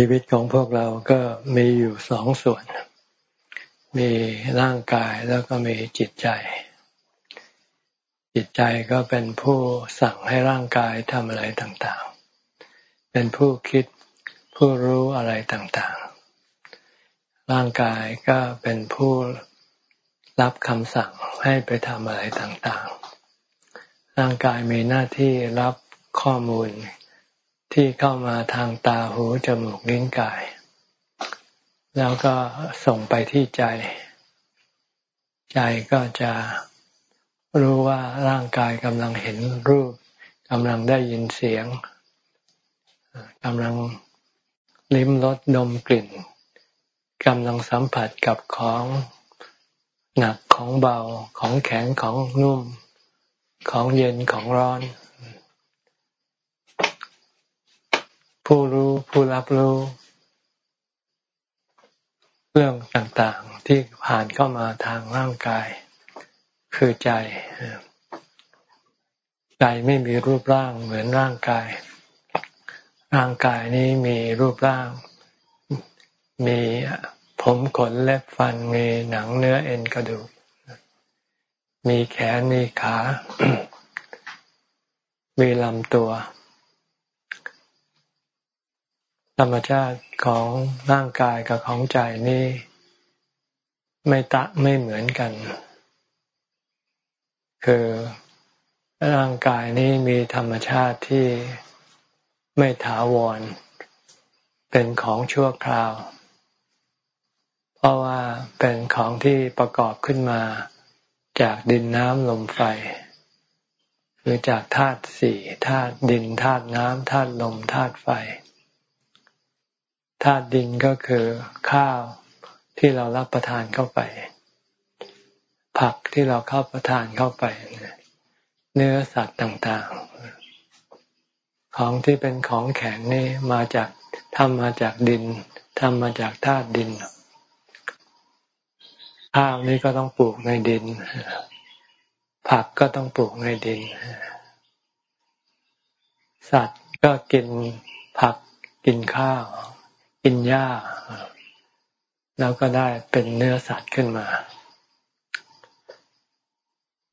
ชีวิตของพวกเราก็มีอยู่สองส่วน มีร่างกายแล้วก็มีจิตใจ จิตใจก็เป็นผู้สั่งให้ร่างกายทำอะไรต่างๆ เป็นผู้คิดผู้รู้อะไรต่างๆ ร่างกายก็เป็นผู้รับคำสั่งให้ไปทำอะไรต่างๆ ร่างกายมีหน้าที่รับข้อมูล ที่เข้ามาทางตาหูจมูกลิ้นกาย แล้วก็ส่งไปที่ใจ ใจก็จะรู้ว่าร่างกายกำลังเห็นรูปกำลังได้ยินเสียงกำลังลิ้มรสดมกลิ่นกำลังสัมผัสกับของหนักของเบาของแข็งของนุ่ม ของเย็นของร้อน ผู้รู้ผู้รับรู้ เรื่องต่างๆที่ผ่านเข้ามาทางร่างกาย คือใจ ใจไม่มีรูปร่างเหมือนร่างกาย ร่างกายนี้มีรูปร่าง มีผมขนเล็บฟันมีหนังเนื้อเอ็นกระดูก มีแขนมีขา มีลำตัว ธรรมชาติของร่างกายกับของใจนี่ไม่ตะไม่เหมือนกัน คือร่างกายนี้มีธรรมชาติที่ไม่ถาวร เป็นของชั่วคราว เพราะว่าเป็นของที่ประกอบขึ้นมาจากดินน้ำลมไฟคือจากธาตุสี่ธาตุดินธาตุน้ำธาตุลมธาตุไฟ ธาตุดินก็คือข้าวที่เรารับประทานเข้าไป ผักที่เราเข้าประทานเข้าไป เนื้อสัตว์ต่างๆ ของที่เป็นของแข็งนี่มาจากทำมาจากดินทำมาจากธาตุดิน ข้าวนี่ก็ต้องปลูกในดิน ผักก็ต้องปลูกในดิน สัตว์ก็กินผักกินข้าว กินหญ้า แล้วก็ได้เป็นเนื้อสัตว์ขึ้นมา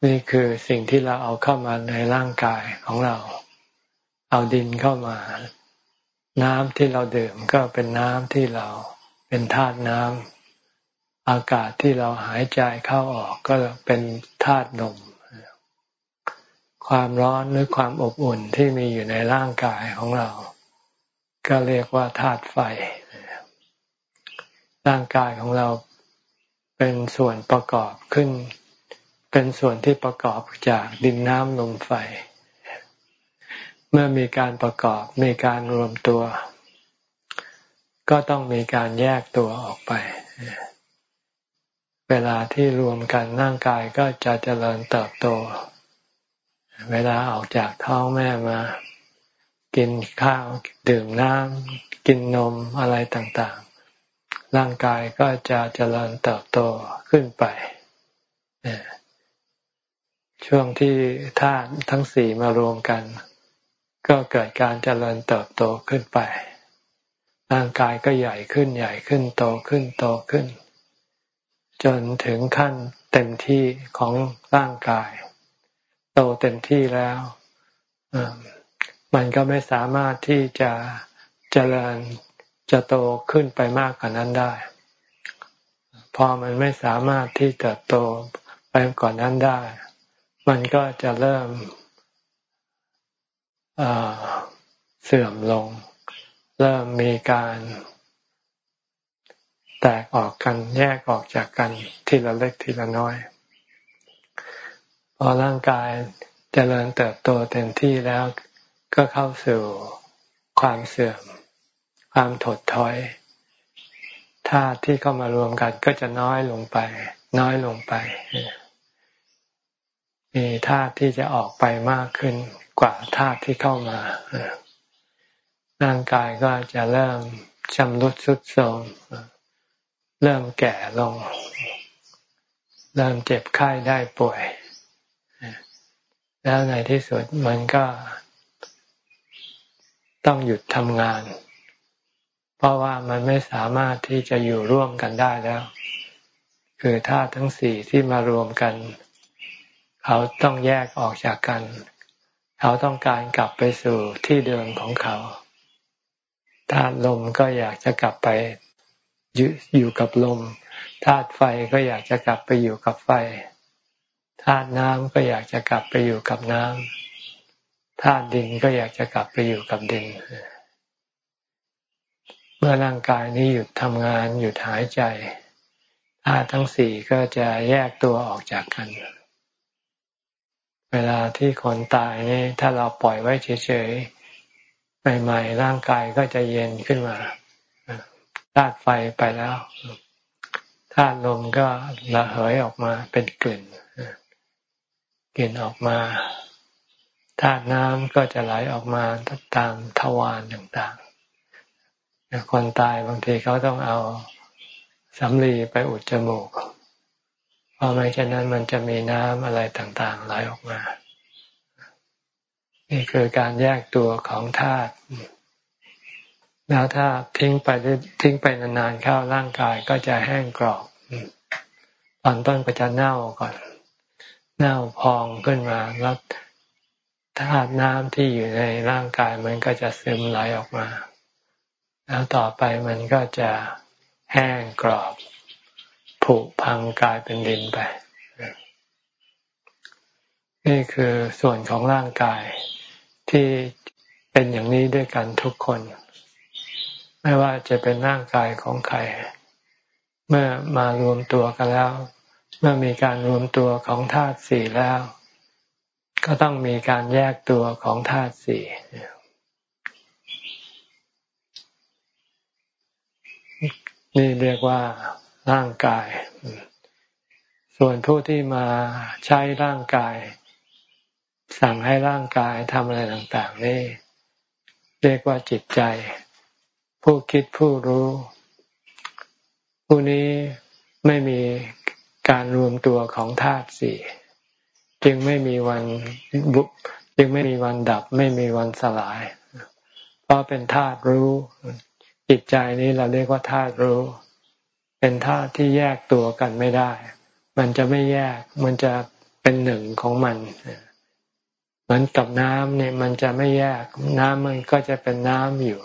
นี่คือสิ่งที่เราเอาเข้ามาในร่างกายของเรา เอาดินเข้ามา น้ำที่เราดื่มก็เป็นน้ำที่เราเป็นธาตุน้ำอากาศที่เราหายใจเข้าออกก็เป็นธาตุลมความร้อนหรือความอบอุ่นที่มีอยู่ในร่างกายของเรา ก็เรียกว่าธาตุไฟ ร่างกายของเราเป็นส่วนประกอบขึ้น เป็นส่วนที่ประกอบจากดินน้ำลมไฟ เมื่อมีการประกอบมีการรวมตัว ก็ต้องมีการแยกตัวออกไป เวลาที่รวมกันร่างกายก็จะเจริญเติบโต เวลาออกจากท้องแม่มา กินข้าวดื่มน้ำกินนมอะไรต่าง ร่างกายก็จะเจริญเติบโตขึ้นไป ช่วงที่ธาตุทั้งสี่มารวมกัน ก็เกิดการเจริญเติบโตขึ้นไป ร่างกายก็ใหญ่ขึ้นใหญ่ขึ้นโตขึ้นโตขึ้น จนถึงขั้นเต็มที่ของร่างกาย โตเต็มที่แล้วมันก็ไม่สามารถที่จะเจริญ จะโตขึ้นไปมากกว่านั้นได้ พอมันไม่สามารถที่จะโตไปกว่านนั้นได้ มันก็จะเริ่มเสื่อมลง เริ่มมีการแตกออกกันแยกออกจากกันทีละเล็กทีละน้อย พอร่างกายจเจริญเติบโตเต็มที่แล้วก็เข้าสู่ความเสื่อม ความถดถอยธาตุที่เข้ามารวมกันก็จะน้อยลงไป น้อยลงไป มีธาตุที่จะออกไปมากขึ้นกว่าธาตุที่เข้ามาร่างกายก็จะเริ่มชำรุดทรุดโทรมเริ่มแก่ลง เริ่มเจ็บไข้ได้ป่วย แล้วในที่สุดมันก็ต้องหยุดทำงาน ราะว่ามันไม่สามารถที่จะอยู่ร่วมกันได้แล้ว คือธาตุทั้งสี่ที่มารวมกัน เขาต้องแยกออกจากกัน เขาต้องการกลับไปสู่ที่เดิมของเขาธาตุลมก็อยากจะกลับไปอยู่กับลมธาตุไฟก็อยากจะกลับไปอยู่กับไฟธาตุน้ำก็อยากจะกลับไปอยู่กับน้ำธาตุดินก็อยากจะกลับไปอยู่กับดินเเมื่อร่างกายนี้หยุดทำงานหยุดหายใจธาตุทั้งสี่ก็จะแยกตัวออกจากกัน เวลาที่คนตายนี่ถ้าเราปล่อยไว้เฉยๆใหม่ๆร่างกายก็จะเย็นขึ้นมาธาตุไฟไปแล้วธาตุลมก็ระเหยออกมาเป็นกลิ่นกลิ่นออกมาธาตุน้ำก็จะไหลออกมาตามทวารต่างๆ คนตายบางทีเขาต้องเอาสำลีไปอุดจมูกเพราะไม่เช่นนั้นมันจะมีน้ำอะไรต่างๆไหลออกมา นี่คือการแยกตัวของธาตุแล้วถ้าทิ้งไปทิ้งไปนานๆเข้าร่างกายก็จะแห้งกรอบตอนต้นก็จะเน่าก่อน เน่าพองขึ้นมาแล้วธาตุน้ำที่อยู่ในร่างกายมันก็จะซึมไหลออกมา แล้วต่อไปมันก็จะแห้งกรอบผุพังกลายเป็นดินไป นี่คือส่วนของร่างกายที่เป็นอย่างนี้ด้วยกันทุกคน ไม่ว่าจะเป็นร่างกายของใคร เมื่อมารวมตัวกันแล้ว เมื่อมีการรวมตัวของธาตุสี่แล้ว ก็ต้องมีการแยกตัวของธาตุสี่นี่ นี่เรียกว่าร่างกาย ส่วนผู้ที่มาใช้ร่างกาย สั่งให้ร่างกายทำอะไรต่าง ๆ นี่ เรียกว่าจิตใจ ผู้คิดผู้รู้ ผู้นี้ไม่มีการรวมตัวของธาตุสี่จึงไม่มีวันบุจึงไม่มีวันดับ ไม่มีวันสลาย เพราะเป็นธาตุรู้ จิตใจนี้เราเรียกว่าธาตุรู้ เป็นธาตุที่แยกตัวกันไม่ได้ มันจะไม่แยก มันจะเป็นหนึ่งของมันเหมือนกับน้ำเนี่ยมันจะไม่แยก น้ำมันก็จะเป็นน้ำอยู่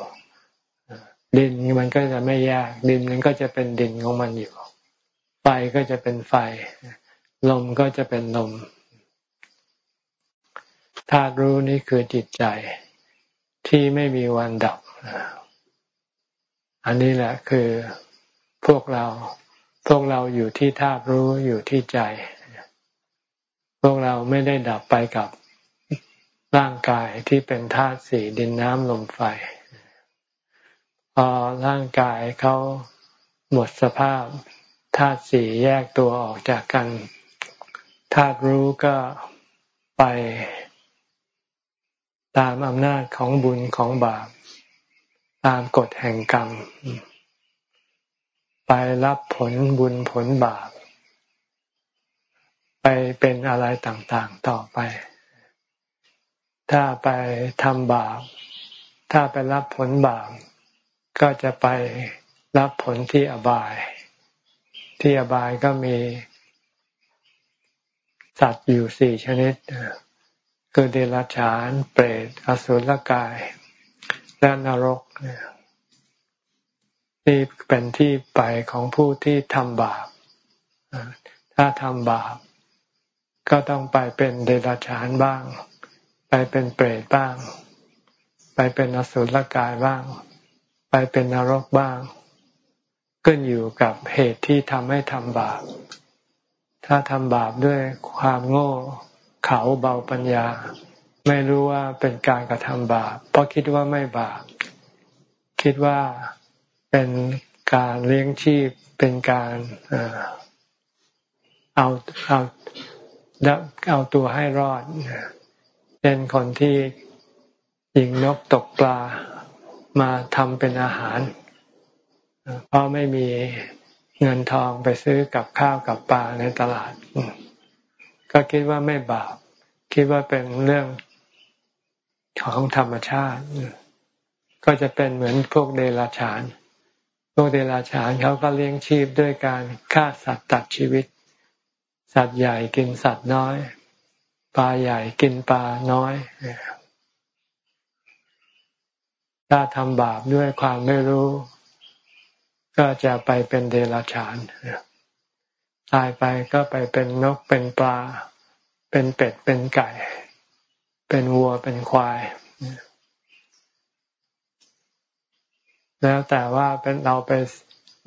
ดินมันก็จะไม่แยก ดินมันก็จะเป็นดินของมันอยู่ ไฟก็จะเป็นไฟ ลมก็จะเป็นลมธาตุรู้นี่คือจิตใจที่ไม่มีวันดับ อันนี้แหละคือพวกเรา พวกเราอยู่ที่ธาตุรู้อยู่ที่ใจ พวกเราไม่ได้ดับไปกับร่างกายที่เป็นธาตุสี่ดินน้ำลมไฟ พอร่างกายเขาหมดสภาพธาตุสี่แยกตัวออกจากกันธาตุรู้ก็ไปตามอำนาจของบุญของบาป ตามกฎแห่งกรรม ไปรับผลบุญผลบาป ไปเป็นอะไรต่างๆต่อไป ถ้าไปทำบาป ถ้าไปรับผลบาป ก็จะไปรับผลที่อบาย ที่อบายก็มี สัตว์อยู่สี่ชนิด คือเดรัจฉาน เปรต อสุรกาย และนรกนี่เป็นที่ไปของผู้ที่ทำบาป ถ้าทำบาป ก็ต้องไปเป็นเดรัจฉานบ้าง ไปเป็นเปรตบ้าง ไปเป็นอสุรกายบ้าง ไปเป็นนรกบ้างขึ้นอยู่กับเหตุที่ทำให้ทำบาป ถ้าทำบาปด้วยความโง่เขาเบาปัญญา ไม่รู้ว่าเป็นการกระทำบาป เพราะคิดว่าไม่บาป คิดว่าเป็นการเลี้ยงชีพเป็นการเอาเอาเอาตัวให้รอดเป็นคนที่ยิงนกตกปลามาทำเป็นอาหาร เพราะไม่มีเงินทองไปซื้อกับข้าวกับปลาในตลาด ก็คิดว่าไม่บาป คิดว่าเป็นเรื่อง ของธรรมชาติ ก็จะเป็นเหมือนพวกเดรัจฉาน พวกเดรัจฉานเขาก็เลี้ยงชีพด้วยการฆ่าสัตว์ตัดชีวิต สัตว์ใหญ่กินสัตว์น้อย ปลาใหญ่กินปลาน้อยถ้าทำบาปด้วยความไม่รู้ ก็จะไปเป็นเดรัจฉานตายไปก็ไปเป็นนกเป็นปลา เป็นเป็ดเป็นไก่ เป็นวัวเป็นควาย แล้วแต่ว่าเป็นเราไป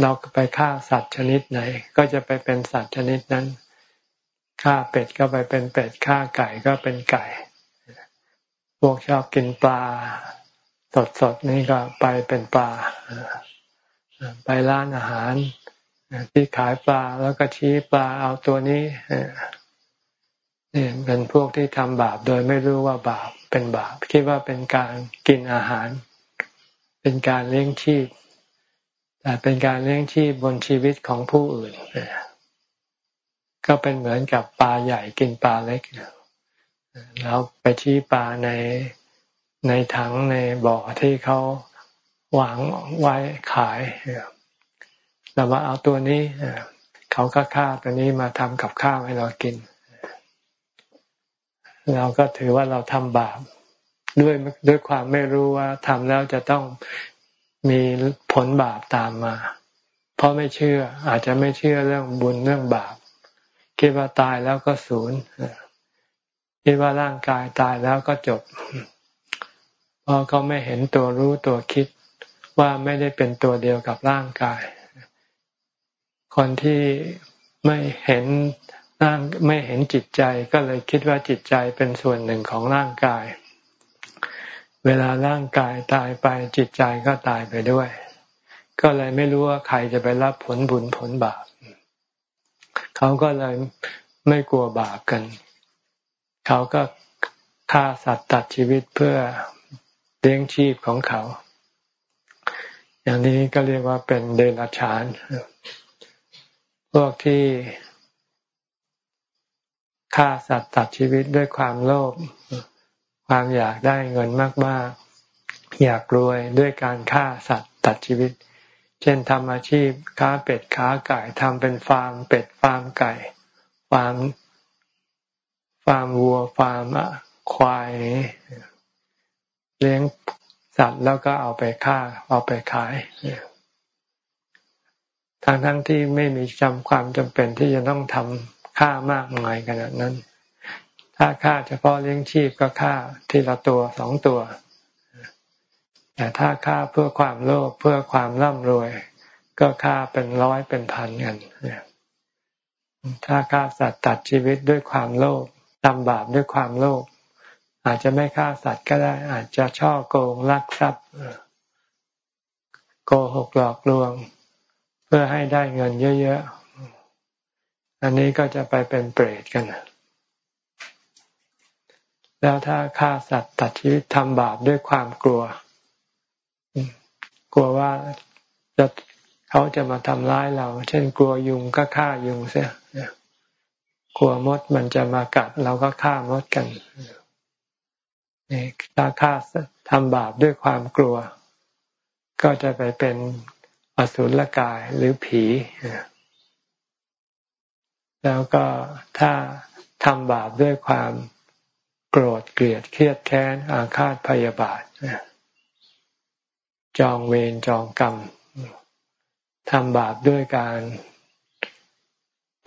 เราไปฆ่าสัตว์ชนิดไหน ก็จะไปเป็นสัตว์ชนิดนั้นฆ่าเป็ดก็ไปเป็นเป็ดฆ่าไก่ก็เป็นไก่ พวกชอบกินปลา สดสดนี่ก็ไปเป็นปลา ไปร้านอาหารที่ขายปลาแล้วก็ชี้ปลาเอาตัวนี้ นี่เป็นพวกที่ทำบาปโดยไม่รู้ว่าบาปเป็นบาป คิดว่าเป็นการกินอาหาร เป็นการเลี้ยงชีพแต่เป็นการเลี้ยงชีพบนชีวิตของผู้อื่นก็เป็นเหมือนกับปลาใหญ่กินปลาเล็กแล้วไปชี้ปลาในในถังในบ่อที่เขาวางไว้ขายเรามาเอาตัวนี้เขาก็ฆ่าตัวนี้มาทำกับข้าวให้เรากิน เราก็ถือว่าเราทำบาปด้วยด้วยความไม่รู้ว่าทำแล้วจะต้องมีผลบาปตามมา เพราะไม่เชื่อ อาจจะไม่เชื่อเรื่องบุญเรื่องบาป คิดว่าตายแล้วก็ศูนย์คิดว่าร่างกายตายแล้วก็จบ เพราะเขาไม่เห็นตัวรู้ตัวคิดว่าไม่ได้เป็นตัวเดียวกับร่างกาย คนที่ไม่เห็น ร่างไม่เห็นจิตใจก็เลยคิดว่าจิตใจเป็นส่วนหนึ่งของร่างกาย เวลาร่างกายตายไปจิตใจก็ตายไปด้วย ก็เลยไม่รู้ว่าใครจะไปรับผลบุญผลบาปเขาก็เลยไม่กลัวบาปกัน เขาก็ฆ่าสัตว์ตัดชีวิตเพื่อเลี้ยงชีพของเขา อย่างนี้ก็เรียกว่าเป็นเดรัจฉาน พวกที่ ฆ่าสัตว์ตัดชีวิตด้วยความโลภความอยากได้เงินมากๆ อยากรวยด้วยการฆ่าสัตว์ตัดชีวิต เช่นทำอาชีพค้าเป็ดค้าไก่ทำเป็นฟาร์มเป็ดฟาร์มไก่ฟาร์มฟาร์มวัวฟาร์มควายเลี้ยงสัตว์แล้วก็เอาไปฆ่า เอาไปขายทั้งทั้งที่ไม่มีจำความจำเป็นที่จะต้องทำ ฆ่ามากมายขนาดนั้น ถ้าฆ่าเฉพาะเลี้ยงชีพก็ฆ่าทีละตัวสองตัว แต่ถ้าฆ่าเพื่อความโลภเพื่อความร่ำรวย ก็ฆ่าเป็นร้อยเป็นพันกันถ้าฆ่าสัตว์ตัดชีวิตด้วยความโลภทำบาปด้วยความโลภอาจจะไม่ฆ่าสัตว์ก็ได้ อาจจะช่อโกงลักทรัพย์โกหกหลอกลวง เพื่อให้ได้เงินเยอะๆ อันนี้ก็จะไปเป็นเปรตกัน แล้วถ้าฆ่าสัตว์ตัดชีวิตทำบาปด้วยความกลัว กลัวว่าจะเขาจะมาทำร้ายเรา เช่น กลัวยุงก็ฆ่ายุงเสียกลัวมดมันจะมากัดเราก็ฆ่ามดกันถ้าฆ่าทำบาปด้วยความกลัว ก็จะไปเป็นอสุรกายหรือผี แล้วก็ถ้าทำบาปด้วยความโกรธเกลียดเครียดแค้นอาฆาตพยาบาทจองเวรจองกรรมทำบาปด้วยการ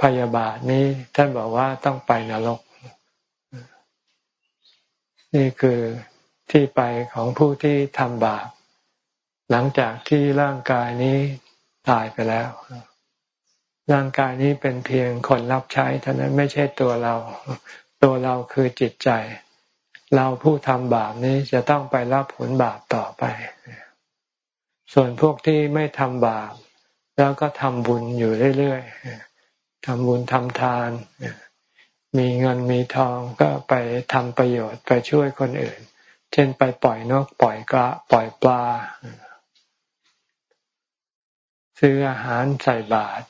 พยาบาทนี้ท่านบอกว่าต้องไปนรก นี่คือที่ไปของผู้ที่ทำบาป หลังจากที่ร่างกายนี้ตายไปแล้ว ร่างกายนี้เป็นเพียงคนรับใช้เท่านั้นไม่ใช่ตัวเรา ตัวเราคือจิตใจ เราผู้ทำบาปนี้จะต้องไปรับผลบาปต่อไป ส่วนพวกที่ไม่ทำบาป แล้วก็ทำบุญอยู่เรื่อยๆทำบุญทำทาน มีเงินมีทองก็ไปทำประโยชน์ไปช่วยคนอื่น เช่นไปปล่อยนกปล่อยกระปล่อยปลา ซื้ออาหารใส่บาตร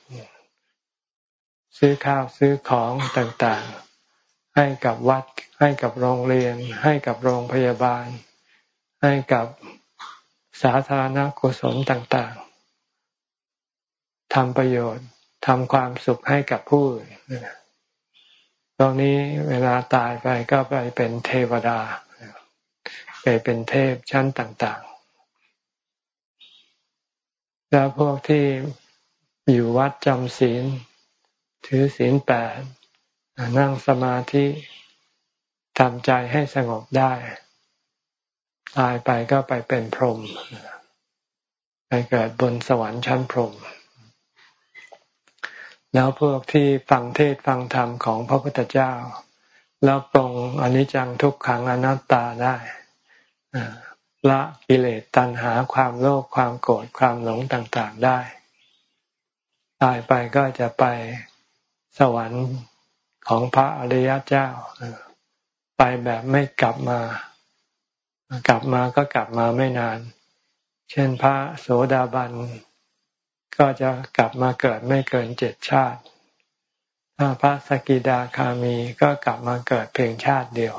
ซื้อข้าวซื้อของต่างๆ ให้กับวัด ให้กับโรงเรียน ให้กับโรงพยาบาล ให้กับสาธารณกุศลต่างๆทำประโยชน์ทำความสุขให้กับผู้อื่นตรงนี้เวลาตายไปก็ไปเป็นเทวดา ไปเป็นเทพชั้นต่างๆ แล้วพวกที่อยู่วัดจำศีล ถือศีลแปดนั่งสมาธิทำใจให้สงบได้ ตายไปก็ไปเป็นพรหมไปเกิดบนสวรรค์ชั้นพรหมแล้วพวกที่ฟังเทศฟังธรรมของพระพุทธเจ้า แล้วปรงอนิจจังทุกขังอนัตตาได้ละกิเลสตัณหาความโลภความโกรธความหลงต่างๆได้ ตายไปก็จะไป สวรรค์ของพระอริยเจ้าไปแบบไม่กลับมา กลับมาก็กลับมาไม่นาน เช่นพระโสดาบัน ก็จะกลับมาเกิดไม่เกินเจ็ดชาติ ถ้าพระสกิดาคามีก็กลับมาเกิดเพียงชาติเดียว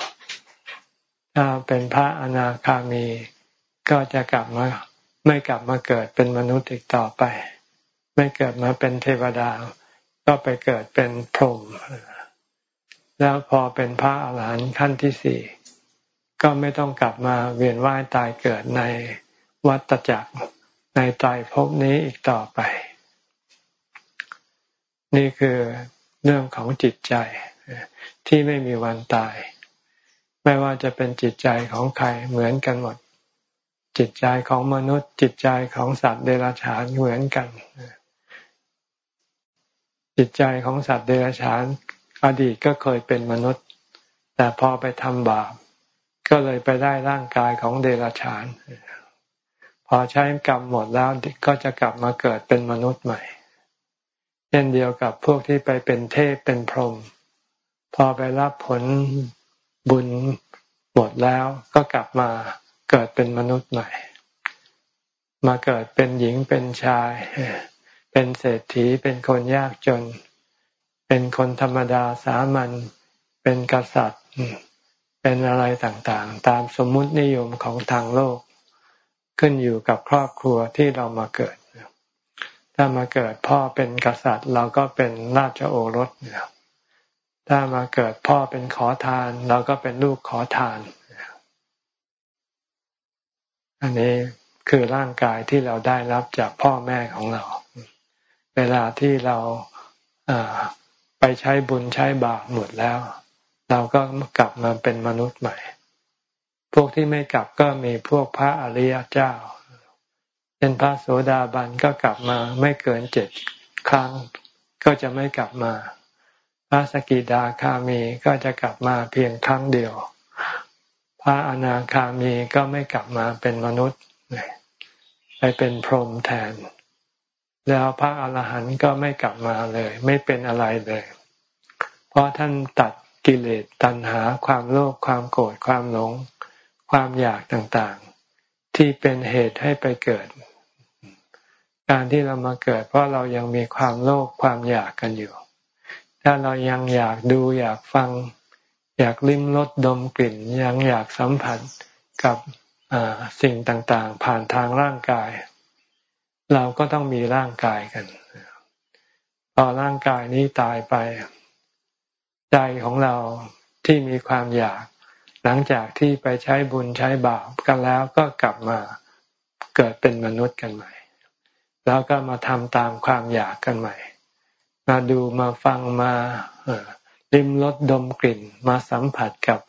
ถ้าเป็นพระอนาคามีก็จะกลับมาไม่กลับมาเกิดเป็นมนุษย์อีกต่อไป ไม่เกิดมาเป็นเทวดา ก็ไปเกิดเป็นพรหมแล้วพอเป็นพระอาหารหันต์ขั้นที่สี่ก็ไม่ต้องกลับมาเวียนว่ายตายเกิดในวัฏจักรในตายภพนี้อีกต่อไป นี่คือเรื่องของจิตใจที่ไม่มีวันตาย ไม่ว่าจะเป็นจิตใจของใครเหมือนกันหมด จิตใจของมนุษย์ จิตใจของสัตว์เดรัจฉานเหมือนกัน จิตใจของสัตว์เดรัจฉานอดีตก็เคยเป็นมนุษย์ แต่พอไปทำบาป ก็เลยไปได้ร่างกายของเดรัจฉาน พอใช้กรรมหมดแล้วก็จะกลับมาเกิดเป็นมนุษย์ใหม่ เช่นเดียวกับพวกที่ไปเป็นเทพเป็นพรหมพอไปรับผลบุญหมดแล้วก็กลับมาเกิดเป็นมนุษย์ใหม่ มาเกิดเป็นหญิงเป็นชาย เป็นเศรษฐีเป็นคนยากจน เป็นคนธรรมดาสามัญเป็นกษัตริย์ เป็นอะไรต่างๆ ตามสมมุตินิยมของทางโลก ขึ้นอยู่กับครอบครัวที่เรามาเกิด ถ้ามาเกิดพ่อเป็นกษัตริย์ เราก็เป็นราชโอรสถ้ามาเกิดพ่อเป็นขอทาน เราก็เป็นลูกขอทาน อันนี้คือร่างกายที่เราได้รับจากพ่อแม่ของเรา เวลาที่เราไปใช้บุญใช้บาปหมดแล้ว เราก็กลับมาเป็นมนุษย์ใหม่ พวกที่ไม่กลับก็มีพวกพระอริยเจ้าเป็นพระโสดาบันก็กลับมาไม่เกินเจ็ดครั้ง ก็จะไม่กลับมา พระสกิดาคามีก็จะกลับมาเพียงครั้งเดียว พระอนาคามีก็ไม่กลับมาเป็นมนุษย์ไปเป็นพรหมแทน แล้วพระอาหารหันต์ก็ไม่กลับมาเลย ไม่เป็นอะไรเลย เพราะท่านตัดกิเลสตัณหาความโลภความโกรธความหลง ความอยากต่างๆ ที่เป็นเหตุให้ไปเกิด การที่เรามาเกิด เพราะเรายังมีความโลภความอยากกันอยู่ ถ้าเรายังอยากดูอยากฟัง อยากลิ้มรสดมกลิ่น ยังอยากสัมผัสกับสิ่งต่างๆ ผ่านทางร่างกาย เราก็ต้องมีร่างกายกัน พอร่างกายนี้ตายไป ใจของเราที่มีความอยาก หลังจากที่ไปใช้บุญใช้บาปกันแล้วก็กลับมาเกิดเป็นมนุษย์กันใหม่ แล้วก็มาทำตามความอยากกันใหม่ มาดูมาฟังมาลิ้มรสดมกลิ่น มาสัมผัสกับ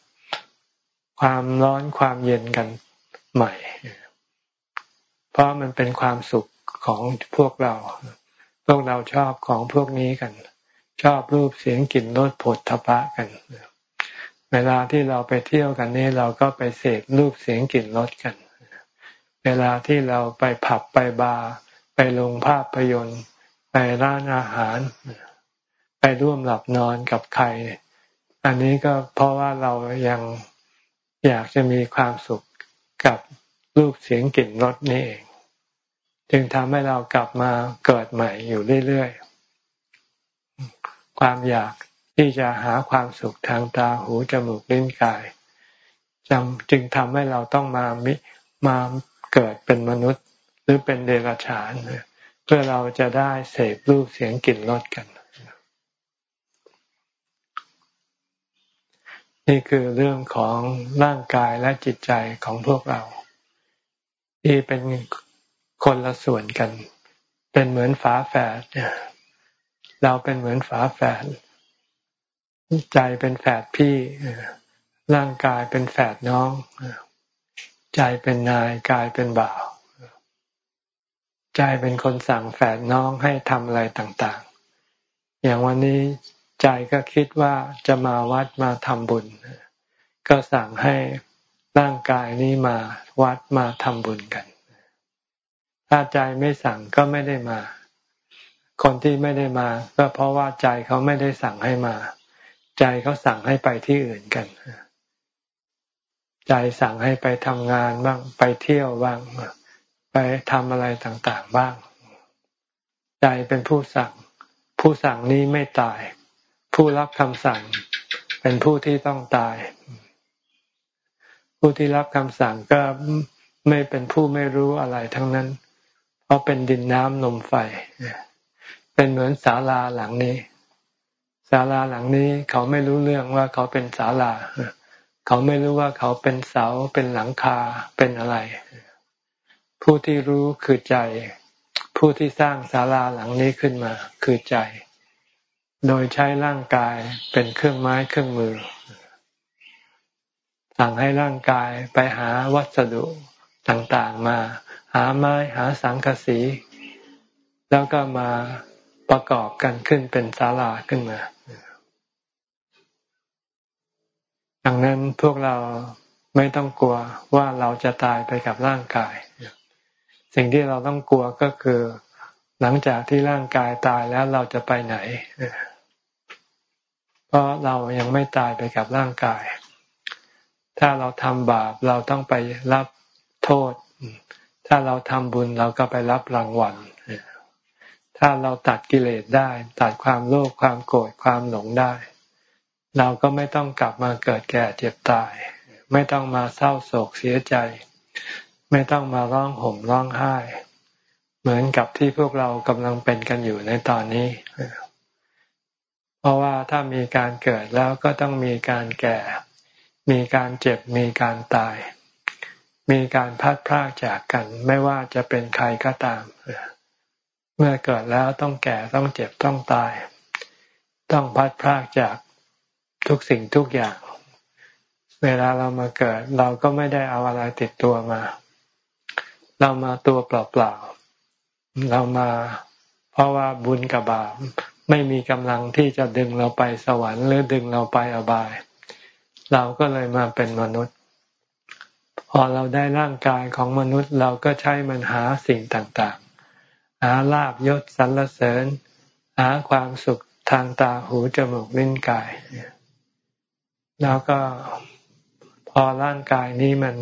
ความร้อนความเย็นกันใหม่ เพราะมันเป็นความสุข ของพวกเรา พวกเราชอบของพวกนี้กัน ชอบรูปเสียงกลิ่นรสผลทพะกัน เวลาที่เราไปเที่ยวกันนี่เราก็ไปเสพรูปเสียงกลิ่นรสกัน เวลาที่เราไปผับไปบาร์ไปลงภาพยนตร์ ไปร้านอาหาร ไปร่วมหลับนอนกับใคร อันนี้ก็เพราะว่าเรายังอยากจะมีความสุขกับรูปเสียงกลิ่นรสนี่เอง จึงทำให้เรากลับมาเกิดใหม่อยู่เรื่อยๆ ความอยากที่จะหาความสุขทางตาหูจมูกลิ้นกายจำจึงทำให้เราต้องมามิมาเกิดเป็นมนุษย์หรือเป็นเดรัจฉานเพื่อเราจะได้เสพรูปเสียงกลิ่นรสกัน นี่คือเรื่องของร่างกายและจิตใจของพวกเรา ที่เป็น คนละส่วนกัน เป็นเหมือนฝาแฝดเราเป็นเหมือนฝาแฝดใจเป็นแฝดพี่ร่างกายเป็นแฝดน้องใจเป็นนายกายเป็นบ่าวใจเป็นคนสั่งแฝดน้องให้ทำอะไรต่างๆ อย่างวันนี้ใจก็คิดว่าจะมาวัดมาทำบุญ ก็สั่งให้ร่างกายนี้มาวัดมาทำบุญกัน ถ้าใจไม่สั่งก็ไม่ได้มา คนที่ไม่ได้มา ก็เพราะว่าใจเขาไม่ได้สั่งให้มา ใจเขาสั่งให้ไปที่อื่นกัน ใจสั่งให้ไปทำงานบ้าง ไปเที่ยวบ้าง ไปทำอะไรต่างๆบ้าง ใจเป็นผู้สั่ง ผู้สั่งนี้ไม่ตาย ผู้รับคำสั่ง เป็นผู้ที่ต้องตาย ผู้ที่รับคำสั่งก็ไม่เป็นผู้ไม่รู้อะไรทั้งนั้น เพราะเป็นดินน้ำลมไฟ เป็นเหมือนศาลาหลังนี้ศาลาหลังนี้เขาไม่รู้เรื่องว่าเขาเป็นศาลา เขาไม่รู้ว่าเขาเป็นเสาเป็นหลังคาเป็นอะไร ผู้ที่รู้คือใจ ผู้ที่สร้างศาลาหลังนี้ขึ้นมา คือใจ โดยใช้ร่างกายเป็นเครื่องไม้เครื่องมือ สั่งให้ร่างกายไปหาวัสดุต่างๆมา หาไม้หาสังกสี แล้วก็มาประกอบกันขึ้นเป็นศาลาขึ้นมา ดังนั้นพวกเราไม่ต้องกลัวว่าเราจะตายไปกับร่างกาย สิ่งที่เราต้องกลัวก็คือ หลังจากที่ร่างกายตายแล้วเราจะไปไหน เพราะเรายังไม่ตายไปกับร่างกาย ถ้าเราทำบาปเราต้องไปรับโทษ ถ้าเราทำบุญเราก็ไปรับรางวัลถ้าเราตัดกิเลสได้ตัดความโลภความโกรธความหลงได้ เราก็ไม่ต้องกลับมาเกิดแก่เจ็บตาย ไม่ต้องมาเศร้าโศกเสียใจ ไม่ต้องมาร้องห่มร้องไห้ เหมือนกับที่พวกเรากำลังเป็นกันอยู่ในตอนนี้ เพราะว่าถ้ามีการเกิดแล้วก็ต้องมีการแก่ มีการเจ็บมีการตาย มีการพัดพรากจากกัน ไม่ว่าจะเป็นใครก็ตาม เมื่อเกิดแล้วต้องแก่ต้องเจ็บต้องตาย ต้องพัดพรากจากทุกสิ่งทุกอย่าง เวลาเรามาเกิด เราก็ไม่ได้เอาอะไรติดตัวมา เรามาตัวเปล่าๆเรามา เพราะว่าบุญกับบาปไม่มีกำลังที่จะดึงเราไปสวรรค์หรือดึงเราไปอบาย เราก็เลยมาเป็นมนุษย์ พอเราได้ร่างกายของมนุษย์เราก็ใช้มันหาสิ่งต่างๆ หาลาบยศสรรเสริญ หาความสุขทางตาหูจมูกลิ้นกาย แล้วก็พอร่างกายนี้มัน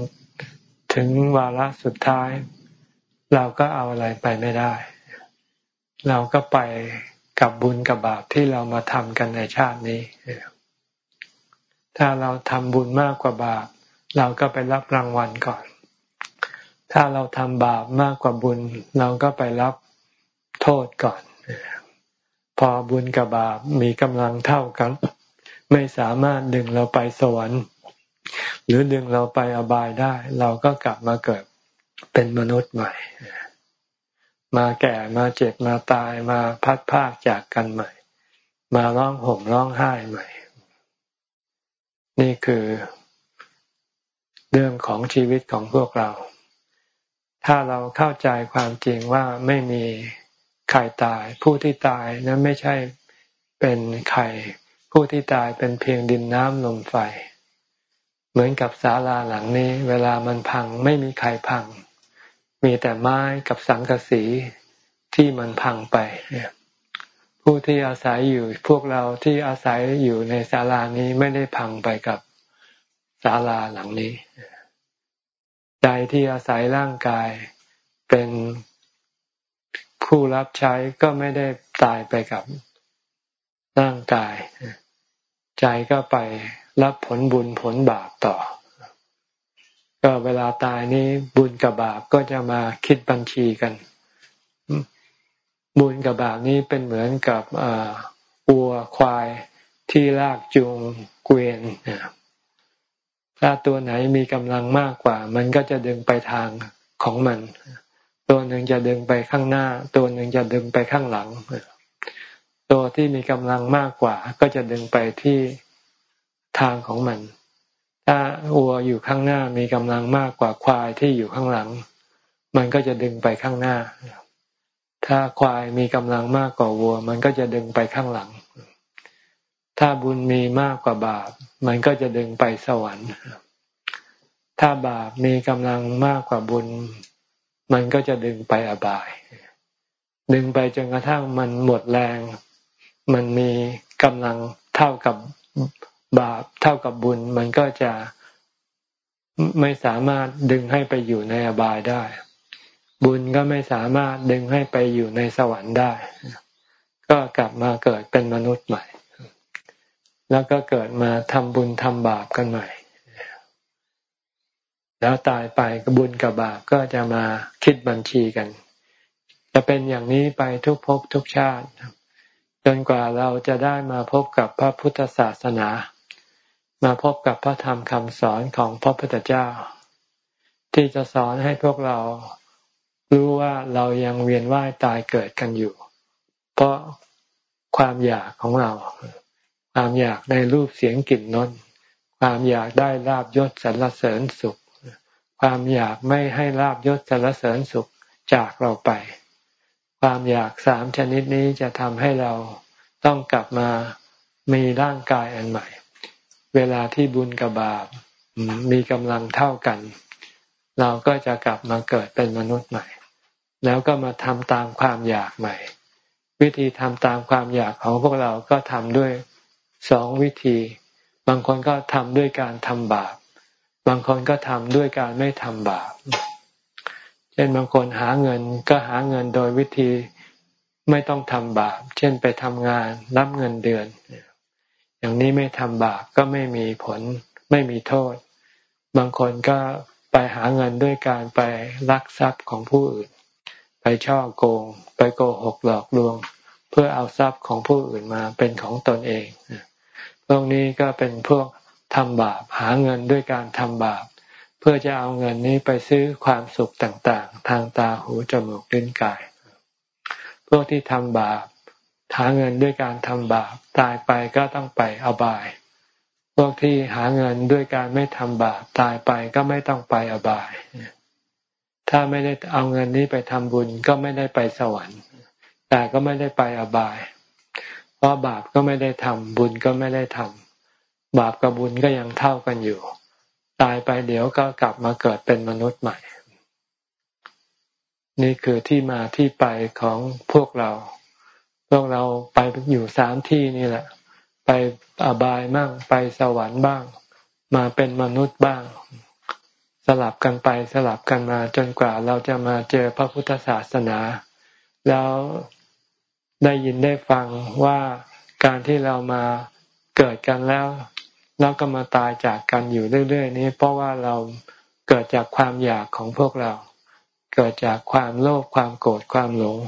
ถึงวาระสุดท้าย เราก็เอาอะไรไปไม่ได้ เราก็ไปกับบุญกับบาปที่เรามาทำกันในชาตินี้ ถ้าเราทำบุญมากกว่าบาป เราก็ไปรับรางวัลก่อน ถ้าเราทำบาปมากกว่าบุญ เราก็ไปรับโทษก่อน พอบุญกับบาปมีกำลังเท่ากัน ไม่สามารถดึงเราไปสวรรค์ หรือดึงเราไปอบายได้ เราก็กลับมาเกิดเป็นมนุษย์ใหม่ มาแก่มาเจ็บมาตายมาพัดพากจากกันใหม่ มาร้องห่มร้องไห้ใหม่ นี่คือ เรื่องของชีวิตของพวกเรา ถ้าเราเข้าใจความจริงว่าไม่มีใครตาย ผู้ที่ตายนั้นไม่ใช่เป็นใคร ผู้ที่ตายเป็นเพียงดินน้ำลมไฟ เหมือนกับศาลาหลังนี้ เวลามันพังไม่มีใครพัง มีแต่ไม้กับสังกะสีที่มันพังไปผู้ที่อาศัยอยู่พวกเราที่อาศัยอยู่ในศาลานี้ไม่ได้พังไปกับ ศาลาหลังนี้ ใจที่อาศัยร่างกายเป็นผู้รับใช้ก็ไม่ได้ตายไปกับร่างกาย ใจก็ไปรับผลบุญผลบาปต่อ ก็เวลาตายนี้บุญกับบาปก็จะมาคิดบัญชีกัน บุญกับบาปนี้เป็นเหมือนกับอัวควายที่ลากจูงเกวียน ถ้าตัวไหนมีกำลังมากกว่า มันก็จะดึงไปทางของมัน ตัวหนึ่งจะดึงไปข้างหน้า ตัวหนึ่งจะดึงไปข้างหลัง ตัวที่มีกำลังมากกว่า ก็จะดึงไปที่ทางของมัน ถ้าวัวอยู่ข้างหน้ามีกำลังมากกว่าควายที่อยู่ข้างหลัง มันก็จะดึงไปข้างหน้า ถ้าควายมีกำลังมากกว่าวัว มันก็จะดึงไปข้างหลัง ถ้าบุญมีมากกว่าบาป มันก็จะดึงไปสวรรค์ ถ้าบาปมีกำลังมากกว่าบุญ มันก็จะดึงไปอบาย ดึงไปจนกระทั่งมันหมดแรง มันมีกำลังเท่ากับบาปเท่ากับบุญ มันก็จะไม่สามารถดึงให้ไปอยู่ในอบายได้ บุญก็ไม่สามารถดึงให้ไปอยู่ในสวรรค์ได้ ก็กลับมาเกิดเป็นมนุษย์ใหม่ แล้วก็เกิดมาทำบุญทำบาปกันใหม่ แล้วตายไปกบุญกับบาปก็จะมาคิดบัญชีกัน จะเป็นอย่างนี้ไปทุกภพทุกชาติ จนกว่าเราจะได้มาพบกับพระพุทธศาสนา มาพบกับพระธรรมคำสอนของพระพุทธเจ้า ที่จะสอนให้พวกเรารู้ว่าเรายังเวียนว่ายตายเกิดกันอยู่ เพราะความอยากของเรา ความอยากในรูปเสียงกลิ่นนนความอยากได้ลาบยศสรรเสริญสุข ความอยากไม่ให้ลาบยศสรรเสริญสุขจากเราไป ความอยากสามชนิดนี้จะทำให้เราต้องกลับมามีร่างกายอันใหม่ เวลาที่บุญกับบาปมีกำลังเท่ากัน เราก็จะกลับมาเกิดเป็นมนุษย์ใหม่ แล้วก็มาทำตามความอยากใหม่ วิธีทำตามความอยากของพวกเราก็ทำด้วย สองวิธี บางคนก็ทำด้วยการทำบาป บางคนก็ทำด้วยการไม่ทำบาป เช่นบางคนหาเงินก็หาเงินโดยวิธีไม่ต้องทำบาป เช่นไปทำงานรับเงินเดือน อย่างนี้ไม่ทำบาปก็ไม่มีผลไม่มีโทษ บางคนก็ไปหาเงินด้วยการไปลักทรัพย์ของผู้อื่น ไปช่อโกง ไปโกหกหลอกลวง พื่อเอาทรัพย์ของผู้อื่นมาเป็นของตนเอง พวกนี้ก็เป็นพวกทำบาปหาเงินด้วยการทำบาป เพื่อจะเอาเงินนี้ไปซื้อความสุขต่างๆ ทางตาหูจมูกลิ้นกาย พวกที่ทำบาปหาเงินด้วยการทำบาปตายไปก็ต้องไปอบาย พวกที่หาเงินด้วยการไม่ทำบาปตายไปก็ไม่ต้องไปอบาย ถ้าไม่ได้เอาเงินนี้ไปทำบุญก็ไม่ได้ไปสวรรค์ แต่ก็ไม่ได้ไปอบาย เพราะบาปก็ไม่ได้ทำบุญก็ไม่ได้ทำบาปกับบุญก็ยังเท่ากันอยู่ ตายไปเดี๋ยวก็กลับมาเกิดเป็นมนุษย์ใหม่ นี่คือที่มาที่ไปของพวกเรา พวกเราไปอยู่สามที่นี่แหละ ไปอบายบ้างไปสวรรค์บ้าง มาเป็นมนุษย์บ้างสลับกันไปสลับกันมาจนกว่าเราจะมาเจอพระพุทธศาสนา แล้ว ได้ยินได้ฟังว่าการที่เรามาเกิดกันแล้วแล้วก็มาตายจากกันอยู่เรื่อยๆนี้ เพราะว่าเราเกิดจากความอยากของพวกเรา เกิดจากความโลภความโกรธความหลง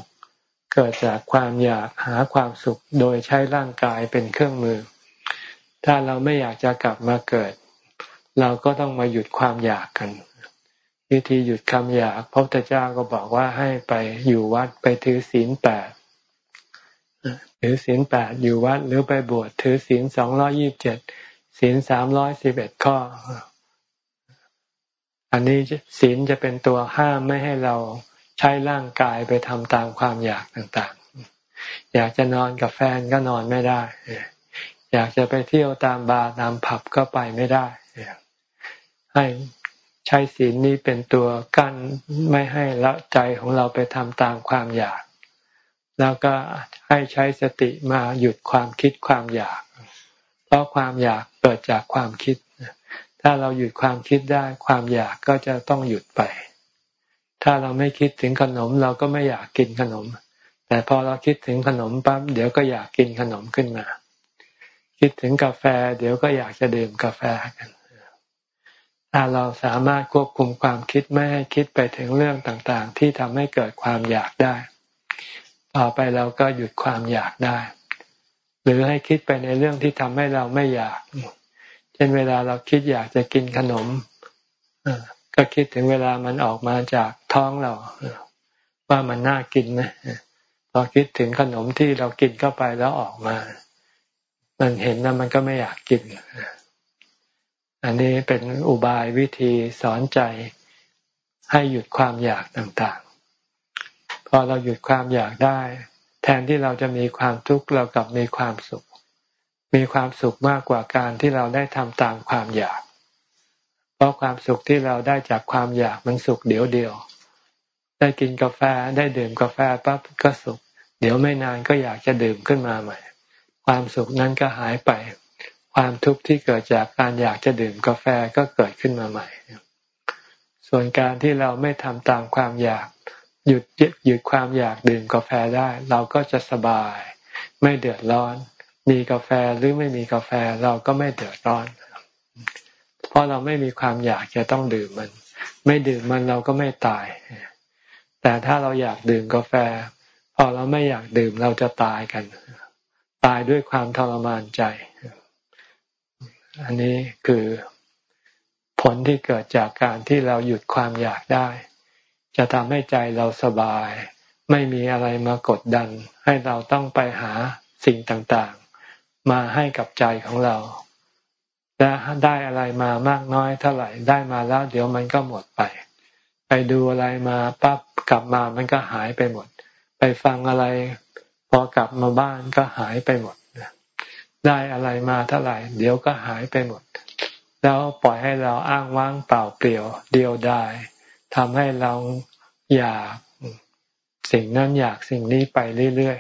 เกิดจากความอยากหาความสุขโดยใช้ร่างกายเป็นเครื่องมือ ถ้าเราไม่อยากจะกลับมาเกิด เราก็ต้องมาหยุดความอยากกัน วิธีหยุดคำอยากพระพุทธเจ้าก็บอกว่าให้ไปอยู่วัดไปถือศีลแปด ถือศีลแปดอยู่วัดหรือไปบวชถือศีลสองร้อยี่บเจ็ดศีลสามร้อยสิบเอ็ดข้อ อันนี้ศีลจะเป็นตัวห้ามไม่ให้เราใช้ร่างกายไปทำตามความอยากต่างๆ อยากจะนอนกับแฟนก็นอนไม่ได้ อยากจะไปเที่ยวตามบาร์ตามผับก็ไปไม่ได้ ให้ใช้ศีลนี้เป็นตัวกั้นไม่ให้ละใจของเราไปทำตามความอยาก แล้วก็ให้ใช้สติมาหยุดความคิดความอยาก เพราะความอยากเกิดจากความคิด ถ้าเราหยุดความคิดได้ ความอยากก็จะต้องหยุดไป ถ้าเราไม่คิดถึงขนม เราก็ไม่อยากกินขนม แต่พอเราคิดถึงขนมปั๊บเดี๋ยวก็อยากกินขนมขึ้นมา คิดถึงกาแฟ เดี๋ยวก็อยากจะดื่มกาแฟกันถ้าเราสามารถควบคุมความคิดไม่ให้คิดไปถึงเรื่องต่างๆ ที่ทำให้เกิดความอยากได้ ต่อไปเราก็หยุดความอยากได้ หรือให้คิดไปในเรื่องที่ทำให้เราไม่อยาก เช่นเวลาเราคิดอยากจะกินขนมก็คิดถึงเวลามันออกมาจากท้องเราว่ามันน่ากินไหมพอคิดถึงขนมที่เรากินเข้าไปแล้วออกมา มันเห็นแล้วมันก็ไม่อยากกิน อันนี้เป็นอุบายวิธีสอนใจให้หยุดความอยากต่าง พอเราหยุดความอยากได้ แทนที่เราจะมีความทุกข์เรากลับมีความสุข มีความสุขมากกว่าการที่เราได้ทำตามความอยาก เพราะความสุขที่เราได้จากความอยากมันสุขเดียวเดียว ได้กินกาแฟได้ดื่มกาแฟปั๊บก็สุข เดี๋ยวไม่นานก็อยากจะดื่มขึ้นมาใหม่ ความสุขนั้นก็หายไป ความทุกข์ที่เกิดจากการอยากจะดื่มกาแฟก็เกิดขึ้นมาใหม่ ส่วนการที่เราไม่ทำตามความอยาก หยุดหยุดความอยากดื่มกาแฟได้ เราก็จะสบาย ไม่เดือดร้อน มีกาแฟหรือไม่มีกาแฟเราก็ไม่เดือดร้อน เพราะเราไม่มีความอยากจะต้องดื่มมัน ไม่ดื่มมันเราก็ไม่ตาย แต่ถ้าเราอยากดื่มกาแฟ พอเราไม่อยากดื่มเราจะตายกัน ตายด้วยความทรมานใจ อันนี้คือผลที่เกิดจากการที่เราหยุดความอยากได้ จะทำให้ใจเราสบาย ไม่มีอะไรมากดดัน ให้เราต้องไปหาสิ่งต่างๆ มาให้กับใจของเรา และได้อะไรมามากน้อยเท่าไหร่ได้มาแล้ว เดี๋ยวมันก็หมดไป ไปดูอะไรมาปั๊บกลับมามันก็หายไปหมด ไปฟังอะไร พอกลับมาบ้านก็หายไปหมดได้อะไรมาเท่าไหร่ เดี๋ยวก็หายไปหมด แล้วปล่อยให้เราอ้างว้างเปล่าเปลี่ยว เดียวดาย ทำให้เราอยากสิ่งนั้นอยากสิ่งนี้ไปเรื่อย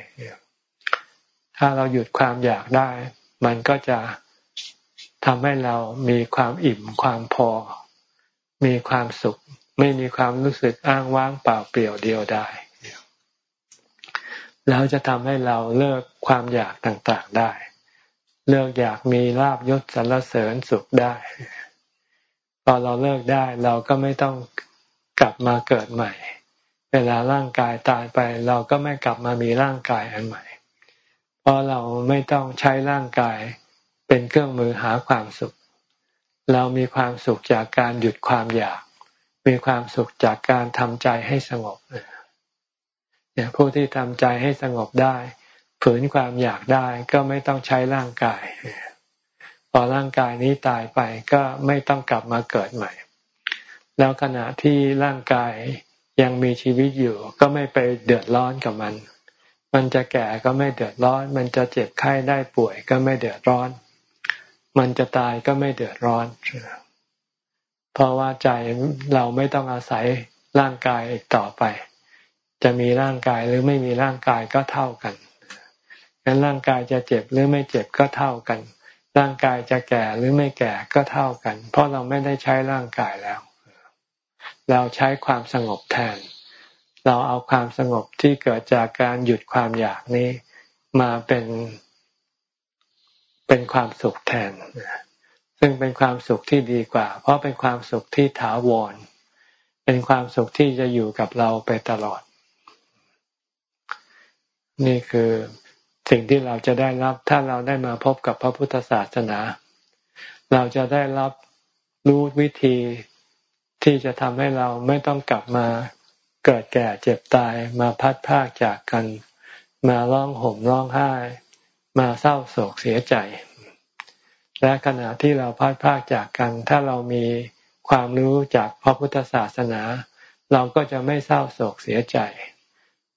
ๆ ถ้าเราหยุดความอยากได้ มันก็จะทำให้เรามีความอิ่มความพอ มีความสุข ไม่มีความรู้สึกอ้างว้างเปล่าเปลี่ยวเดียวดายแล้วจะทำให้เราเลิกความอยากต่างๆได้ เลิกอยากมีลาบยศสรรเสริญสุขได้ พอเราเลิกได้เราก็ไม่ต้อง กลับมาเกิดใหม่ เวลาร่างกายตายไป เราก็ไม่กลับมามีร่างกายอันใหม่ เพราะเราไม่ต้องใช้ร่างกายเป็นเครื่องมือหาความสุข เรามีความสุขจากการหยุดความอยาก มีความสุขจากการทำใจให้สงบเนี่ยผู้ที่ทำใจให้สงบได้ ฝืนความอยากได้ก็ไม่ต้องใช้ร่างกายพอร่างกายนี้ตายไปก็ไม่ต้องกลับมาเกิดใหม่ แล้วขณะที่ร่างกายยังมีชีวิตอยู่ ก็ไม่ไปเดือดร้อนกับมัน มันจะแก่ก็ไม่เดือดร้อน มันจะเจ็บไข้ได้ป่วยก็ไม่เดือดร้อน มันจะตายก็ไม่เดือดร้อน เพราะว่าใจเราไม่ต้องอาศัยร่างกายอีกต่อไป จะมีร่างกายหรือไม่มีร่างกายก็เท่ากันงั้นร่างกายจะเจ็บหรือไม่เจ็บก็เท่ากัน ร่างกายจะแก่หรือไม่แก่ก็เท่ากัน เพราะเราไม่ได้ใช้ร่างกายแล้ว เราใช้ความสงบแทน เราเอาความสงบที่เกิดจากการหยุดความอยากนี้มาเป็น เป็นความสุขแทน ซึ่งเป็นความสุขที่ดีกว่า เพราะเป็นความสุขที่ถาวร เป็นความสุขที่จะอยู่กับเราไปตลอด นี่คือสิ่งที่เราจะได้รับถ้าเราได้มาพบกับพระพุทธศาสนา เราจะได้รับรู้วิธี ที่จะทำให้เราไม่ต้องกลับมาเกิดแก่เจ็บตายมาพัดพากจากกัน มาร้องห่มร้องไห้ มาเศร้าโศกเสียใจ และขณะที่เราพัดพากจากกัน ถ้าเรามีความรู้จากพระพุทธศาสนา เราก็จะไม่เศร้าโศกเสียใจ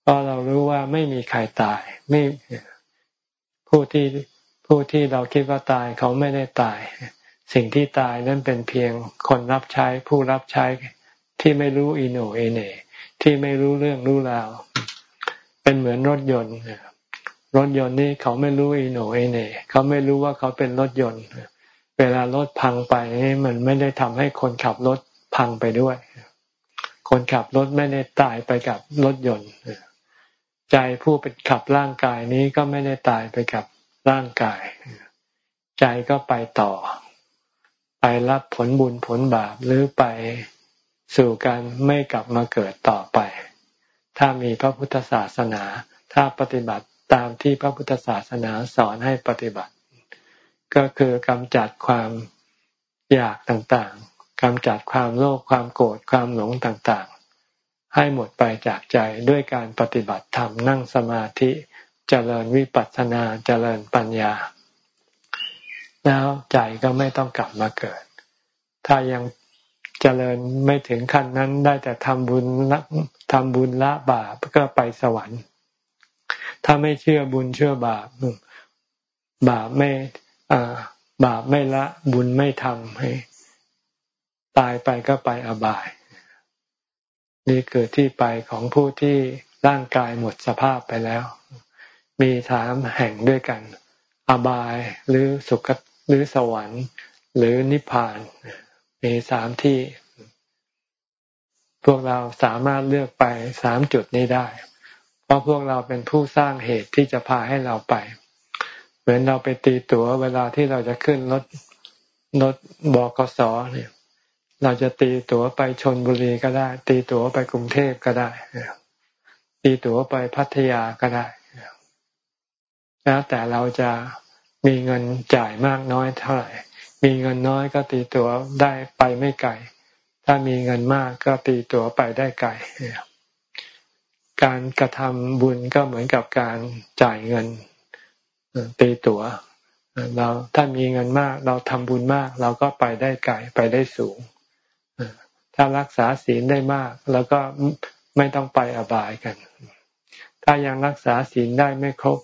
เพราะเรารู้ว่าไม่มีใครตายไม่ผู้ที่ผู้ที่เราคิดว่าตายเขาไม่ได้ตาย สิ่งที่ตายนั้นเป็นเพียงคนรับใช้ผู้รับใช้ที่ไม่รู้อิโนเอเนที่ไม่รู้เรื่องรู้ราว เป็นเหมือนรถยนต์รถยนต์นี่เขาไม่รู้อิโนเอเนเขาไม่รู้ว่าเขาเป็นรถยนต์ เวลารถพังไปมันไม่ได้ทำให้คนขับรถพังไปด้วย คนขับรถไม่ได้ตายไปกับรถยนต์ใจผู้เป็นขับร่างกายนี้ก็ไม่ได้ตายไปกับร่างกาย ใจก็ไปต่อ ไปรับผลบุญผลบาปหรือไปสู่การไม่กลับมาเกิดต่อไป ถ้ามีพระพุทธศาสนา ถ้าปฏิบัติตามที่พระพุทธศาสนาสอนให้ปฏิบัติ ก็คือกำจัดความอยากต่างๆกำจัดความโลภความโกรธความหลงต่างๆ ให้หมดไปจากใจด้วยการปฏิบัติธรรมนั่งสมาธิเจริญวิปัสสนาเจริญปัญญา แล้วใจก็ไม่ต้องกลับมาเกิด ถ้ายังเจริญไม่ถึงขั้นนั้นได้แต่ทำบุญละทำบุญละบาปก็ไปสวรรค์ ถ้าไม่เชื่อบุญเชื่อบาป บาปไม่บาปไม่ละบุญไม่ทำให้ ตายไปก็ไปอบาย นี่คือที่ไปของผู้ที่ร่างกายหมดสภาพไปแล้ว มีสามแห่งด้วยกัน อบายหรือสุค หรือสวรรค์ หรือนิพพาน มีสามที่ พวกเราสามารถเลือกไปสามจุดนี้ได้ เพราะพวกเราเป็นผู้สร้างเหตุที่จะพาให้เราไป เหมือนเราไปตีตั๋วเวลาที่เราจะขึ้นรถรถบกสเนี่ย เราจะตีตั๋วไปชนบุรีก็ได้ ตีตั๋วไปกรุงเทพก็ได้ตีตั๋วไปพัทยาก็ได้แล้วแต่เราจะ มีเงินจ่ายมากน้อยเท่าไหร่ มีเงินน้อยก็ตีตั๋วได้ไปไม่ไกล ถ้ามีเงินมากก็ตีตั๋วไปได้ไกล การกระทำบุญก็เหมือนกับการจ่ายเงินตีตั๋วเราถ้ามีเงินมาก เราทำบุญมาก เราก็ไปได้ไกลไปได้สูง ถ้ารักษาศีลได้มาก แล้วก็ไม่ต้องไปอบายกัน ถ้ายังรักษาศีลได้ไม่ครบ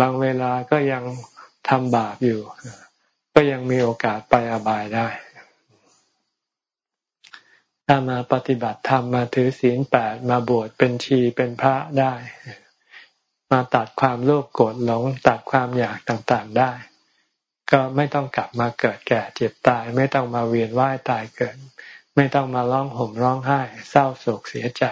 บางเวลาก็ยัง ทำบาปอยู่ ก็ยังมีโอกาสไปอบายได้ ถ้ามาปฏิบัติธรรมมาถือศีลแปดมาบวชเป็นชีเป็นพระได้ มาตัดความโลภโกรธหลงตัดความอยากต่างๆได้ ก็ไม่ต้องกลับมาเกิดแก่เจ็บตาย ไม่ต้องมาเวียนว่ายตายเกิด ไม่ต้องมาร้องห่มร้องไห้ เศร้าโศกเสียใจ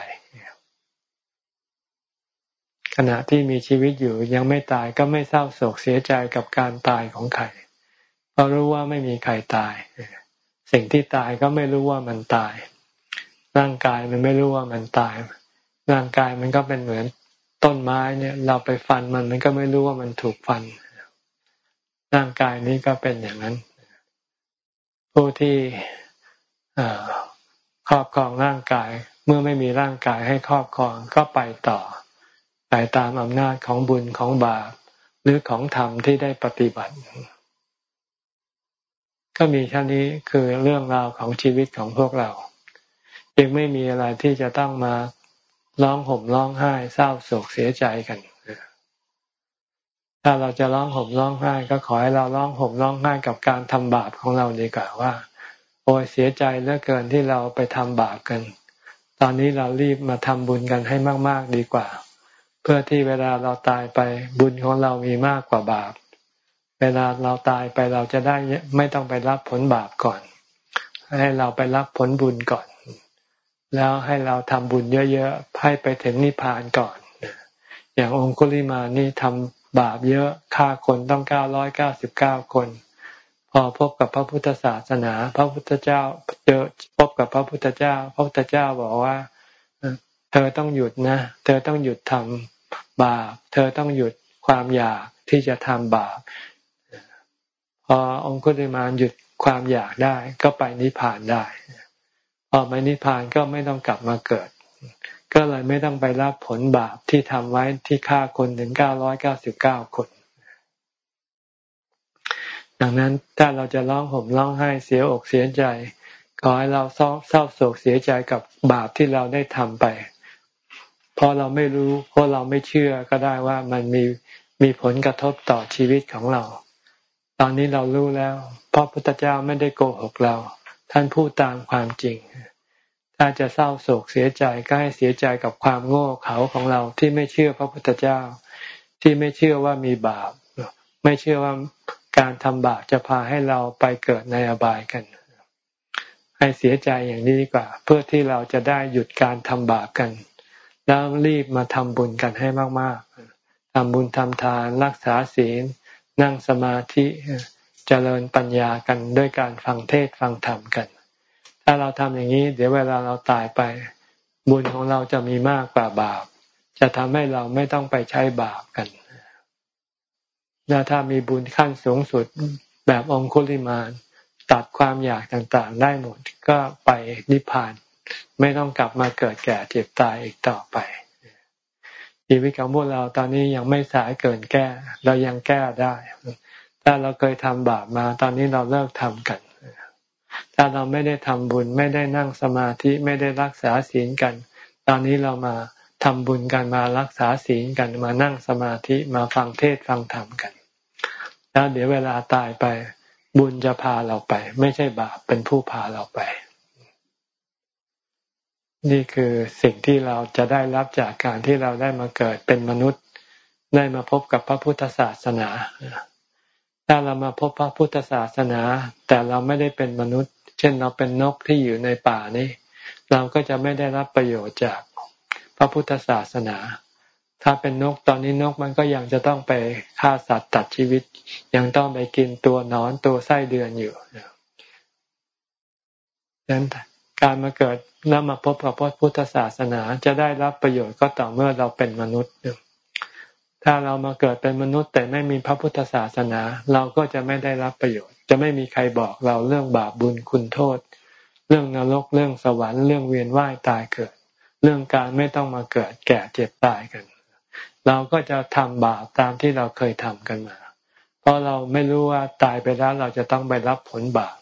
ขณะที่มีชีวิตอยู่ยังไม่ตายก็ไม่เศร้าโศกเสียใจกับการตายของใครเพราะรู้ว่าไม่มีใครตาย สิ่งที่ตายก็ไม่รู้ว่ามันตาย ร่างกายมันไม่รู้ว่ามันตาย ร่างกายมันก็เป็นเหมือนต้นไม้เนี่ย เราไปฟันมันมันก็ไม่รู้ว่ามันถูกฟัน ร่างกายนี้ก็เป็นอย่างนั้น ผู้ที่ครอบครองร่างกาย เมื่อไม่มีร่างกายให้ครอบครองก็ไปต่อ ไปตามอำนาจของบุญของบาปหรือของธรรมที่ได้ปฏิบัติ ก็มีแค่นี้คือเรื่องราวของชีวิตของพวกเรายังไม่มีอะไรที่จะต้องมาร้องห่มร้องไห้เศร้าโศกเสียใจกัน ถ้าเราจะร้องห่มร้องไห้ ก็ขอให้เราร้องห่มร้องไห้กับการทำบาปของเราดีกว่าว่า โอ้ยเสียใจเหลือเกินที่เราไปทำบาปกัน ตอนนี้เรารีบมาทำบุญกันให้มาก ๆ ดีกว่า เพื่อที่เวลาเราตายไปบุญของเรามีมากกว่าบาป เวลาเราตายไปเราจะได้ไม่ต้องไปรับผลบาปก่อน ให้เราไปรับผลบุญก่อน แล้วให้เราทำบุญเยอะๆให้ไปถึงนิพพานก่อน อย่างองคุลิมานี่ทำบาปเยอะฆ่าคนต้องเก้าร้อยเก้าสิบเก้าคน พอพบกับพระพุทธศาสนา พระพุทธเจ้าเจอพบกับพระพุทธเจ้า พระพุทธเจ้าบอกว่า เธอต้องหยุดนะ เธอต้องหยุดทำบาป เธอต้องหยุดความอยากที่จะทำบาป พอองคุลิมานหยุดความอยากได้ ก็ไปนิพพานได้พอไปนิพพานก็ไม่ต้องกลับมาเกิด ก็เลยไม่ต้องไปรับผลบาปที่ทำไว้ที่ฆ่าคนถึงเก้าร้อยเก้าสิบเก้าคน ดังนั้นถ้าเราจะร้องห่มร้องไห้เสียอกเสียใจขอให้เราเศร้าโศกเสียใจกับบาปที่เราได้ทำไป เพราะเราไม่รู้เพราะเราไม่เชื่อก็ได้ว่ามันมีมีผลกระทบต่อชีวิตของเรา ตอนนี้เรารู้แล้ว เพราะพุทธเจ้าไม่ได้โกหกเรา ท่านพูดตามความจริง ถ้าจะเศร้าโศกเสียใจก็ให้เสียใจกับความโง่เขลาของเราที่ไม่เชื่อพระพุทธเจ้า ที่ไม่เชื่อว่ามีบาป ไม่เชื่อว่าการทำบาปจะพาให้เราไปเกิดในอบายกัน ให้เสียใจอย่างนี้ดีกว่า เพื่อที่เราจะได้หยุดการทำบาปกัน แล้วรีบมาทำบุญกันให้มากๆทำบุญทำทานรักษาศีล นั่งสมาธิเจริญปัญญากันด้วยการฟังเทศฟังธรรมกัน ถ้าเราทำอย่างนี้ เดี๋ยวเวลาเราตายไป บุญของเราจะมีมากกว่าบาป จะทำให้เราไม่ต้องไปใช้บาปกันแล้วถ้ามีบุญขั้นสูงสุดแบบองคุลิมานตัดความอยากต่างๆ ได้หมดก็ไปนิพพาน ไม่ต้องกลับมาเกิดแก่เจ็บตายอีกต่อไปชีวิตของพวกเราตอนนี้ยังไม่สายเกินแก้ เรายังแก้ได้ ถ้าเราเคยทำบาปมา ตอนนี้เราเลิกทำกัน ถ้าเราไม่ได้ทำบุญ ไม่ได้นั่งสมาธิไม่ได้รักษาศีลกัน ตอนนี้เรามาทำบุญกันมารักษาศีลกันมานั่งสมาธิมาฟังเทศฟังธรรมกัน แล้วเดี๋ยวเวลาตายไป บุญจะพาเราไป ไม่ใช่บาปเป็นผู้พาเราไป นี่คือสิ่งที่เราจะได้รับจากการที่เราได้มาเกิดเป็นมนุษย์ ได้มาพบกับพระพุทธศาสนาถ้าเรามาพบพระพุทธศาสนา แต่เราไม่ได้เป็นมนุษย์ เช่นเราเป็นนกที่อยู่ในป่านี่เราก็จะไม่ได้รับประโยชน์จากพระพุทธศาสนา ถ้าเป็นนกตอนนี้นกมันก็ยังจะต้องไปฆ่าสัตว์ตัดชีวิต ยังต้องไปกินตัวนอนตัวไส้เดือนอยู่ดังนั้น การมาเกิดแล้วมาพบกับพระพุทธศาสนาจะได้รับประโยชน์ก็ต่อเมื่อเราเป็นมนุษย์ ถ้าเรามาเกิดเป็นมนุษย์ แต่ไม่มีพระพุทธศาสนา เราก็จะไม่ได้รับประโยชน์ จะไม่มีใครบอกเราเรื่องบาปบุญคุณโทษ เรื่องนรกเรื่องสวรรค์เรื่องเวียนว่ายตายเกิด เรื่องการไม่ต้องมาเกิดแก่เจ็บตายกัน เราก็จะทำบาปตามที่เราเคยทำกันมา เพราะเราไม่รู้ว่าตายไปแล้วเราจะต้องไปรับผลบาป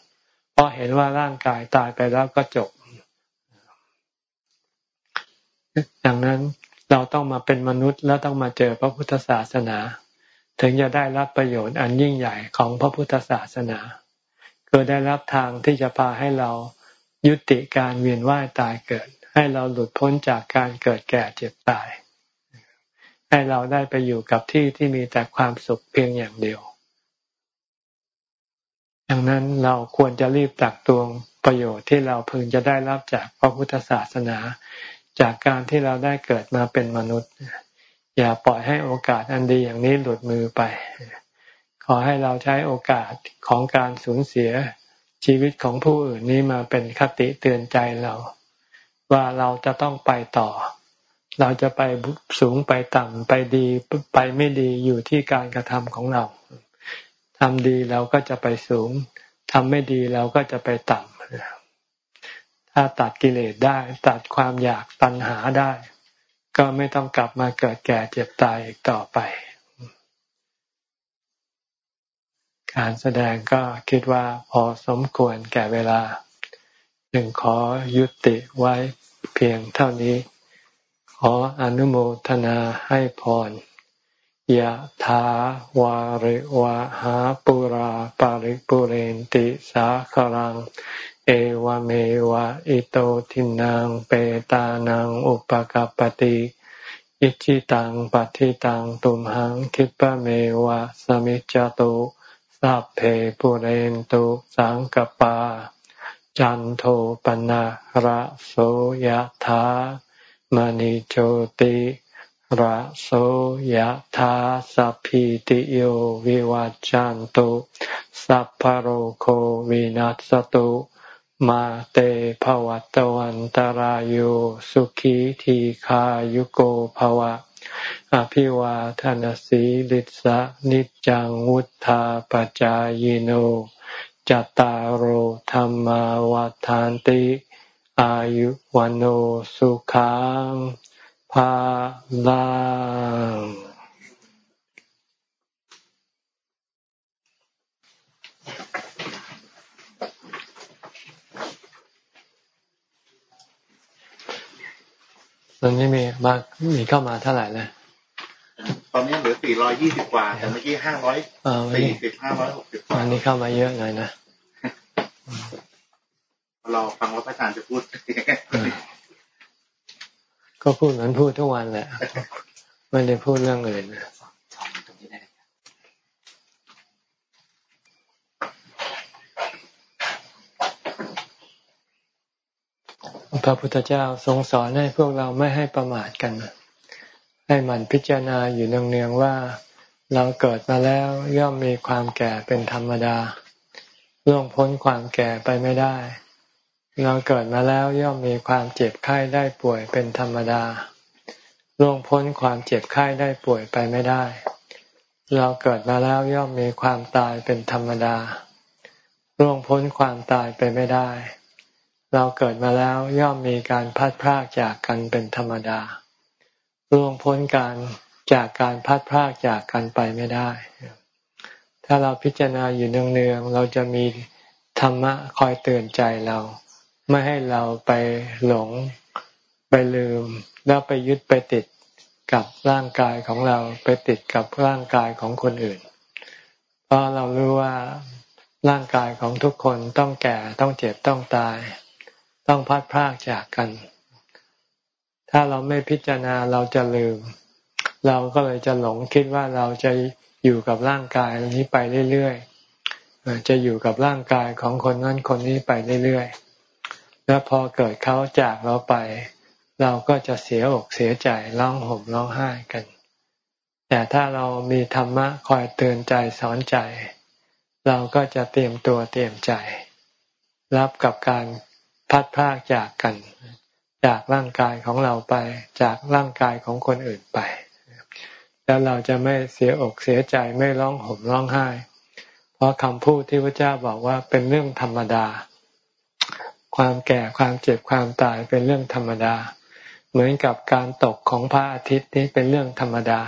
เพราะเห็นว่าร่างกายตายไปแล้วก็จบ ดังนั้นเราต้องมาเป็นมนุษย์แล้วต้องมาเจอพระพุทธศาสนา ถึงจะได้รับประโยชน์อันยิ่งใหญ่ของพระพุทธศาสนาคือได้รับทางที่จะพาให้เรายุติการเวียนว่ายตายเกิด ให้เราหลุดพ้นจากการเกิดแก่เจ็บตาย ให้เราได้ไปอยู่กับที่ที่มีแต่ความสุขเพียงอย่างเดียว ดังนั้นเราควรจะรีบตักตวงประโยชน์ที่เราพึงจะได้รับจากพระพุทธศาสนา จากการที่เราได้เกิดมาเป็นมนุษย์ อย่าปล่อยให้โอกาสอันดีอย่างนี้หลุดมือไป ขอให้เราใช้โอกาสของการสูญเสียชีวิตของผู้อื่นนี้มาเป็นคติเตือนใจเรา ว่าเราจะต้องไปต่อ เราจะไปสูงไปต่ำไปดีไปไม่ดีอยู่ที่การกระทำของเรา ทำดีเราก็จะไปสูงทำไม่ดีเราก็จะไปต่ำถ้าตัดกิเลสได้ตัดความอยากตัณหาได้ ก็ไม่ต้องกลับมาเกิดแก่เจ็บตายอีกต่อไป การแสดงก็คิดว่าพอสมควรแก่เวลาหนึ่งขอยุติไว้เพียงเท่านี้ ขออนุโมทนาให้พร ยะถาวาริวะหาปุราปาริปุเรนติสาครัง เอวเมวะอิโตทินังเปตานังอุปกัปติอิจิตังปฏิตังตุมหังคิปะเมวะสมิจจตุสัพเพปุเรนตุสังกปา จันโทปนะระโสยะถามณิโชติ ระโสยธาสัพพิติโยวิวัจจันตุสัพพโรโควินัสตุมาเตภวัตวันตารโยสุขีทีขายุโกภวะ อภิวาทานสีลิสะนิจังวุธาปจายโนจตารโหธรรมวาทานติ อายุวันโอสุขัง ภาลังตอนนี้มีมามีเข้ามาเท่าไหร่แล้วตอนนี้เหลือสี่ร้อยยี่สิบกว่า แต่เมื่อกี้ห้าร้อยสี่สิบห้าร้อยหกสิบอันนี้เข้ามาเยอะหน่อยนะรอฟังว่าพระอาจารย์จะพูด ก็พูดเหมือนพูดทุกวันแหละไม่ได้พูดเรื่องอื่นพระพุทธเจ้าทรงสอนให้พวกเราไม่ให้ประมาทกัน ให้มันพิจารณาอยู่เนืองๆว่าเราเกิดมาแล้วย่อมมีความแก่เป็นธรรมดาล่วงพ้นความแก่ไปไม่ได้ เราเกิดมาแล้วย่อมมีความเจ็บไข้ได้ป่วยเป็นธรรมดาล่วงพ้นความเจ็บไข้ได้ป่วยไปไม่ได้ เราเกิดมาแล้วย่อมมีความตายเป็นธรรมดาล่วงพ้นความตายไปไม่ได้ เราเกิดมาแล้วย่อมมีการพัดพรากจากกันเป็นธรรมดาล่วงพ้นการจากการพัดพรากจากกันไปไม่ได้ ถ้าเราพิจารณาอยู่เนืองๆเราจะมีธรรมะคอยเตือนใจเรา ไม่ให้เราไปหลงไปลืม แล้วไปยึดไปติดกับร่างกายของเราไปติดกับร่างกายของคนอื่น เพราะเรารู้ว่าร่างกายของทุกคนต้องแก่ต้องเจ็บต้องตาย ต้องพัดพรากจากกัน ถ้าเราไม่พิจารณาเราจะลืม เราก็เลยจะหลงคิดว่าเราจะอยู่กับร่างกายนี้ไปเรื่อยๆจะอยู่กับร่างกายของคนนั้นคนนี้ไปเรื่อยๆ แล้วพอเกิดเขาจากเราไป เราก็จะเสียอกเสียใจร้องห่มร้องไห้กัน แต่ถ้าเรามีธรรมะคอยเตือนใจสอนใจ เราก็จะเตรียมตัวเตรียมใจ รับกับการพัดพากจากกัน จากร่างกายของเราไป จากร่างกายของคนอื่นไป แล้วเราจะไม่เสียอกเสียใจไม่ร้องห่มร้องไห้ เพราะคำพูดที่พระเจ้าบอกว่าเป็นเรื่องธรรมดา ความแก่ความเจ็บความตายเป็นเรื่องธรรมดา เหมือนกับการตกของพระอาทิตย์นี้เป็นเรื่องธรรมดา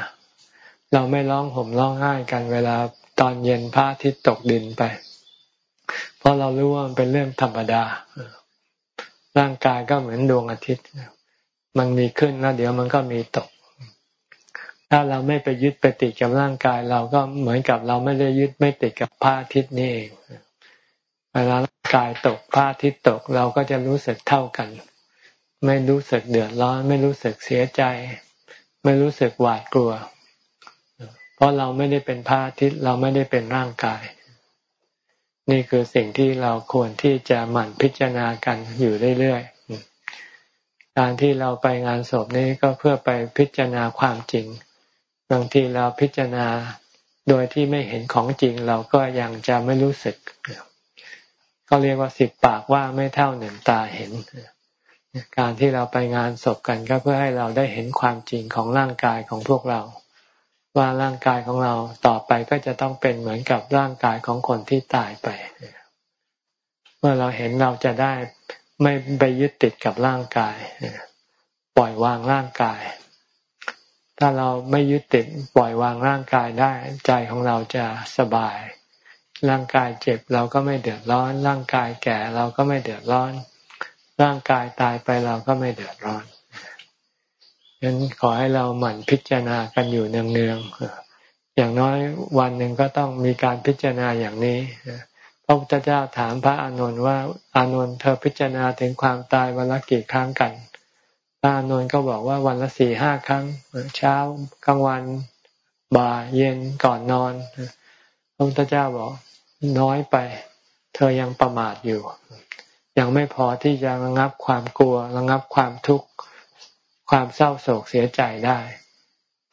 เราไม่ร้องห่มร้องไห้กันเวลาตอนเย็นพระอาทิตย์ตกดินไป เพราะเรารู้ว่ามันเป็นเรื่องธรรมดา ร่างกายก็เหมือนดวงอาทิตย์ มันมีขึ้นแล้วเดี๋ยวมันก็มีตก ถ้าเราไม่ไปยึดไปติดกับร่างกาย เราก็เหมือนกับเราไม่ได้ยึดไม่ติดกับพระอาทิตย์นี่เองเลาร่างกายตกพระอาทิตย์ตกเราก็จะรู้สึกเท่ากัน ไม่รู้สึกเดือดร้อน ไม่รู้สึกเสียใจ ไม่รู้สึกหวาดกลัว เพราะเราไม่ได้เป็นพระอาทิตย์เราไม่ได้เป็นร่างกาย นี่คือสิ่งที่เราควรที่จะหมั่นพิจารณากันอยู่เรื่อยๆการที่เราไปงานศพนี้ก็เพื่อไปพิจารณาความจริงบางทีเราพิจารณาโดยที่ไม่เห็นของจริงเราก็ยังจะไม่รู้สึกก็ เรียกว่าสิบปากว่าไม่เท่าหนึ่งตาเห็น การที่เราไปงานศพกันก็เพื่อให้เราได้เห็นความจริงของร่างกายของพวกเรา ว่าร่างกายของเราต่อไปก็จะต้องเป็นเหมือนกับร่างกายของคนที่ตายไป เมื่อเราเห็นเราจะได้ไม่ไปยึดติดกับร่างกาย ปล่อยวางร่างกาย ถ้าเราไม่ยึดติดปล่อยวางร่างกายได้ ใจของเราจะสบาย ร่างกายเจ็บเราก็ไม่เดือดร้อน ร่างกายแก่เราก็ไม่เดือดร้อน ร่างกายตายไปเราก็ไม่เดือดร้อนฉะนั้นขอให้เราหมั่นพิจารณากันอยู่เนืองๆอย่างน้อยวันหนึ่งก็ต้องมีการพิจารณาอย่างนี้พระพุทธเจ้าถามพระอานนท์ว่า อานนท์เธอพิจารณาถึงความตายวันละกี่ครั้งกันพระอานนท์ก็บอกว่าวันละสี่ห้าครั้งเช้ากลางวันบ่ายเย็นก่อนนอน ระพุทธเจ้าบอกน้อยไป เธอยังประมาทอยู่ ยังไม่พอที่จะระงับความกลัวระงับความทุกข์ความเศร้าโศกเสียใจได้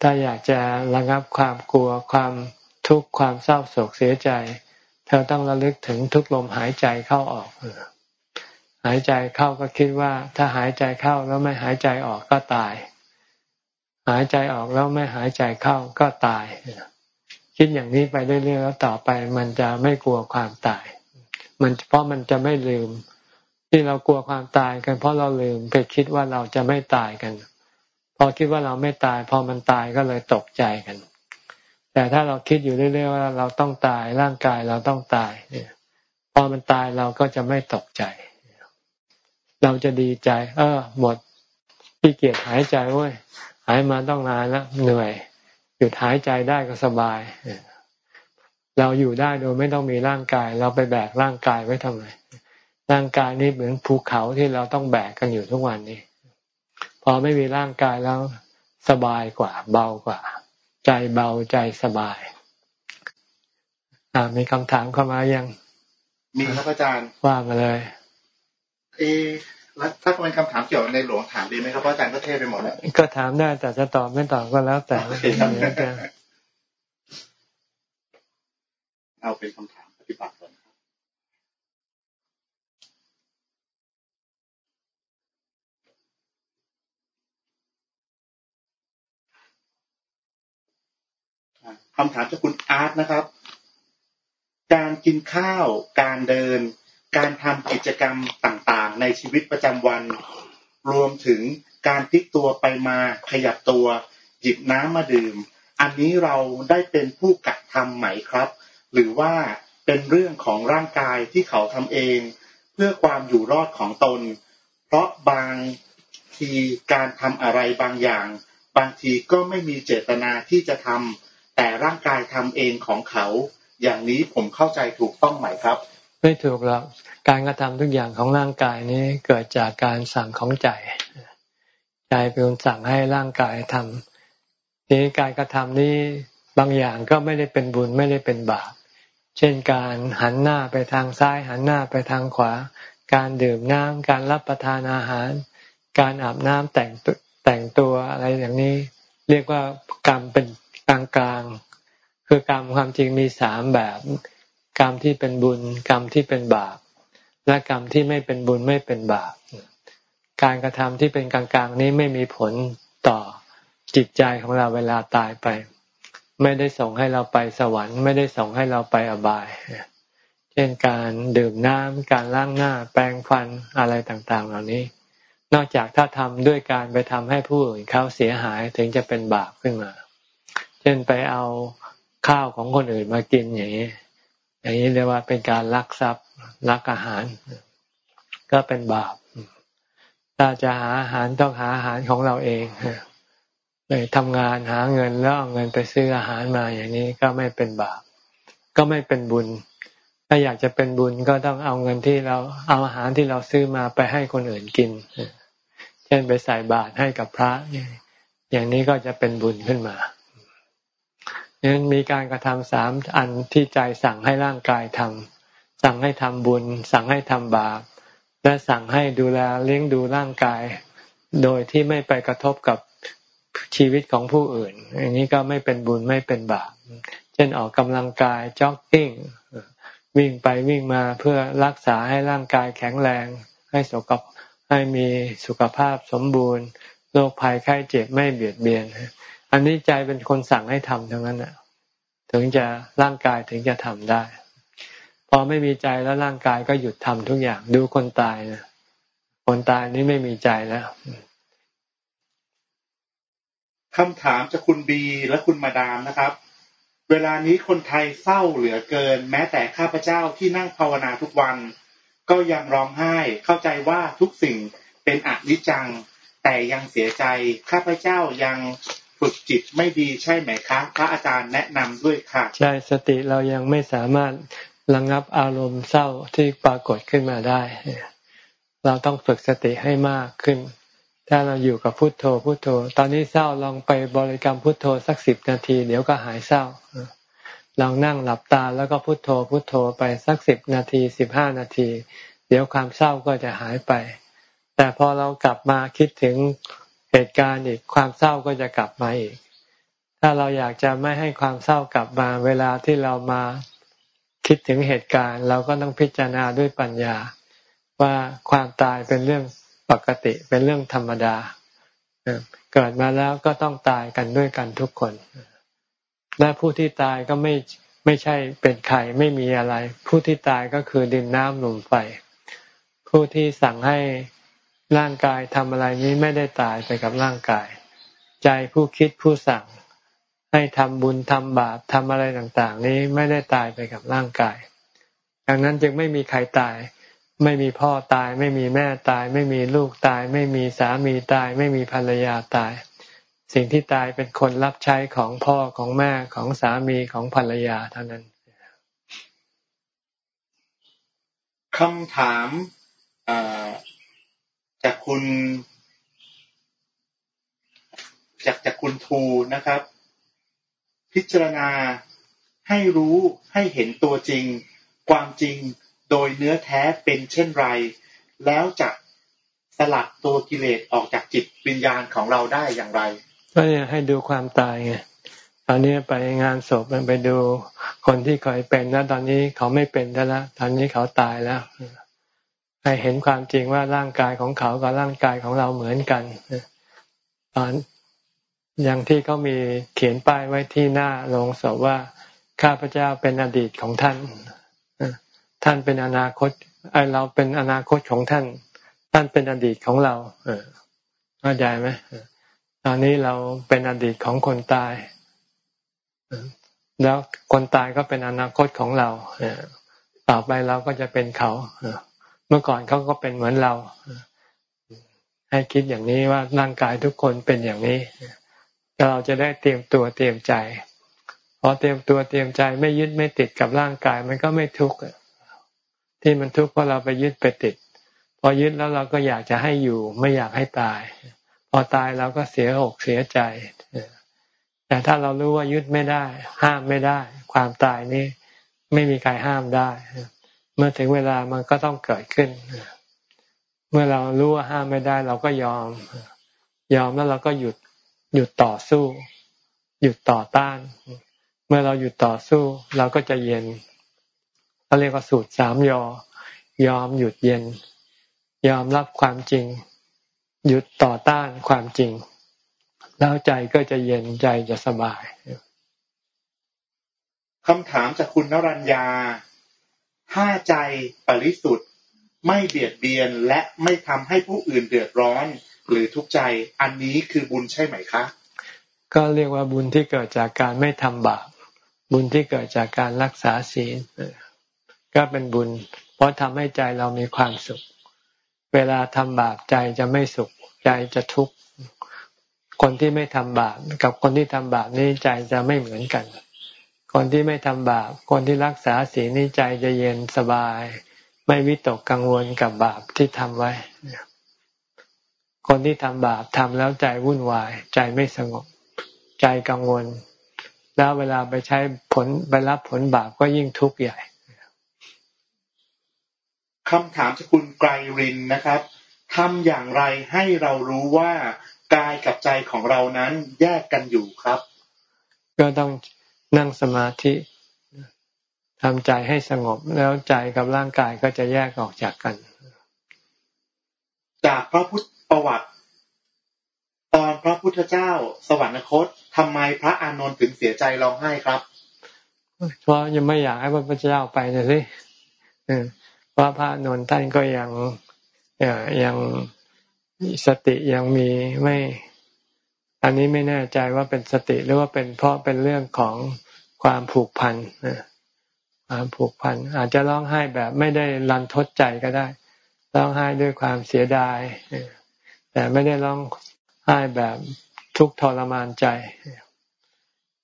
ถ้าอยากจะระงับความกลัวความทุกข์ความเศร้าโศกเสียใจ เธอต้องระลึกถึงทุกลมหายใจเข้าออกหายใจเข้าก็คิดว่า ถ้าหายใจเข้าแล้วไม่หายใจออกก็ตาย หายใจออกแล้วไม่หายใจเข้าก็ตาย คิดอย่างนี้ไปเรื่อยๆแล้วต่อไป มันจะไม่กลัวความตาย มันเพราะมันจะไม่ลืม ที่เรากลัวความตายกัน เพราะเราลืมไปคิดว่าเราจะไม่ตายกัน พอคิดว่าเราไม่ตาย พอมันตายก็เลยตกใจกัน แต่ถ้าเราคิดอยู่เรื่อยๆว่าเราต้องตายร่างกายเราต้องตายเนี่ยพอมันตายเราก็จะไม่ตกใจ เราจะดีใจ เออ หมดที่เกียจหายใจเว้ยหายมาต้องนานแล้วเหนื่อย หยุดหายใจได้ก็สบาย เราอยู่ได้โดยไม่ต้องมีร่างกาย เราไปแบกร่างกายไว้ทำไมร่างกายนี่เหมือนภูเขาที่เราต้องแบกกันอยู่ทุกวันนี้ พอไม่มีร่างกายแล้วสบายกว่า เบากว่า ใจเบาใจสบาย อ่ามีคำถามเข้ามายัง มีครับอาจารย์ว่ามาเลย เอ แล้วถ้าเป็นคำถามเกี่ยวกับในหลวงถามดีไหมครับเพราะอาจารย์ก็เทศไปหมดแล้วก็ถามได้แต่จะตอบไม่ตอบก็แล้วแต่เอาเป็นคำถามปฏิบัติก่อนคำถามจากคุณอาร์ตนะครับ การกินข้าว การเดิน การทำกิจกรรมต่างๆ ในชีวิตประจำวัน รวมถึงการพลิกตัวไปมาขยับตัว หยิบน้ำมาดื่ม อันนี้เราได้เป็นผู้กระทำไหมครับ หรือว่าเป็นเรื่องของร่างกายที่เขาทำเอง เพื่อความอยู่รอดของตน เพราะบางทีการทำอะไรบางอย่าง บางทีก็ไม่มีเจตนาที่จะทำแต่ร่างกายทำเองของเขา อย่างนี้ผมเข้าใจถูกต้องไหมครับ ไม่ถูกหรอกการกระทำทุกอย่างของร่างกายนี้เกิดจากการสั่งของใจ ใจเป็นคนสั่งให้ร่างกายทำทีนี้การกระทำนี้บางอย่างก็ไม่ได้เป็นบุญไม่ได้เป็นบาปเช่นการหันหน้าไปทางซ้าย หันหน้าไปทางขวา การดื่มน้ำการรับประทานอาหาร การอาบน้ำแต่งแต่งตัวอะไรอย่างนี้ เรียกว่ากรรมเป็นกลางกลางคือกรรมความจริงมีสามแบบ กรรมที่เป็นบุญกรรมที่เป็นบาป และกรรมที่ไม่เป็นบุญไม่เป็นบาป การกระทำที่เป็นกลางๆนี้ไม่มีผลต่อจิตใจของเราเวลาตายไป ไม่ได้ส่งให้เราไปสวรรค์ไม่ได้ส่งให้เราไปอบาย เช่นการดื่มน้ำการล้างหน้า แปรงฟันอะไรต่างๆ เหล่านี้ นอกจากถ้าทำด้วยการไปทำให้ผู้อื่นเขาเสียหายถึงจะเป็นบาปขึ้นมา เช่นไปเอาข้าวของคนอื่นมากินอย่างนี้ อย่างนี้เรียกว่าเป็นการลักทรัพย์ลักอาหาร ก็เป็นบาป ถ้าจะหาอาหารต้องหาอาหารของเราเองไปทำงานหาเงินแล้วเอาเงินไปซื้ออาหารมาอย่างนี้ก็ไม่เป็นบาป ก็ไม่เป็นบุญ ถ้าอยากจะเป็นบุญก็ต้องเอาเงินที่เราเอาอาหารที่เราซื้อมาไปให้คนอื่นกิน เช่นไปใส่บาตรให้กับพระอย่างนี้ก็จะเป็นบุญขึ้นมา ดังนั้นมีการกระทำสามอันที่ใจสั่งให้ร่างกายทำสั่งให้ทำบุญ สั่งให้ทำบาป และสั่งให้ดูแลเลี้ยงดูร่างกาย โดยที่ไม่ไปกระทบกับชีวิตของผู้อื่นอย่างนี้ก็ไม่เป็นบุญไม่เป็นบาป เช่นออกกำลังกายจ็อกกิ้งวิ่งไปวิ่งมาเพื่อรักษาให้ร่างกายแข็งแรง ให้สุขให้มีสุขภาพสมบูรณ์โรคภัยไข้เจ็บไม่เบียดเบียน อันนี้ใจเป็นคนสั่งให้ทำทั้งนั้นน่ะ ถึงจะร่างกายถึงจะทำได้ พอไม่มีใจแล้วร่างกายก็หยุดทำทุกอย่าง ดูคนตายนะคนตายนี้ไม่มีใจแล้วคำถามจากคุณบีและคุณมาดามนะครับ เวลานี้คนไทยเศร้าเหลือเกิน แม้แต่ข้าพเจ้าที่นั่งภาวนาทุกวัน ก็ยังร้องไห้ เข้าใจว่าทุกสิ่งเป็นอนิจจัง แต่ยังเสียใจข้าพเจ้ายัง ฝึกจิตไม่ดีใช่ไหมคะ พระอาจารย์แนะนำด้วยค่ะ ใช่สติเรายังไม่สามารถระงับอารมณ์เศร้าที่ปรากฏขึ้นมาได้ เราต้องฝึกสติให้มากขึ้น ถ้าเราอยู่กับพุทโธพุทโธ ตอนนี้เศร้าลองไปบริกรรมพุทโธสักสิบนาที เดี๋ยวก็หายเศร้าลองนั่งหลับตาแล้วก็พุทโธพุทโธไปสักสิบนาทีสิบห้านาที เดี๋ยวความเศร้าก็จะหายไป แต่พอเรากลับมาคิดถึง เหตุการณ์อีกความเศร้าก็จะกลับมาอีก ถ้าเราอยากจะไม่ให้ความเศร้ากลับมาเวลาที่เรามาคิดถึงเหตุการณ์ เราก็ต้องพิจารณาด้วยปัญญา ว่าความตายเป็นเรื่องปกติเป็นเรื่องธรรมดา เกิดมาแล้วก็ต้องตายกันด้วยกันทุกคน และผู้ที่ตายก็ไม่ไม่ใช่เป็นใครไม่มีอะไร ผู้ที่ตายก็คือดินน้ำลมไฟผู้ที่สั่งให้ ร่างกายทำอะไรนี้ไม่ได้ตายไปกับร่างกาย ใจผู้คิดผู้สั่ง ให้ทำบุญทำบาปทำอะไรต่างๆ นี้ไม่ได้ตายไปกับร่างกาย ดังนั้นจึงไม่มีใครตาย ไม่มีพ่อตาย ไม่มีแม่ตาย ไม่มีลูกตาย ไม่มีสามีตาย ไม่มีภรรยาตาย สิ่งที่ตายเป็นคนรับใช้ของพ่อของแม่ของสามีของภรรยาเท่านั้นคำถาม จากคุณ จากจากคุณทูนะครับ พิจารณาให้รู้ให้เห็นตัวจริง ความจริงโดยเนื้อแท้เป็นเช่นไร แล้วจะสลัดตัวกิเลสออกจากจิตวิญญาณของเราได้อย่างไรก็เนี่ยให้ดูความตายไงตอนนี้ไปงานศพมันไปดูคนที่เคยเป็นแล้วตอนนี้เขาไม่เป็นแล้วตอนนี้เขาตายแล้ว ให้เห็นความจริงว่าร่างกายของเขากับร่างกายของเราเหมือนกันตอนอย่างที่เขามีเขียนป้ายไว้ที่หน้าโรงศพว่าข้าพเจ้าเป็นอดีตของท่าน ท่านเป็นอนาคตไอเราเป็นอนาคตของท่าน ท่านเป็นอดีตของเรา เออเข้าใจไหมตอนนี้เราเป็นอดีตของคนตาย แล้วคนตายก็เป็นอนาคตของเราต่อไปเราก็จะเป็นเขา เมื่อก่อนเขาก็เป็นเหมือนเรา ให้คิดอย่างนี้ว่าร่างกายทุกคนเป็นอย่างนี้เราจะได้เตรียมตัวเตรียมใจพอเตรียมตัวเตรียมใจไม่ยึดไม่ติดกับร่างกาย มันก็ไม่ทุกข์ที่มันทุกข์เพราะเราไปยึดไปติด พอยึดแล้วเราก็อยากจะให้อยู่ ไม่อยากให้ตาย พอตายเราก็เสียอกเสียใจแต่ถ้าเรารู้ว่ายึดไม่ได้ ห้ามไม่ได้ ความตายนี่ไม่มีใครห้ามได้ เมื่อถึงเวลามันก็ต้องเกิดขึ้น เมื่อเรารู้ว่าห้ามไม่ได้เราก็ยอม ยอมแล้วเราก็หยุดหยุดต่อสู้ หยุดต่อต้าน เมื่อเราหยุดต่อสู้ เราก็จะเย็นเขาเรียกว่าสูตรสามยอ ยอมหยุดเย็น ยอมรับความจริง หยุดต่อต้านความจริง แล้วใจก็จะเย็นใจจะสบายคำถามจากคุณนรัญญา ถ้าใจปริสุทธิ์ไม่เบียดเบียนและไม่ทำให้ผู้อื่นเดือดร้อน หรือทุกข์ใจอันนี้คือบุญใช่ไหมคะ ก็เรียกว่าบุญที่เกิดจากการไม่ทำบาปบุญที่เกิดจากการรักษาศีลก็เป็นบุญ เพราะทำให้ใจเรามีความสุข เวลาทำบาปใจจะไม่สุข ใจจะทุกข์คนที่ไม่ทำบาปกับคนที่ทำบาปนี่ใจจะไม่เหมือนกัน คนที่ไม่ทำบาป คนที่รักษาศีลนี่ใจจะเย็นสบาย ไม่วิตกกังวลกับบาปที่ทำไว้ คนที่ทำบาปทำแล้วใจวุ่นวาย ใจไม่สงบ ใจกังวล แล้วเวลาไปใช้ผลไปรับผลบาปก็ยิ่งทุกข์ใหญ่คำถามจากคุณไกรรินนะครับทำอย่างไรให้เรารู้ว่ากายกับใจของเรานั้นแยกกันอยู่ครับ ก็ต้อง นั่งสมาธิทำใจให้สงบแล้วใจกับร่างกายก็จะแยกออกจากกัน จากพระพุทธประวัติ ตอนพระพุทธเจ้า สวรรคตทำไมพระอานนท์ถึงเสียใจร้องไห้ครับ เพราะยังไม่อยากให้พระพุทธเจ้าไปนะสิเพราะพระอานนท์ท่านก็ยังยังสติยังมีไม่ อันนี้ไม่แน่ใจว่าเป็นสติหรือว่าเป็นเพราะเป็นเรื่องของความผูกพันความผูกพันอาจจะร้องไห้แบบไม่ได้รันทดใจก็ได้ร้องไห้ด้วยความเสียดายแต่ไม่ได้ร้องไห้แบบทุกทรมานใจ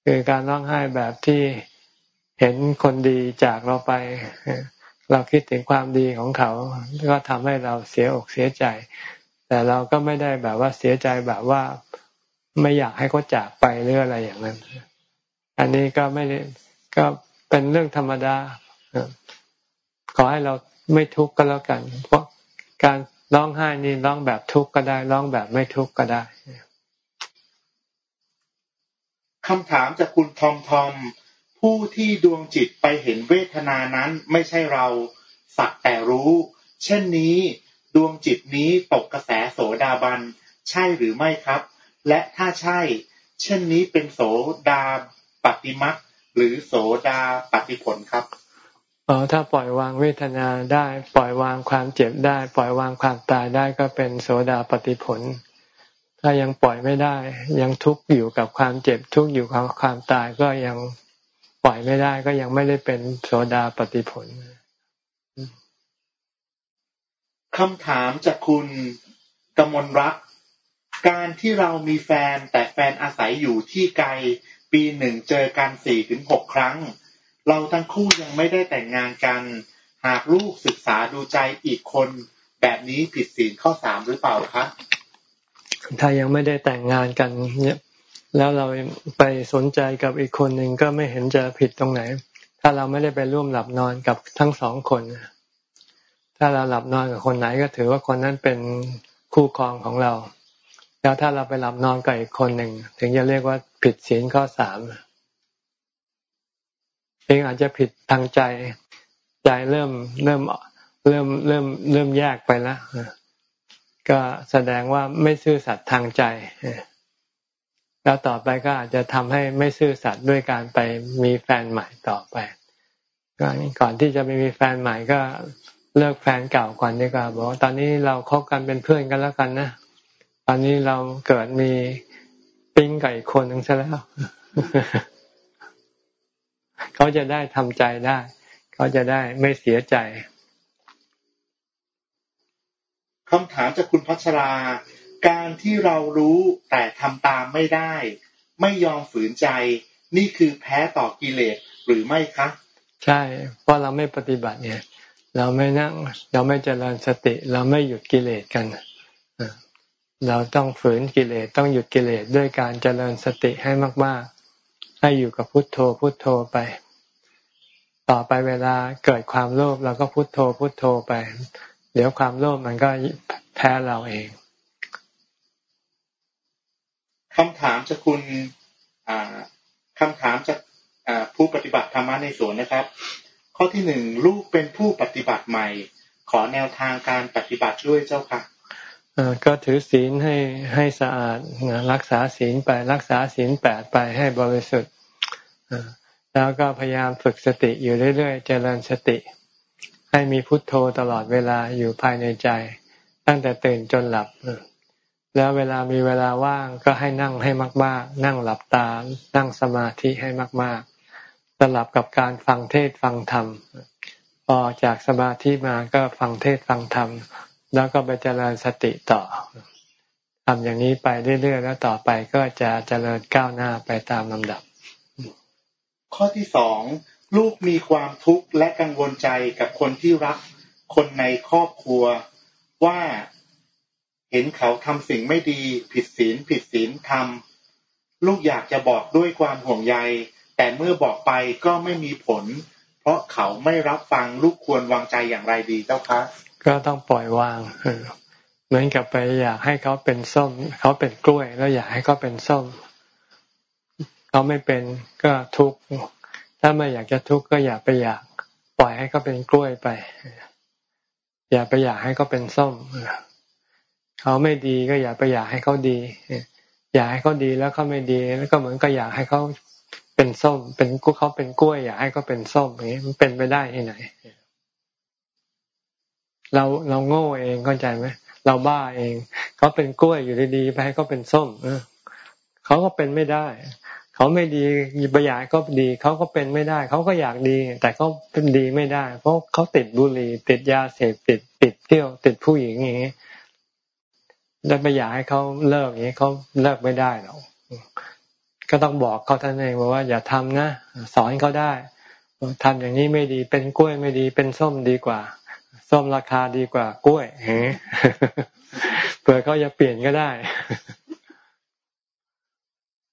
คือการร้องไห้แบบที่เห็นคนดีจากเราไป เราคิดถึงความดีของเขา ก็ทำให้เราเสียอกเสียใจ แต่เราก็ไม่ได้แบบว่าเสียใจแบบว่า ไม่อยากให้เขาจากไปหรืออะไรอย่างนั้น อันนี้ก็ไม่ได้ก็เป็นเรื่องธรรมดาขอให้เราไม่ทุกข์ก็แล้วกัน เพราะการร้องไห้นี่ร้องแบบทุกข์ก็ได้ร้องแบบไม่ทุกข์ก็ได้คำถามจากคุณทอมทอม ผู้ที่ดวงจิตไปเห็นเวทนานั้นไม่ใช่เราสักแต่รู้ เช่นนี้ดวงจิตนี้ตกกระแสโสดาบัน ใช่หรือไม่ครับ และถ้าใช่ เช่นนี้เป็นโสดาปฏิมักหรือโสดาปฏิผลครับอ๋อถ้าปล่อยวางเวทนาได้ ปล่อยวางความเจ็บได้ ปล่อยวางความตายได้ก็เป็นโสดาปฏิผล ถ้ายังปล่อยไม่ได้ ยังทุกข์อยู่กับความเจ็บทุกข์อยู่กับความตายก็ยังปล่อยไม่ได้ก็ยังไม่ได้เป็นโสดาปฏิผลคำถามจากคุณกมลรัก การที่เรามีแฟนแต่แฟนอาศัยอยู่ที่ไกล ปีหนึ่งเจอกันสี่ถึงหกครั้ง เราทั้งคู่ยังไม่ได้แต่งงานกัน หากลูกศึกษาดูใจอีกคน แบบนี้ผิดศีลข้อสามหรือเปล่าคะถ้ายังไม่ได้แต่งงานกันเนี่ยแล้วเราไปสนใจกับอีกคนหนึ่งก็ไม่เห็นจะผิดตรงไหน ถ้าเราไม่ได้ไปร่วมหลับนอนกับทั้งสองคน ถ้าเราหลับนอนกับคนไหนก็ถือว่าคนนั้นเป็นคู่ครองของเรา แล้วถ้าเราไปหลับนอนกับอีกคนหนึ่ง ถึงจะเรียกว่าผิดศีลข้อสามเองอาจจะผิดทางใจใจเริ่มเริ่มเริ่มเริ่มเริ่มแยกไปแล้วก็แสดงว่าไม่ซื่อสัตย์ทางใจแล้วต่อไปก็อาจจะทำให้ไม่ซื่อสัตย์ด้วยการไปมีแฟนใหม่ต่อไปก็ก่อนที่จะไม่มีแฟนใหม่ก็เลิกแฟนเก่าก่อนดีกว่าบอกตอนนี้เราคบกันเป็นเพื่อนกันแล้วกันนะ ตอนนี้เราเกิดมีปิ้งไก่คนหนึ่งซะแล้วเขาจะได้ทำใจได้ เขาจะได้ไม่เสียใจคำถามจากคุณพัชรา การที่เรารู้แต่ทำตามไม่ได้ ไม่ยอมฝืนใจ นี่คือแพ้ต่อกิเลสหรือไม่คะ ใช่ เพราะเราไม่ปฏิบัติเนี่ย เราไม่นั่ง เราไม่เจริญสติ เราไม่หยุดกิเลสกัน เราต้องฝืนกิเลสต้องหยุดกิเลสด้วยการเจริญสติให้มาก ๆ ให้อยู่กับพุทโธพุทโธไป ต่อไปเวลาเกิดความโลภเราก็พุทโธพุทโธไป เดี๋ยวความโลภมันก็แพ้เราเองคำถามจากคุณคำถามจากผู้ปฏิบัติธรรมะในสวนนะครับ ข้อที่หนึ่งลูกเป็นผู้ปฏิบัติใหม่ ขอแนวทางการปฏิบัติด้วยเจ้าค่ะ ก็ถือศีลให้ให้สะอาดรักษาศีลไปรักษาศีลแปดไปให้บริสุทธิ์แล้วก็พยายามฝึกสติอยู่เรื่อยๆ เจริญสติ ให้มีพุทโธตลอดเวลาอยู่ภายในใจ ตั้งแต่ตื่นจนหลับ แล้วเวลามีเวลาว่างก็ให้นั่งให้มาก ๆ นั่งหลับตา นั่งสมาธิให้มาก ๆ สลับกับการฟังเทศฟังธรรมพอจากสมาธิมาก็ฟังเทศฟังธรรม แล้วก็ไปเจริญสติต่อทำอย่างนี้ไปเรื่อยๆแล้วต่อไปก็จะเจริญก้าวหน้าไปตามลำดับ ข้อที่สองลูกมีความทุกข์และกังวลใจกับคนที่รัก คนในครอบครัวว่าเห็นเขาทำสิ่งไม่ดี ผิดศีลผิดศีลทำลูกอยากจะบอกด้วยความห่วงใย แต่เมื่อบอกไปก็ไม่มีผล เพราะเขาไม่รับฟังลูกควรวางใจอย่างไรดีเจ้าคะ ก็ต้องปล่อยวางเหมือนกับไปอยากให้เขาเป็นส้ม เขาเป็นกล้วย แล้วอยากให้เขาเป็นส้ม เขาไม่เป็นก็ทุกข์ถ้าไม่อยากจะทุกข์ก็อย่าไปอยาก ปล่อยให้เขาเป็นกล้วยไป อย่าไปอยากให้เขาเป็นส้มเขาไม่ดีก็อย่าไปอยากให้เขาดีอยากให้เขาดีแล้วเขาไม่ดี แล้วก็เหมือนก็อยากให้เขาเป็นส้ม เป็นกุ้เขาเป็นกล้วย อยากให้เขาเป็นส้มอย่างนี้มันเป็นไปได้ที่ไหน เราเราโง่เองเข้าใจไหมเราบ้าเองเขาเป็นกล้วยอยู่ดีๆไปให้เขาเป็นส้ม เออเขาก็เป็นไม่ได้เขาไม่ดีปอยากก็ดีเขาก็เป็นไม่ได้เขาก็อยากดี แต่เขาเป็นดีไม่ได้ เพราะเขาติดบุหรี่ติดยาเสพติดติดเที่ยว ติดผู้หญิงอย่างนี้แล้วไปอยากให้เขาเลิกอย่างนี้เขาเลิกไม่ได้หรอกก็ต้องบอกเขาท่านเองว่าอย่าทำนะสอนเขาได้ทำอย่างนี้ไม่ดีเป็นกล้วยไม่ดีเป็นส้มดีกว่า ส้มราคาดีกว่ากล้วยเฮ้เผื่อเขาจะเปลี่ยนก็ได้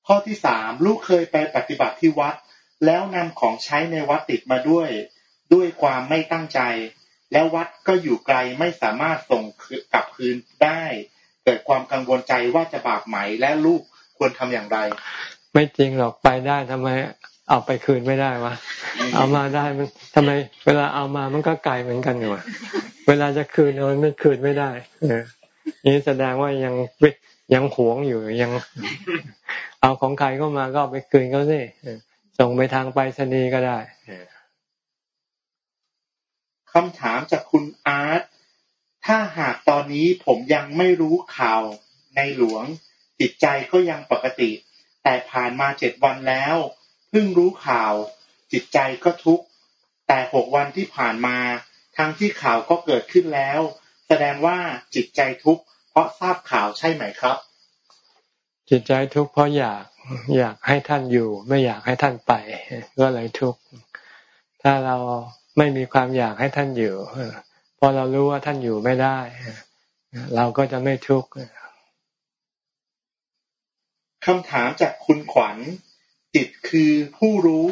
ข้อที่สามลูกเคยไปปฏิบัติที่วัด แล้วนำของใช้ในวัดติดมาด้วย ด้วยความไม่ตั้งใจ แล้ววัดก็อยู่ไกลไม่สามารถส่งกลับคืนได้ เกิดความกังวลใจว่าจะบาปไหมและลูกควรทำอย่างไร ไม่จริงหรอกไปได้ทำไม เอาไปคืนไม่ได้วะ เอามาได้มันทำไม เวลาเอามามันก็ไกลเหมือนกันอยู่เวลาจะคืนมันไม่คืนไม่ได้เออนี่แสดงว่ายังยังหวงอยู่ยัง เอาของใครก็มาก็ไปคืนเขาสิส่งไปทางไปรษณีย์ก็ได้คำถามจากคุณอาร์ตถ้าหากตอนนี้ผมยังไม่รู้ข่าวในหลวงจิตใจก็ยังปกติ แต่ผ่านมาเจ็ดวันแล้ว เพิ่งรู้ข่าว จิตใจก็ทุกข์ แต่หกวันที่ผ่านมา ทั้งที่ข่าวก็เกิดขึ้นแล้ว แสดงว่าจิตใจทุกข์เพราะทราบข่าวใช่ไหมครับ จิตใจทุกข์เพราะอยากอยากให้ท่านอยู่ ไม่อยากให้ท่านไปก็เลยทุกข์ถ้าเราไม่มีความอยากให้ท่านอยู่พอเรารู้ว่าท่านอยู่ไม่ได้เราก็จะไม่ทุกข์คำถามจากคุณขวัญ จิตคือผู้รู้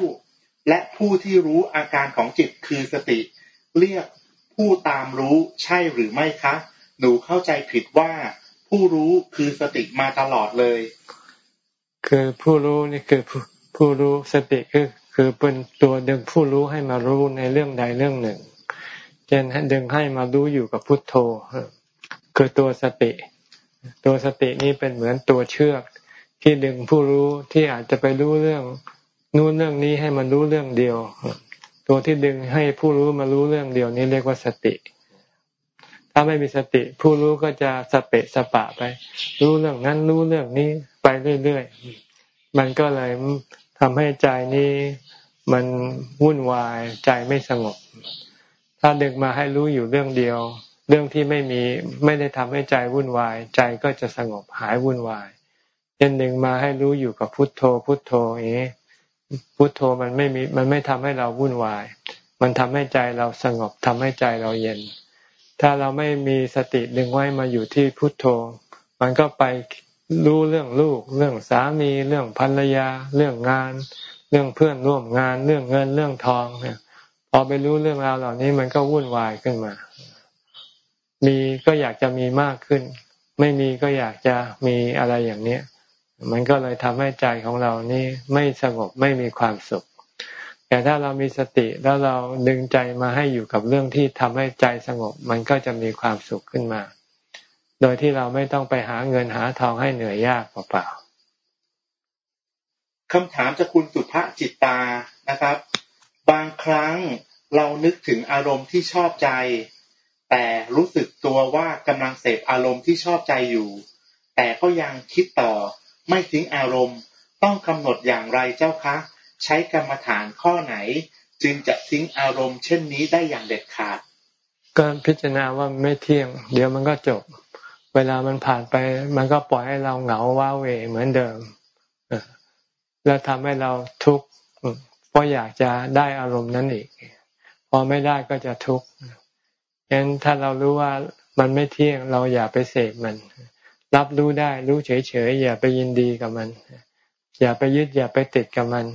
และผู้ที่รู้อาการของจิตคือสติ เรียกผู้ตามรู้ใช่หรือไม่คะ หนูเข้าใจผิดว่า ผู้รู้คือสติมาตลอดเลย คือผู้รู้นี่คือผู้รู้สติคือคือเป็นตัวดึงผู้รู้ให้มารู้ในเรื่องใดเรื่องหนึ่งเช่นดึงให้มารู้อยู่กับพุทโธคือตัวสติ ตัวสตินี่เป็นเหมือนตัวเชือก ที่ดึงผู้รู้ที่อาจจะไปรู้เรื่องนู้นเรื่องนี้ให้มันรู้เรื่องเดียว ตัวที่ดึงให้ผู้รู้มารู้เรื่องเดียวนี้เรียกว่าสติ ถ้าไม่มีสติ ผู้รู้ก็จะสเปะสปะไป รู้เรื่องนั้นรู้เรื่องนี้ไปเรื่อยๆ มันก็เลยทำให้ใจนี้มันวุ่นวายใจไม่สงบ ถ้าดึงมาให้รู้อยู่เรื่องเดียว เรื่องที่ไม่มีไม่ได้ทำให้ใจวุ่นวาย ใจก็จะสงบหายวุ่นวาย เช่นดึงมาให้รู้อยู่กับพุทโธ พุทโธอย่างนี้พุทโธมันไม่มีมันไม่ทำให้เราวุ่นวาย มันทำให้ใจเราสงบทำให้ใจเราเย็น ถ้าเราไม่มีสติดึงไว้มาอยู่ที่พุทโธ มันก็ไปรู้เรื่องลูก เรื่องสามีเรื่องภรรยา เรื่องงาน เรื่องเพื่อนร่วมงาน เรื่องเงินเรื่องทองเนี่ยพอไปรู้เรื่องราวเหล่านี้มันก็วุ่นวายขึ้นมา มีก็อยากจะมีมากขึ้น ไม่มีก็อยากจะมีอะไรอย่างเนี้ย มันก็เลยทำให้ใจของเรานี่ไม่สงบไม่มีความสุข แต่ถ้าเรามีสติแล้วเราดึงใจมาให้อยู่กับเรื่องที่ทำให้ใจสงบ มันก็จะมีความสุขขึ้นมา โดยที่เราไม่ต้องไปหาเงินหาทองให้เหนื่อยยากเปล่าๆคำถามจากคุณสุภาจิตตานะครับ บางครั้งเรานึกถึงอารมณ์ที่ชอบใจ แต่รู้สึกตัวว่ากำลังเสพอารมณ์ที่ชอบใจอยู่ แต่ก็ยังคิดต่อ ไม่ทิ้งอารมณ์ ต้องกำหนดอย่างไรเจ้าคะ ใช้กรรมฐานข้อไหน จึงจะทิ้งอารมณ์ เช่นนี้ได้อย่างเด็ดขาด ก็พิจารณาว่าไม่เที่ยง เดี๋ยวมันก็จบ เวลามันผ่านไป มันก็ปล่อยให้เราเหงาว้าเวเหมือนเดิมแล้วทำให้เราทุกข์เพราะอยากจะได้อารมณ์นั้นอีก พอไม่ได้ก็จะทุกข์งั้นถ้าเรารู้ว่ามันไม่เที่ยงเราอย่าไปเสพมัน รับรู้ได้ รู้เฉยๆอย่าไปยินดีกับมัน อย่าไปยึดอย่าไปติดกับมัน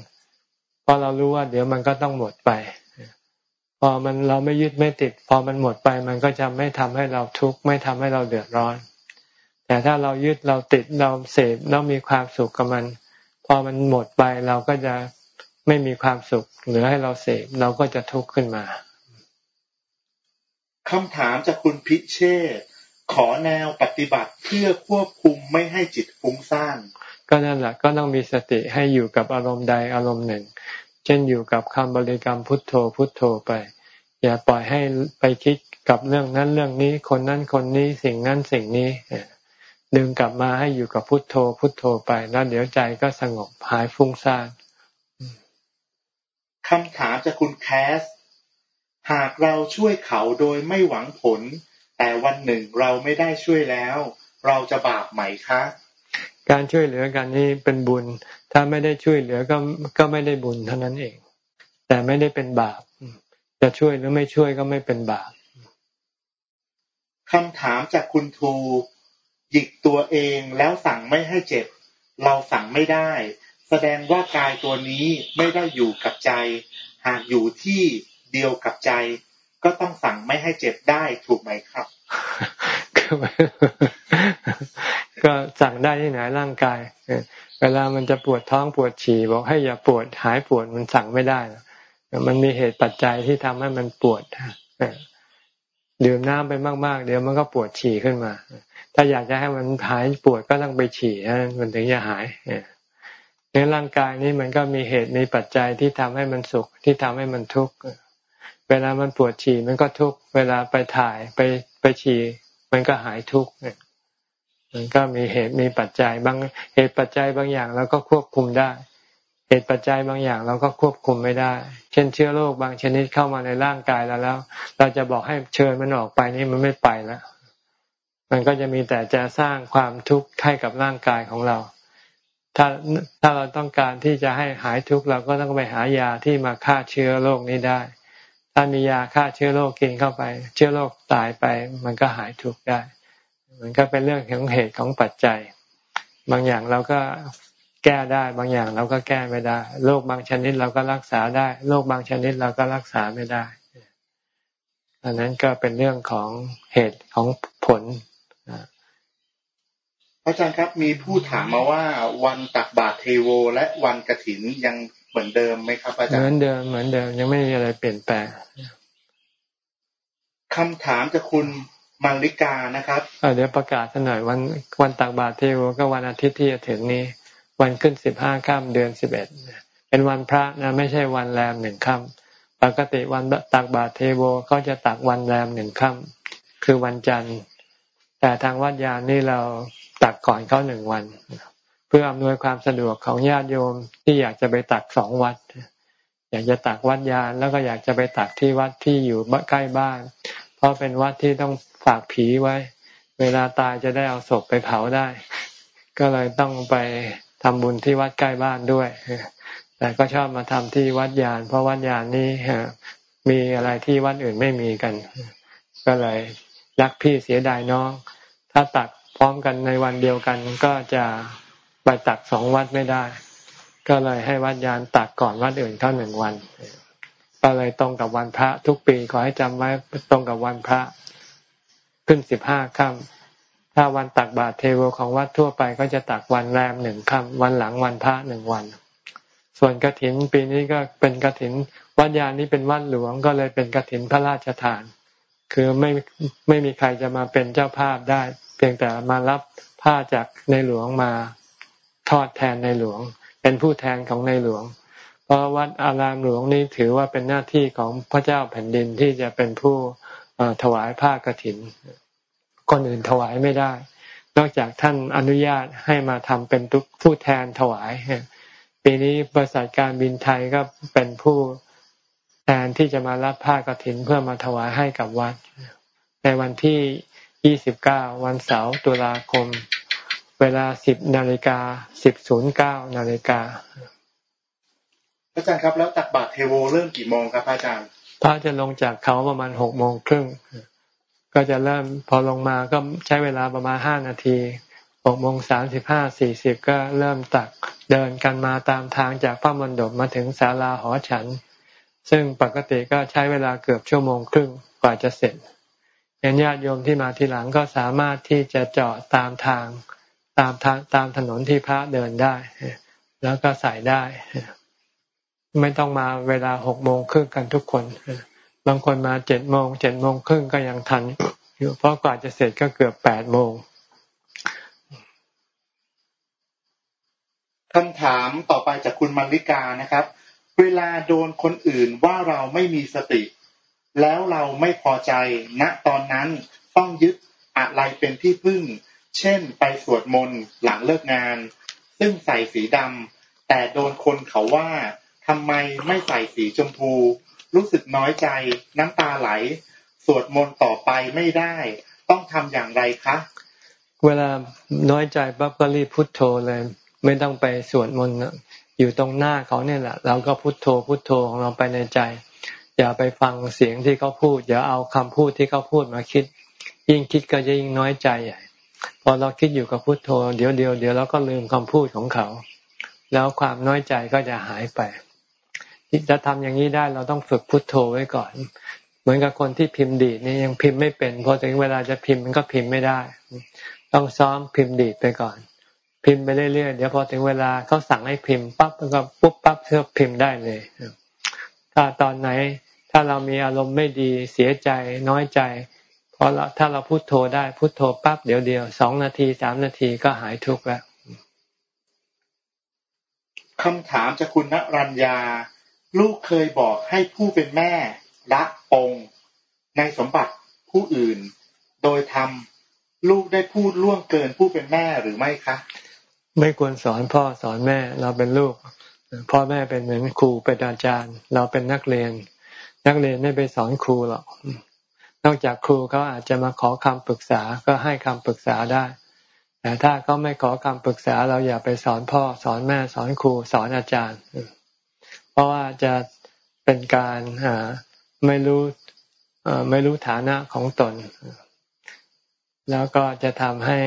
เพราะเรารู้ว่า เดี๋ยวมันก็ต้องหมดไป พอมันเราไม่ยึดไม่ติด พอมันหมดไป มันก็จะไม่ทำให้เราทุกข์ไม่ทำให้เราเดือดร้อน แต่ถ้าเรายึดเราติดเราเสพเรามีความสุขกับมัน พอมันหมดไปเราก็จะไม่มีความสุขเหลือให้เราเสพเราก็จะทุกข์ขึ้นมาคำถามจากคุณพิเชษ ขอแนวปฏิบัติเพื่อควบคุมไม่ให้จิตฟุ้งซ่านก็นั่นแหละก็ต้องมีสติให้อยู่กับอารมณ์ใดอารมณ์หนึ่ง เช่นอยู่กับคำบริกรรมพุทโธพุทโธไป อย่าปล่อยให้ไปคิดกับเรื่องนั้นเรื่องนี้ คนนั้นคนนี้สิ่งนั้นสิ่งนี้ดึงกลับมาให้อยู่กับพุทโธพุทโธไป แล้วเดี๋ยวใจก็สงบหายฟุ้งซ่านคำถามจากคุณแคส หากเราช่วยเขาโดยไม่หวังผล แต่วันหนึ่งเราไม่ได้ช่วยแล้ว เราจะบาปไหมคะ การช่วยเหลือกันนี้เป็นบุญ ถ้าไม่ได้ช่วยเหลือก็ก็ไม่ได้บุญเท่านั้นเอง แต่ไม่ได้เป็นบาป จะช่วยหรือไม่ช่วยก็ไม่เป็นบาปคำถามจากคุณทู หยิกตัวเองแล้วสั่งไม่ให้เจ็บ เราสั่งไม่ได้ แสดงว่ากายตัวนี้ไม่ได้อยู่กับใจ หากอยู่ที่เดียวกับใจ ก็ต้องสั่งไม่ให้เจ็บได้ถูกไหมครับ ก็สั่งได้ที่ไหนร่างกาย เวลามันจะปวดท้องปวดฉี่บอกให้อย่าปวดหายปวดมันสั่งไม่ได้ มันมีเหตุปัจจัยที่ทำให้มันปวดดื่มน้ำไปมาก ๆ เดี๋ยวมันก็ปวดฉี่ขึ้นมา ถ้าอยากจะให้มันหายปวดก็ต้องไปฉี่มันถึงจะหายในร่างกายนี้มันก็มีเหตุมีปัจจัยที่ทำให้มันสุขที่ทำให้มันทุกข์ เวลามันปวดฉี่มันก็ทุกข์เวลาไปถ่ายไปไปฉี่มันก็หายทุกข์เนี่ย มันก็มีเหตุมีปัจจัยบางเหตุปัจจัยบางอย่างเราก็ควบคุมได้ เหตุปัจจัยบางอย่างเราก็ควบคุมไม่ได้ เช่นเชื้อโรคบางชนิดเข้ามาในร่างกายเราแล้ว เราจะบอกให้เชิญมันออกไปนี่มันไม่ไปแล้วมันก็จะมีแต่จะสร้างความทุกข์ให้กับร่างกายของเรา ถ้าถ้าเราต้องการที่จะให้หายทุกข์เราก็ต้องไปหายาที่มาฆ่าเชื้อโรคนี้ได้ ถ้ามียาฆ่าเชื้อโรคกินเข้าไป เชื้อโรคตายไป มันก็หายทุกข์ได้ มันก็เป็นเรื่องของเหตุของปัจจัย บางอย่างเราก็แก้ได้ บางอย่างเราก็แก้ไม่ได้ โรคบางชนิดเราก็รักษาได้ โรคบางชนิดเราก็รักษาไม่ได้ อันนั้นก็เป็นเรื่องของเหตุของผลอาจารย์ครับมีผู้ถามมาว่าวันตักบาตรเทโว และวันกระถินยัง เหมือนเดิมไหมครับอาจารย์เหมือนเดิมเหมือนเดิมยังไม่มีอะไรเปลี่ยนแปลงคำถามจากคุณมาริกานะครับเดี๋ยวประกาศหน่อยวันวันตักบาตรเทโวก็วันอาทิตย์ที่จะถึงนี้ วันขึ้นสิบห้าค่ำเดือนสิบเอ็ดเป็นวันพระนะไม่ใช่วันแรมหนึ่งค่ำปกติวันตักบาตรเทโวเขาจะตักวันแรมหนึ่งค่ำคือวันจันทร์ แต่ทางวัดยานนี่เราตักก่อนเขาหนึ่งวันเพื่ออำนวยความสะดวกของญาติโยมที่อยากจะไปตักสองวัด อยากจะตักวัดยานแล้วก็อยากจะไปตักที่วัดที่อยู่ใกล้บ้าน เพราะเป็นวัดที่ต้องฝากผีไว้ เวลาตายจะได้เอาศพไปเผาได้ ก็เลยต้องไปทำบุญที่วัดใกล้บ้านด้วย แต่ก็ชอบมาทำที่วัดยาน เพราะวัดยานนี้มีอะไรที่วัดอื่นไม่มีกัน ก็เลยรักพี่เสียดายน้อง ถ้าตักพร้อมกันในวันเดียวกันก็จะ ไปตักสองวัดไม่ได้ ก็เลยให้วัดยานตักก่อนวัดอื่นเข้าหนึ่งวันก็เลยตรงกับวันพระทุกปีขอให้จำไว้ตรงกับวันพระ ขึ้นสิบห้าค่ำถ้าวันตักบาตรเทโวของวัดทั่วไปก็จะตักวันแรมหนึ่งค่ำวันหลังวันพระหนึ่งวัน ส่วนกระถินปีนี้ก็เป็นกระถินวัดยานนี้เป็นวัดหลวงก็เลยเป็นกระถินพระราชทาน คือไม่ไม่มีใครจะมาเป็นเจ้าภาพได้ เพียงแต่มารับผ้าจากในหลวงมา ทอดแทนในหลวง เป็นผู้แทนของในหลวง เพราะวัดอารามหลวงนี้ถือว่าเป็นหน้าที่ของพระเจ้าแผ่นดินที่จะเป็นผู้ถวายผ้ากรถิน คนอื่นถวายไม่ได้ นอกจากท่านอนุญาตให้มาทำเป็นผู้แทนถวาย ปีนี้บริษัทการบินไทยก็เป็นผู้แทนที่จะมารับผ้ากรถินเพื่อมาถวายให้กับวัด ในวันที่ 29 วันเสาร์ตุลาคม เวลา10นาฬิกา10.09นาฬิกาอาจารย์ครับแล้วตักบาตรเทโวเริ่มกี่โมงครับอาจารย์พระจะลงจากเขาประมาณหกโมงครึ่งก็จะเริ่มพอลงมาก็ใช้เวลาประมาณห้านาทีหกโมงสามสิบห้าสี่สิบก็เริ่มตักเดินกันมาตามทางจากพระมณฑปมาถึงศาลาหอฉัน ซึ่งปกติก็ใช้เวลาเกือบชั่วโมงครึ่งกว่าจะเสร็จญาติโยมที่มาทีหลังก็สามารถที่จะจอดตามทาง ตามทางตามถนนที่พระเดินได้ แล้วก็ใส่ได้ ไม่ต้องมาเวลาหกโมงครึ่งกันทุกคน บางคนมาเจ็ดโมงเจ็ดโมงครึ่งก็ยังทันอยู่เพราะกว่าจะเสร็จก็เกือบแปดโมงคำถามต่อไปจากคุณมาริกานะครับ เวลาโดนคนอื่นว่าเราไม่มีสติ แล้วเราไม่พอใจณตอนนั้นต้องยึดอะไรเป็นที่พึ่ง เช่น ไปสวดมนต์หลังเลิกงาน ซึ่งใส่สีดำแต่โดนคนเขาว่าทำไมไม่ใส่สีชมพู รู้สึกน้อยใจ น้ำตาไหล สวดมนต์ต่อไปไม่ได้ ต้องทำอย่างไรคะ เวลาน้อยใจปั๊บก็รีบพุทโธเลย ไม่ต้องไปสวดมนต์อยู่ตรงหน้าเขาเนี่ยแหละเราก็พุทโธพุทโธของเราไปในใจ อย่าไปฟังเสียงที่เขาพูด อย่าเอาคำพูดที่เขาพูดมาคิด ยิ่งคิดก็จะยิ่งน้อยใจใหญ่ พอเราคิดอยู่กับพุทโธ เดี๋ยวเดียวเดี๋ยวเราก็ลืมคำพูดของเขา แล้วความน้อยใจก็จะหายไปจะทำอย่างนี้ได้เราต้องฝึกพุทโธไว้ก่อน เหมือนกับคนที่พิมพ์ดีดนี่ยังพิมพ์ไม่เป็นพอถึงเวลาจะพิมพ์มันก็พิมพ์ไม่ได้ ต้องซ้อมพิมพ์ดีดไปก่อน พิมพ์ไปเรื่อยๆเดี๋ยวพอถึงเวลาเขาสั่งให้พิมพ์ปั๊บก็ปุ๊บปั๊บเพื่อพิมพ์ได้เลยถ้าตอนไหนถ้าเรามีอารมณ์ไม่ดีเสียใจน้อยใจ ราถ้าเราพุโทโธได้พุโทโธปั๊บเดี๋ยวเดียวสองนาทีสามนาทีก็หายทุกข์แล้วคำถามจากคุณณรัญญา ลูกเคยบอกให้ผู้เป็นแม่ละองในสมบัติผู้อื่น โดยทำลูกได้พูดล่วงเกินผู้เป็นแม่หรือไม่คะไม่ควรสอนพ่อสอนแม่เราเป็นลูก พ่อแม่เป็นเหมือนครูเป็นอาจารย์ เราเป็นนักเรียน นักเรียนไม่ไปสอนครูหรอก นอกจากครูเขาอาจจะมาขอคำปรึกษาก็ให้คำปรึกษาได้ แต่ถ้าเขาไม่ขอคำปรึกษาเราอย่าไปสอนพ่อ สอนแม่สอนครูสอนอาจารย์ เพราะว่าจะเป็นการไม่รู้ไม่รู้ฐานะของตน แล้วก็จะทำให้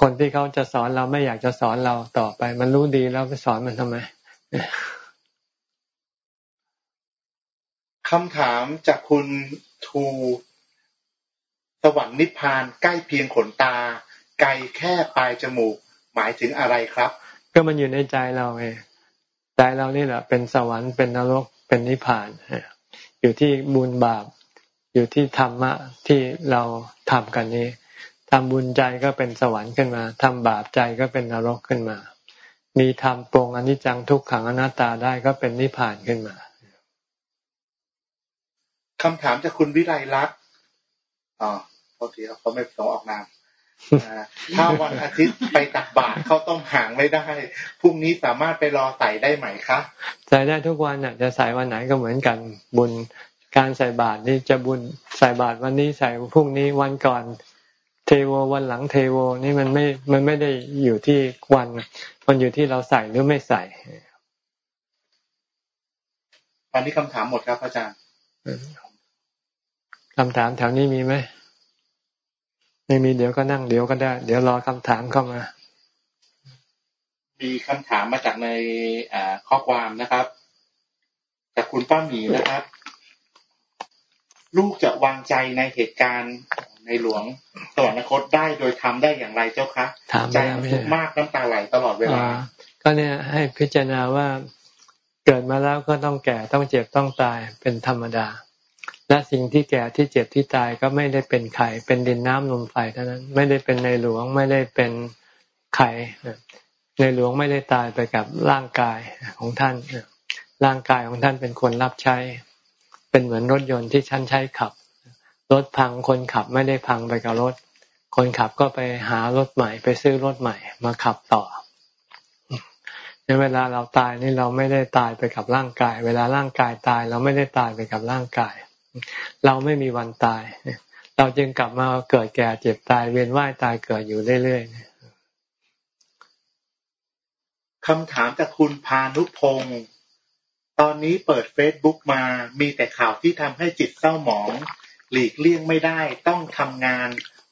คนที่เขาจะสอนเราไม่อยากจะสอนเราต่อไป มันรู้ดีแล้วไปสอนมันทำไม คำถามจากคุณทูสวรรค์นิพพานใกล้เพียงขนตา ไกลแค่ปลายจมูก หมายถึงอะไรครับ ก็มันอยู่ในใจเราเองใจเรานี่แหละเป็นสวรรค์เป็นนรกเป็นนิพพานอยู่ที่บุญบาป อยู่ที่ธรรมะที่เราทำกันนี้ทำบุญใจก็เป็นสวรรค์ขึ้นมาทำบาปใจก็เป็นนรกขึ้นมา มีธรรมปรงอนิจจังทุกขังอนัตตาได้ก็เป็นนิพพานขึ้นมา คำถามจากคุณวิไลลักษณ์อ๋อโทษทีเขาไม่ส่งออกนามถ้าวันอาทิตย์ไปตักบาตรเขาต้องหางไม่ได้พรุ่งนี้สามารถไปรอใส่ได้ไหมคะใส่ได้ทุกวันน่ะ จะใส่วันไหนก็เหมือนกันบุญการใส่บาตรนี่จะบุญใส่บาตรวันนี้ใส่พรุ่งนี้วันก่อน เทโววันหลังเทโวนี่มันไม่มันไม่ได้อยู่ที่วัน มันอยู่ที่เราใส่หรือไม่ใส่ตอนนี้คำถามหมดครับอาจารย์ คำถามแถวนี้มีไหม ไม่มีเดี๋ยวก็นั่งเดี๋ยวก็ได้ เดี๋ยวรอคำถามเข้ามา มีคำถามมาจากในข้อความนะครับ จากคุณป้าหมีนะครับ ลูกจะวางใจในเหตุการณ์ในหลวงสวรรคตได้โดยทำได้อย่างไรเจ้าคะใจทุกมากน้ำตาไหลตลอดเวลา ก็เนี่ยให้พิจารณาว่าเกิดมาแล้วก็ต้องแก่ต้องเจ็บต้องตายเป็นธรรมดา และสิ่งที่แก่ที่เจ็บที่ตายก็ไม่ได้เป็นไข่ เป็นดินน้ำลมไฟเท่านั้น ไม่ได้เป็นในหลวงไม่ได้เป็นไข่ในหลวงไม่ได้ตายไปกับร่างกายของท่านร่างกายของท่านเป็นคนรับใช้ เป็นเหมือนรถยนต์ที่ท่านใช้ขับ รถพังคนขับไม่ได้พังไปกับรถ คนขับก็ไปหารถใหม่ ไปซื้อรถใหม่ มาขับต่อในเวลาเราตายนี่เราไม่ได้ตายไปกับร่างกาย เวลาร่างกายตายเราไม่ได้ตายไปกับร่างกาย เราไม่มีวันตาย เราจึงกลับมาเกิดแก่เจ็บตาย เวียนว่ายตายเกิดอยู่เรื่อยๆคำถามจากคุณพานุพงศ์ตอนนี้เปิดเฟซบุ๊กมา มีแต่ข่าวที่ทำให้จิตเศร้าหมอง หลีกเลี่ยงไม่ได้ ต้องทำงาน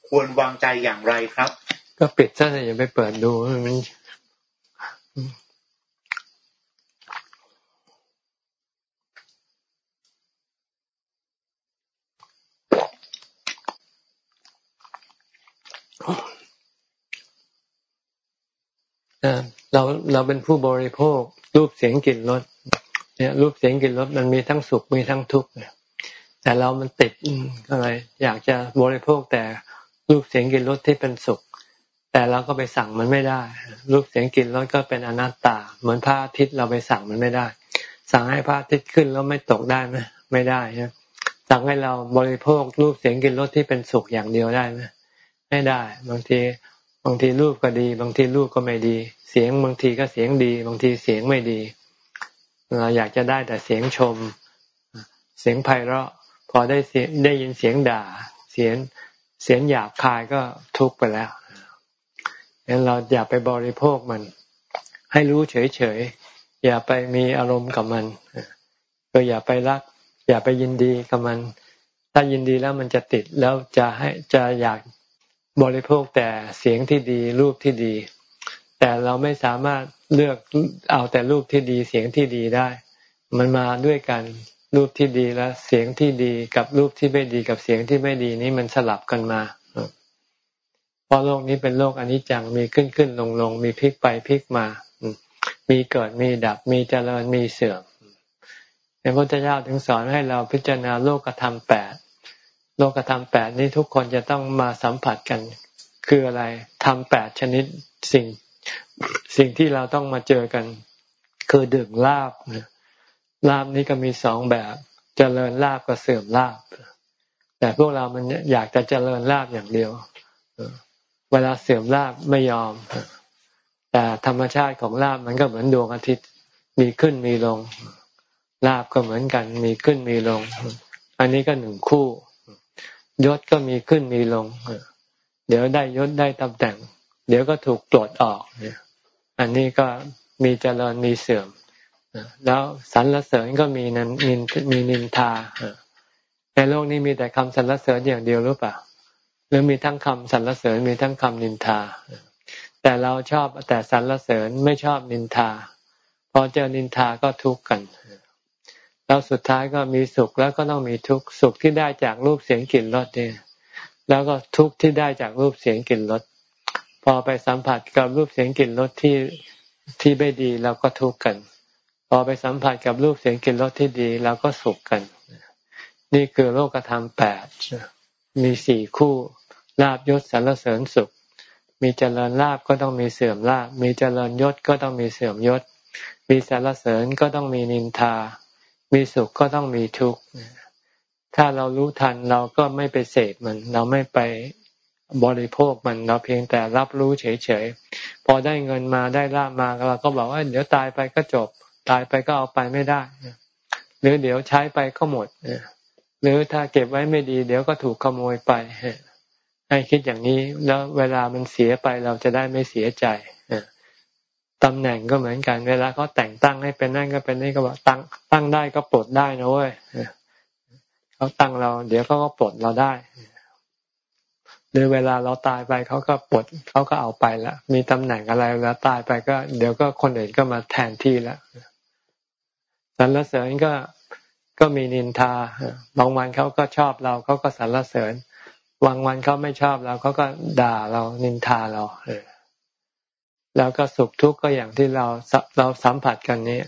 ควรวางใจอย่างไรครับ ก็ปิดซะอย่าไปเปิดดูมัน เราเราเป็นผู้บริโภค รูปเสียงกลิ่นรสเนี่ย รูปเสียงกลิ่นรสมันมีทั้งสุขมีทั้งทุกข์เนี่ยแต่เรามันติดอะไรอยากจะบริโภคแต่รูปเสียงกลิ่นรสที่เป็นสุข แต่เราก็ไปสั่งมันไม่ได้ รูปเสียงกลิ่นรสก็เป็นอนัตตา เหมือนพระอาทิตย์เราไปสั่งมันไม่ได้ สั่งให้พระอาทิตย์ขึ้นแล้วไม่ตกได้ไหมไม่ได้นะสั่งให้เราบริโภครูปเสียงกลิ่นรสที่เป็นสุขอย่างเดียวได้ไหม ไม่ได้ บางทีบางทีรูปก็ดี บางทีรูปก็ไม่ดี เสียงบางทีก็เสียงดี บางทีเสียงไม่ดี เราอยากจะได้แต่เสียงชม เสียงไพเราะ พอได้เสียได้ยินเสียงด่า เสียงเสียงหยาบคายก็ทุกข์ไปแล้วงั้นเราอย่าไปบริโภคมัน ให้รู้เฉยๆ อย่าไปมีอารมณ์กับมัน ก็อย่าไปรัก อย่าไปยินดีกับมัน ถ้ายินดีแล้วมันจะติดแล้วจะให้จะอยาก บริโภคแต่เสียงที่ดีรูปที่ดี แต่เราไม่สามารถเลือกเอาแต่รูปที่ดีเสียงที่ดีได้ มันมาด้วยกันรูปที่ดีและเสียงที่ดีกับรูปที่ไม่ดีกับเสียงที่ไม่ดีนี้มันสลับกันมาเพราะโลกนี้เป็นโลกอนิจจังมีขึ้นขึ้นลงลงมีพลิกไปพลิกมา มีเกิดมีดับมีเจริญมีเสื่อมพระพุทธเจ้าถึงสอนให้เราพิจารณาโลกธรรมแปด โลกธรรมแปดนี้ทุกคนจะต้องมาสัมผัสกัน คืออะไรทำแปดชนิดสิ่งสิ่งที่เราต้องมาเจอกัน คือดึงลาบลาบนี้ก็มีสองแบบเจริญลาบกับเสื่อมลาบ แต่พวกเรามันอยากจะเจริญลาบอย่างเดียวเวลาเสื่อมลาบไม่ยอม แต่ธรรมชาติของลาบมันก็เหมือนดวงอาทิตย์มีขึ้นมีลงลาบก็เหมือนกัน มีขึ้นมีลง อันนี้ก็หนึ่งคู่ ยศก็มีขึ้นมีลง เดี๋ยวได้ยศได้ตำแหน่ง เดี๋ยวก็ถูกปลดออกอันนี้ก็มีเจริญมีเสื่อม แล้วสรรเสริญก็มีนันมีมีนินทา ในโลกนี้มีแต่คำสรรเสริญอย่างเดียวหรือเปล่า หรือมีทั้งคำสรรเสริญมีทั้งคำนินทา แต่เราชอบแต่สรรเสริญไม่ชอบนินทา พอเจอนินทาก็ทุกข์กัน แล้วสุดท้ายก็มีสุขแล้วก็ต้องมีทุกข์สุขที่ได้จากรูปเสียงกลิ่นรสเนี่ยแล้วก็ทุกข์ที่ได้จากรูปเสียงกลิ่นรสพอไปสัมผัสกับรูปเสียงกลิ่นรสที่ที่ไม่ดีเราก็ทุกข์กัน พอไปสัมผัสกับรูปเสียงกลิ่นรสที่ดีเราก็สุขกัน นี่คือโลกธรรมแปดมีสี่คู่ลาบยศสรรเสริญสุข มีเจริญลาบก็ต้องมีเสื่อมลาบมีเจริญยศก็ต้องมีเสื่อมยศ มีสรรเสริญก็ต้องมีนินทา มีสุขก็ต้องมีทุกข์ถ้าเรารู้ทันเราก็ไม่ไปเสพมัน เราไม่ไปบริโภคมันเราเพียงแต่รับรู้เฉยๆ พอได้เงินมาได้ลาบมาเราก็บอกว่า เดี๋ยวตายไปก็จบ ตายไปก็เอาไปไม่ได้ หรือเดี๋ยวใช้ไปก็หมด หรือถ้าเก็บไว้ไม่ดี เดี๋ยวก็ถูกขโมยไปให้คิดอย่างนี้แล้วเวลามันเสียไปเราจะได้ไม่เสียใจ ตำแหน่งก็เหมือนกัน เวลาเขาแต่งตั้งให้เป็นนั่นก็เป็นนี่ก็บอกตั้งตั้งได้ก็ปลดได้นะเว้ยเขาตั้งเรา เดี๋ยวเขาก็ปลดเราได้หรือเวลาเราตายไปเขาก็ปลดเขาก็เอาไปละมีตำแหน่งอะไรแล้วตายไปก็ เดี๋ยวก็คนอื่นก็มาแทนที่ล้วสรรเสริญก็ก็มีนินทาบางวันเขาก็ชอบเราเขาก็สรรเสริญบางวันเขาไม่ชอบเราเขาก็ด่าเรานินทาเราเออ แล้วก็สุขทุกข์ก็อย่างที่เราเราสัมผัสกันนี้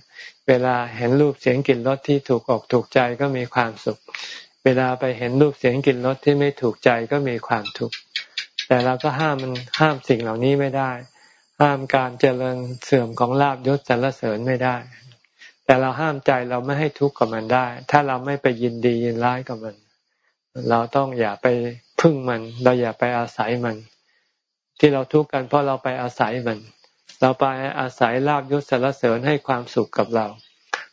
เวลาเห็นรูปเสียงกลิ่นรสที่ถูกอกถูกใจก็มีความสุข เวลาไปเห็นรูปเสียงกลิ่นรสที่ไม่ถูกใจก็มีความทุกข์แต่เราก็ห้ามมันห้ามสิ่งเหล่านี้ไม่ได้ ห้ามการเจริญเสื่อมของลาบยศสรรเสริญไม่ได้ แต่เราห้ามใจเราไม่ให้ทุกข์กับมันได้ ถ้าเราไม่ไปยินดียินร้ายกับมัน เราต้องอย่าไปพึ่งมัน เราอย่าไปอาศัยมัน ที่เราทุกข์กันเพราะเราไปอาศัยมัน เราไปอาศัยลาบยศสรรเสริญให้ความสุขกับเรา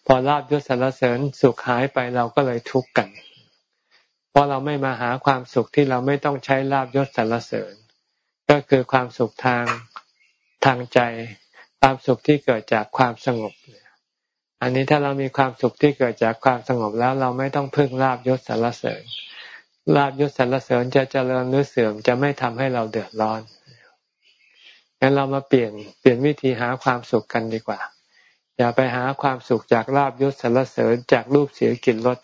พอลาบยศสรรเสริญสุขหายไปเราก็เลยทุกข์กัน เพราะเราไม่มาหาความสุขที่เราไม่ต้องใช้ลาบยศสรรเสริญ ก็คือความสุขทางทางใจ ความสุขที่เกิดจากความสงบอันนี้ถ้าเรามีความสุขที่เกิดจากความสงบแล้วเราไม่ต้องพึ่งลาบยศสรรเสริญลาบยศสรรเสริญจะเจริญหรือเสื่อมจะไม่ทำให้เราเดือดร้อน งั้นเรามาเปลี่ยนเปลี่ยนวิธีหาความสุขกันดีกว่า อย่าไปหาความสุขจากลาบยศสรรเสริญจากรูปเสียกลิ่นรส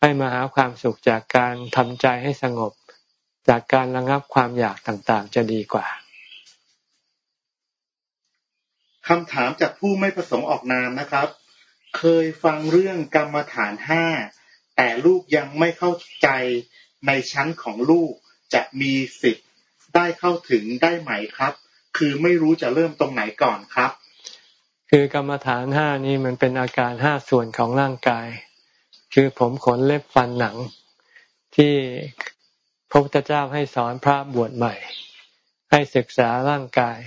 ให้มาหาความสุขจากการทำใจให้สงบ จากการระงับความอยากต่างๆ จะดีกว่าคำถามจากผู้ไม่ประสงค์ออกนามนะครับ เคยฟังเรื่องกรรมฐานห้าแต่ลูกยังไม่เข้าใจในชั้นของลูกจะมีสิทธิ์ได้เข้าถึงได้ไหมครับ คือไม่รู้จะเริ่มตรงไหนก่อนครับ คือกรรมฐานห้านี้มันเป็นอาการห้าส่วนของร่างกาย คือผมขนเล็บฟันหนัง ที่พระพุทธเจ้าให้สอนพระบวชใหม่ ให้ศึกษาร่างกาย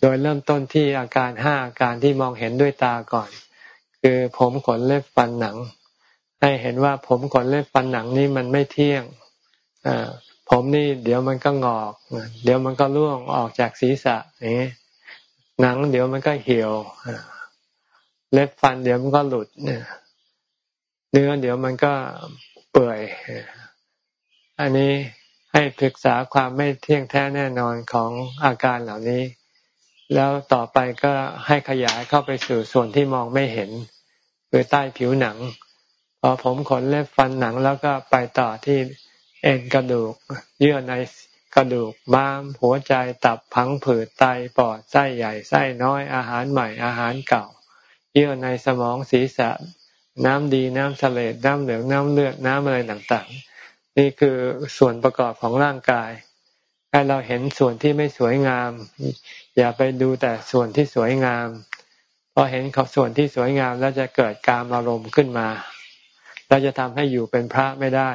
โดยเริ่มต้นที่อาการห้าอาการที่มองเห็นด้วยตาก่อน คือผมขนเล็บฟันหนัง ให้เห็นว่าผมขนเล็บฟันหนังนี่มันไม่เที่ยงอ ผมนี่เดี๋ยวมันก็งอก เดี๋ยวมันก็ร่วงออกจากศีรษะนี่หนัง เดี๋ยวมันก็เหี่ยวเล็บฟัน เดี๋ยวมันก็หลุดเนื้อเดี๋ยวมันก็เปื่อยอันนี้ให้ศึกษาความไม่เที่ยงแท้แน่นอนของอาการเหล่านี้ แล้วต่อไปก็ให้ขยายเข้าไปสู่ส่วนที่มองไม่เห็นคือใต้ผิวหนัง พอผมขนเล็บฟันหนังแล้วก็ไปต่อที่ เอ็นกระดูก เยื่อในกระดูกม้าม หัวใจตับพังผืดไตปอดไส้ใหญ่ไส้น้อยอาหารใหม่อาหารเก่า เยื่อในสมองศีรษะ น้ำดีน้ำเสลดน้ำเหลืองน้ำเลือดน้ำอะไรต่างๆ นี่คือส่วนประกอบของร่างกายให้เราเห็นส่วนที่ไม่สวยงาม อย่าไปดูแต่ส่วนที่สวยงามพอเห็นเขาส่วนที่สวยงามแล้วจะเกิดการอารมณ์ขึ้นมา เราจะทำให้อยู่เป็นพระไม่ได้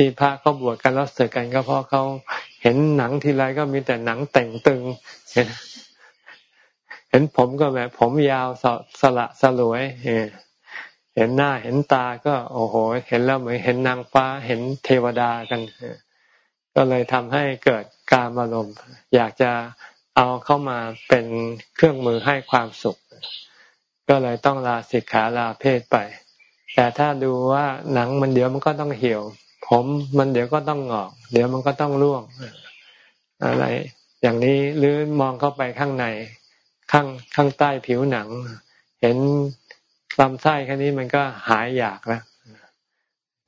ที่พระเขาบวชกันแล้วเสกกันก็เพราะเขาเห็นหนังทีไรก็มีแต่หนังแต่งตึง เห็นเห็นผมก็แบบผมยาวสสละสลวยเห็นหน้าเห็นตาก็ โอ้โห เห็นแล้วเหมือนเห็นนางฟ้าเห็นเทวดากันก็เลยทำให้เกิดการอารมณ์อยากจะเอาเข้ามาเป็นเครื่องมือให้ความสุข ก็เลยต้องลาสิกขาลาเพศไป แต่ถ้าดูว่าหนังมันเดี๋ยวมันก็ต้องเหี่ยว ผมมันเดี๋ยวก็ต้องงอก เดี๋ยวมันก็ต้องร่วงอะไร อย่างนี้หรือมองเข้าไปข้างในข้างข้างใต้ผิวหนัง เห็นลำไส้แค่นี้มันก็หายอยากแล้ว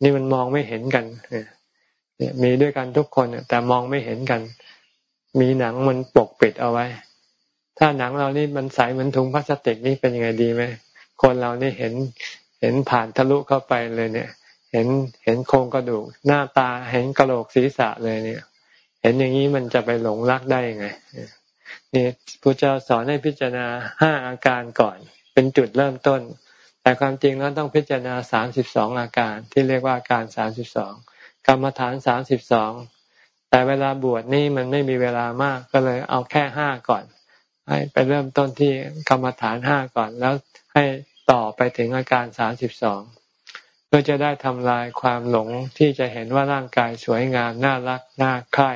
นี่มันมองไม่เห็นกันมีด้วยกันทุกคนแต่มองไม่เห็นกัน มีหนังมันปกปิดเอาไว้ ถ้าหนังเรานี่มันใสเหมือนถุงพลาสติกนี่เป็นยังไงดีไหมคนเรานี่เห็นเห็นผ่านทะลุเข้าไปเลยเนี่ย เห็นเห็นโครงกระดูก หน้าตาเห็นกระโหลกศีรษะเลยเนี่ย เห็นอย่างนี้มันจะไปหลงรักได้ยังไงนี่พระเจ้าสอนให้พิจารณาห้าอาการก่อน เป็นจุดเริ่มต้น แต่ความจริงแล้วต้องพิจารณาสามสิบสองอาการที่เรียกว่าอาการสามสิบสองกรรมฐานสามสิบสองแต่เวลาบวชนี่มันไม่มีเวลามากก็เลยเอาแค่ห้าก่อน ให้ไปเริ่มต้นที่กรรมฐานห้าก่อน แล้วให้ต่อไปถึงอาการสามสิบสอง เพื่อจะได้ทำลายความหลงที่จะเห็นว่าร่างกายสวยงามน่ารักน่าใคร่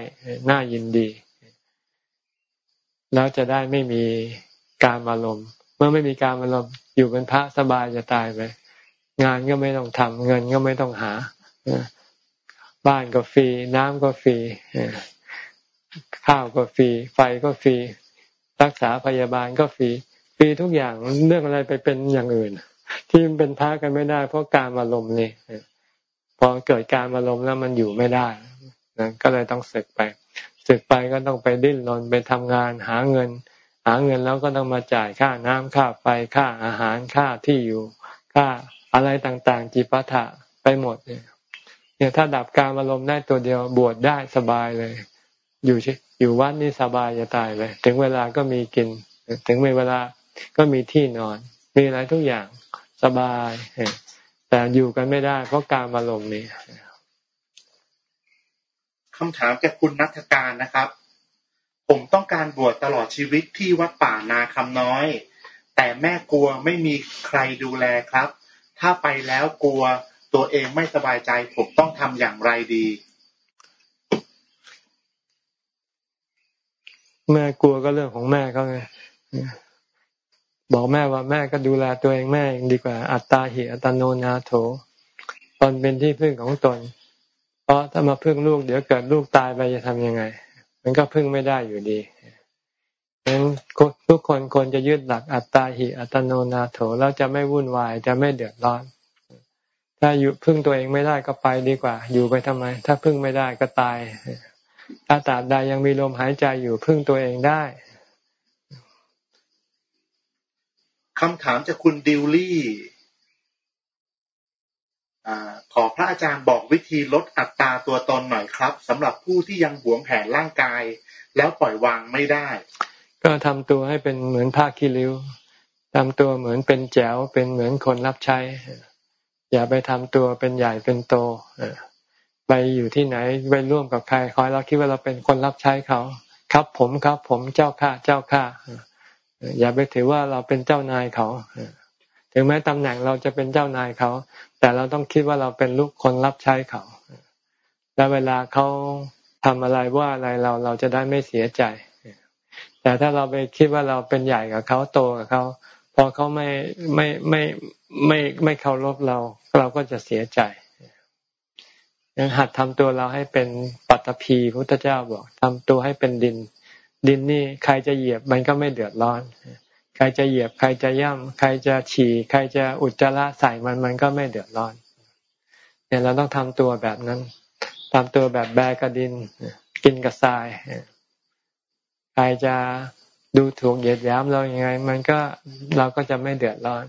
น่ายินดี แล้วจะได้ไม่มีการอารมณ์เมื่อไม่มีการอารมณ์อยู่เป็นพระสบายจะตายไปงานก็ไม่ต้องทำเงินก็ไม่ต้องหาบ้านก็ฟรีน้ำก็ฟรีข้าวก็ฟรีไฟก็ฟรีรักษาพยาบาลก็ฟรีฟรีทุกอย่างเรื่องอะไรไปเป็นอย่างอื่น ที่เป็นพระกันไม่ได้ เพราะการอารมณ์นี่พอเกิดการอารมณ์แล้วมันอยู่ไม่ได้ก็เลยต้องสึกไปสึกไปก็ต้องไปดิ้นรนไปทำงานหาเงิน หาเงินแล้วก็ต้องมาจ่ายค่าน้ำค่าไฟค่าอาหารค่าที่อยู่ค่าอะไรต่างๆจิปาถะไปหมดเนี่ยเนี่ยถ้าดับการอารมณ์ได้ตัวเดียวบวชได้สบายเลย อยู่ชอยู่วัดนี่สบายจะตายเลย ถึงเวลาก็มีกิน ถึงเวลาก็มีที่นอน มีอะไรทุกอย่าง สบาย แต่อยู่กันไม่ได้ เพราะการอารมณ์นี่คำถามจากคุณนัทการนะครับ ผมต้องการบวชตลอดชีวิตที่วัดป่านาคำน้อย แต่แม่กลัวไม่มีใครดูแลครับ ถ้าไปแล้วกลัวตัวเองไม่สบายใจ ผมต้องทำอย่างไรดี แม่กลัวก็เรื่องของแม่เขาไง บอกแม่ว่าแม่ก็ดูแลตัวเองแม่เองดีกว่า อัตตาหิอัตโนนาโถตนเป็นที่พึ่งของตน เพราะถ้ามาพึ่งลูกเดี๋ยวเกิดลูกตายไปจะทำยังไง มันก็พึ่งไม่ได้อยู่ดีฉะนั้นทุกคนควรจะยึดหลักอัตตาหิอัตโนนาโถแล้วจะไม่วุ่นวายจะไม่เดือดร้อน ถ้าอยู่พึ่งตัวเองไม่ได้ก็ไปดีกว่า อยู่ไปทำไม ถ้าพึ่งไม่ได้ก็ตายถ้าตราบใดยังมีลมหายใจอยู่พึ่งตัวเองได้คำถามจากคุณดิวลี่ขอพระอาจารย์บอกวิธีลดอัตราตัวตนหน่อยครับสำหรับผู้ที่ยังหวงแหนร่างกาย แล้วปล่อยวางไม่ได้ ก็ทำตัวให้เป็นเหมือนผ้าคีริ้วทำตัวเหมือนเป็นแจ๋วเป็นเหมือนคนรับใช้ อย่าไปทำตัวเป็นใหญ่เป็นโตไปอยู่ที่ไหนไปร่วมกับใครคอยเราคิดว่าเราเป็นคนรับใช้เขา ครับผมครับผมเจ้าข้าเจ้าข้า อย่าไปถือว่าเราเป็นเจ้านายเขาถึงแม้ตำแหน่งเราจะเป็นเจ้านายเขา แต่เราต้องคิดว่าเราเป็นลูกคนรับใช้เขา แล้วเวลาเขาทำอะไรว่าอะไรเราเราจะได้ไม่เสียใจ แต่ถ้าเราไปคิดว่าเราเป็นใหญ่กับเขาโตกับเขาพอเขาไม่ไม่ไม่ไม่ไม่เคารพเรา เราก็จะเสียใจยังหัดทำตัวเราให้เป็นปัตตภีพุทธเจ้าบอกทำตัวให้เป็นดิน ดินนี่ใครจะเหยียบมันก็ไม่เดือดร้อน ใครจะเหยียบ ใครจะย่ำใครจะฉี่ ใครจะอุจจาระใส่มันมันก็ไม่เดือดร้อน เนี่ยเราต้องทำตัวแบบนั้นทำตัวแบบแบกระดิน กินกระทราย ใครจะดูถูกเหยียดย้ำเราอย่างไง มันก็เราก็จะไม่เดือดร้อน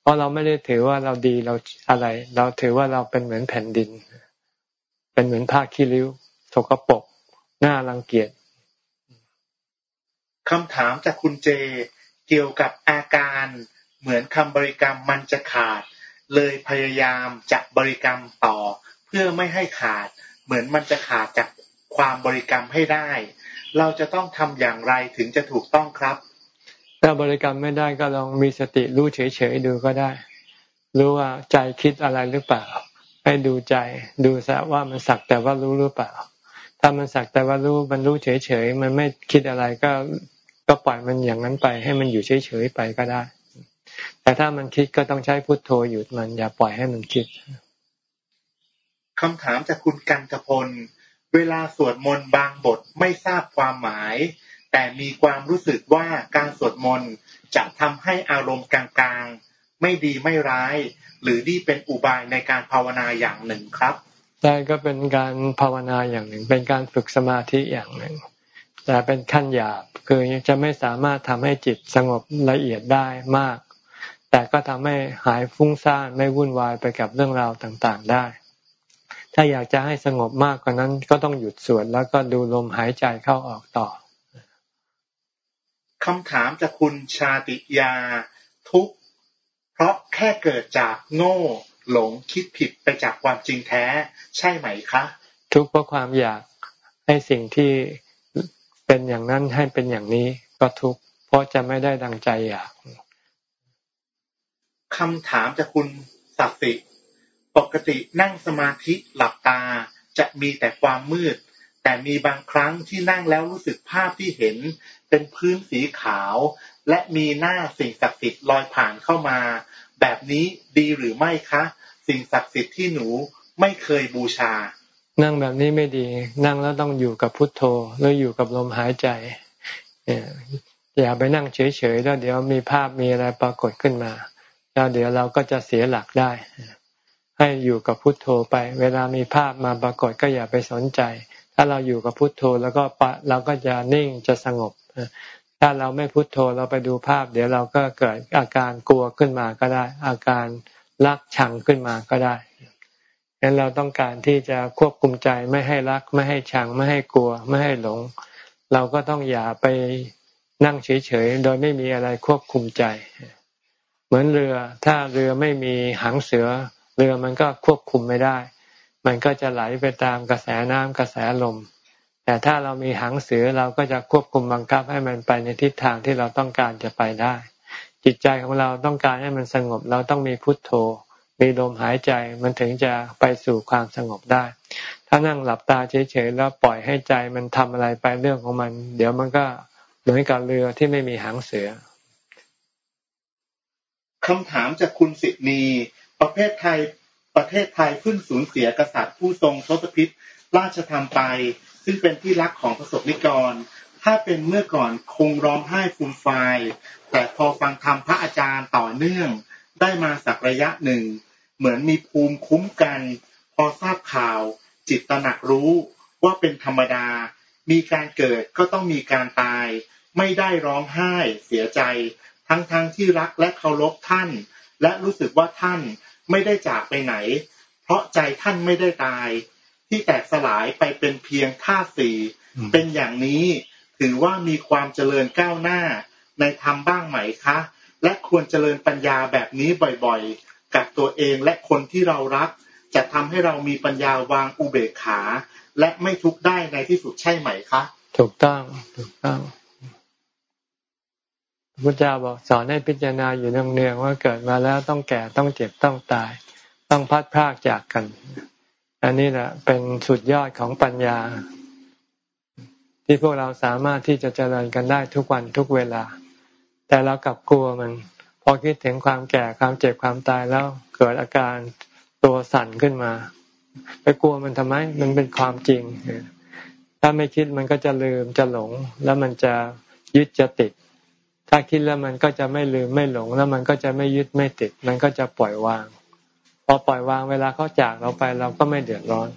เพราะเราไม่ได้ถือว่าเราดีเราอะไร เราถือว่าเราเป็นเหมือนแผ่นดิน เป็นเหมือนผ้าขี้ริ้วสกปรกหน้ารังเกียจ คำถามจากคุณเจเกี่ยวกับอาการเหมือนคำบริกรรมมันจะขาด เลยพยายามจะบริกรรมต่อ เพื่อไม่ให้ขาด เหมือนมันจะขาดจากความบริกรรมให้ได้ เราจะต้องทำอย่างไรถึงจะถูกต้องครับ ถ้าบริกรรมไม่ได้ก็ลองมีสติรู้เฉยๆดูก็ได้ รู้ว่าใจคิดอะไรหรือเปล่า ให้ดูใจดูซะว่ามันสักแต่ว่ารู้หรือเปล่า ถ้ามันสักแต่ว่ารู้มันรู้เฉยๆมันไม่คิดอะไรก็ ก็ปล่อยมันอย่างนั้นไป ให้มันอยู่เฉยๆไปก็ได้ แต่ถ้ามันคิดก็ต้องใช้พุทโธหยุดมัน อย่าปล่อยให้มันคิดคำถามจากคุณกันกพล เวลาสวดมนต์บางบทไม่ทราบความหมาย แต่มีความรู้สึกว่าการสวดมนต์จะทำให้อารมณ์กลางๆ ไม่ดีไม่ร้าย หรือนี่เป็นอุบายในการภาวนาอย่างหนึ่งครับใช่ก็เป็นการภาวนาอย่างหนึ่ง เป็นการฝึกสมาธิอย่างหนึ่ง แต่เป็นขั้นหยาบ คือจะไม่สามารถทำให้จิตสงบละเอียดได้มาก แต่ก็ทำให้หายฟุ้งซ่านไม่วุ่นวายไปกับเรื่องราวต่างๆได้ทถ้าอยากจะให้สงบมากกว่านั้นก็ต้องหยุดสวดแล้วก็ดูลมหายใจเข้าออกต่อคำถามจากคุณชาติยาทุกเพราะแค่เกิดจากโง่ หลงคิดผิดไปจากความจริงแท้ ใช่ไหมคะ ทุกเพราะความอยากให้สิ่งที่ เป็นอย่างนั้นให้เป็นอย่างนี้ก็ทุกเพราะจะไม่ได้ดังใจอยากคำถามจากคุณสัตสิปกตินั่งสมาธิหลับตาจะมีแต่ความมืด แต่มีบางครั้งที่นั่งแล้วรู้สึกภาพที่เห็น เป็นพื้นสีขาว และมีหน้าสิ่งศักดิ์สิทธิ์ลอยผ่านเข้ามา แบบนี้ดีหรือไม่คะ สิ่งศักดิ์สิทธิ์ที่หนูไม่เคยบูชา นั่งแบบนี้ไม่ดี นั่งแล้วต้องอยู่กับพุทโธหรืออยู่กับลมหายใจอย่าไปนั่งเฉยๆแล้วเดี๋ยวมีภาพมีอะไรปรากฏขึ้นมาแล้วเดี๋ยวเราก็จะเสียหลักได้ ให้อยู่กับพุทโธไป เวลามีภาพมาปรากฏก็อย่าไปสนใจ ถ้าเราอยู่กับพุทโธแล้วก็ปะเราก็จะนิ่งจะสงบถ้าเราไม่พุทโธเราไปดูภาพ เดี๋ยวเราก็เกิดอาการกลัวขึ้นมาก็ได้ อาการรักชังขึ้นมาก็ได้ งั้นเราต้องการที่จะควบคุมใจไม่ให้รัก ไม่ให้ชังไม่ให้กลัว ไม่ให้หลง เราก็ต้องอย่าไปนั่งเฉยๆโดยไม่มีอะไรควบคุมใจ เหมือนเรือถ้าเรือไม่มีหางเสือ เรือมันก็ควบคุมไม่ได้ มันก็จะไหลไปตามกระแสน้ำกระแสลม แต่ถ้าเรามีหางเสือเราก็จะควบคุมบังคับให้มันไปในทิศทางที่เราต้องการจะไปได้ จิตใจของเราต้องการให้มันสงบ เราต้องมีพุทโธ มีลมหายใจมันถึงจะไปสู่ความสงบได้ ถ้านั่งหลับตาเฉยๆแล้วปล่อยให้ใจมันทำอะไรไปเรื่องของมัน เดี๋ยวมันก็เหมือนกับเรือที่ไม่มีหางเสือคำถามจากคุณสิทนีประเทศไทยประเทศไทยเพิ่งสูญเสียกษัตริย์ผู้ทรงทศพิษราชธรรมไป ซึ่งเป็นที่รักของประสบนิกร ถ้าเป็นเมื่อก่อนคงร้องไห้ฟูมไฟแต่พอฟังธรรมพระอาจารย์ต่อเนื่อง ได้มาสักระยะหนึ่ง เหมือนมีภูมิคุ้มกัน พอทราบข่าว จิตตระหนักรู้ว่าเป็นธรรมดา มีการเกิดก็ต้องมีการตาย ไม่ได้ร้องไห้ เสียใจ ทั้งๆทที่รักและเคารพท่าน และรู้สึกว่าท่านไม่ได้จากไปไหน เพราะใจท่านไม่ได้ตาย ที่แตกสลายไปเป็นเพียงธาตุสี่เป็นอย่างนี้ถือว่ามีความเจริญก้าวหน้าในธรรมบ้างไหมคะ และควรเจริญปัญญาแบบนี้บ่อยๆ กับตัวเองและคนที่เรารัก จะทำให้เรามีปัญญาวางอุเบกขา และไม่ทุกข์ได้ในที่สุดใช่ไหมคะ ถูกต้องถูกต้องพุทธเจ้าบอกสอนให้พิจารณาอยู่เนืองๆว่าเกิดมาแล้วต้องแก่ต้องเจ็บต้องตาย ต้องพัดพรากจากกัน อันนี้แหละเป็นสุดยอดของปัญญา ที่พวกเราสามารถที่จะเจริญกันได้ทุกวันทุกเวลา แต่เรากลับกลัวมัน อคิดถึงความแก่ความเจ็บความตายแล้วเกิดอาการตัวสั่นขึ้นมา ไปกลัวมันทำไม มันเป็นความจริง ถ้าไม่คิดมันก็จะลืมจะหลง แล้วมันจะยึดจะติด ถ้าคิดแล้วมันก็จะไม่ลืมไม่หลง แล้วมันก็จะไม่ยึดไม่ติด มันก็จะปล่อยวาง พอปล่อยวางเวลาเขาจากเราไปเราก็ไม่เดือดร้อน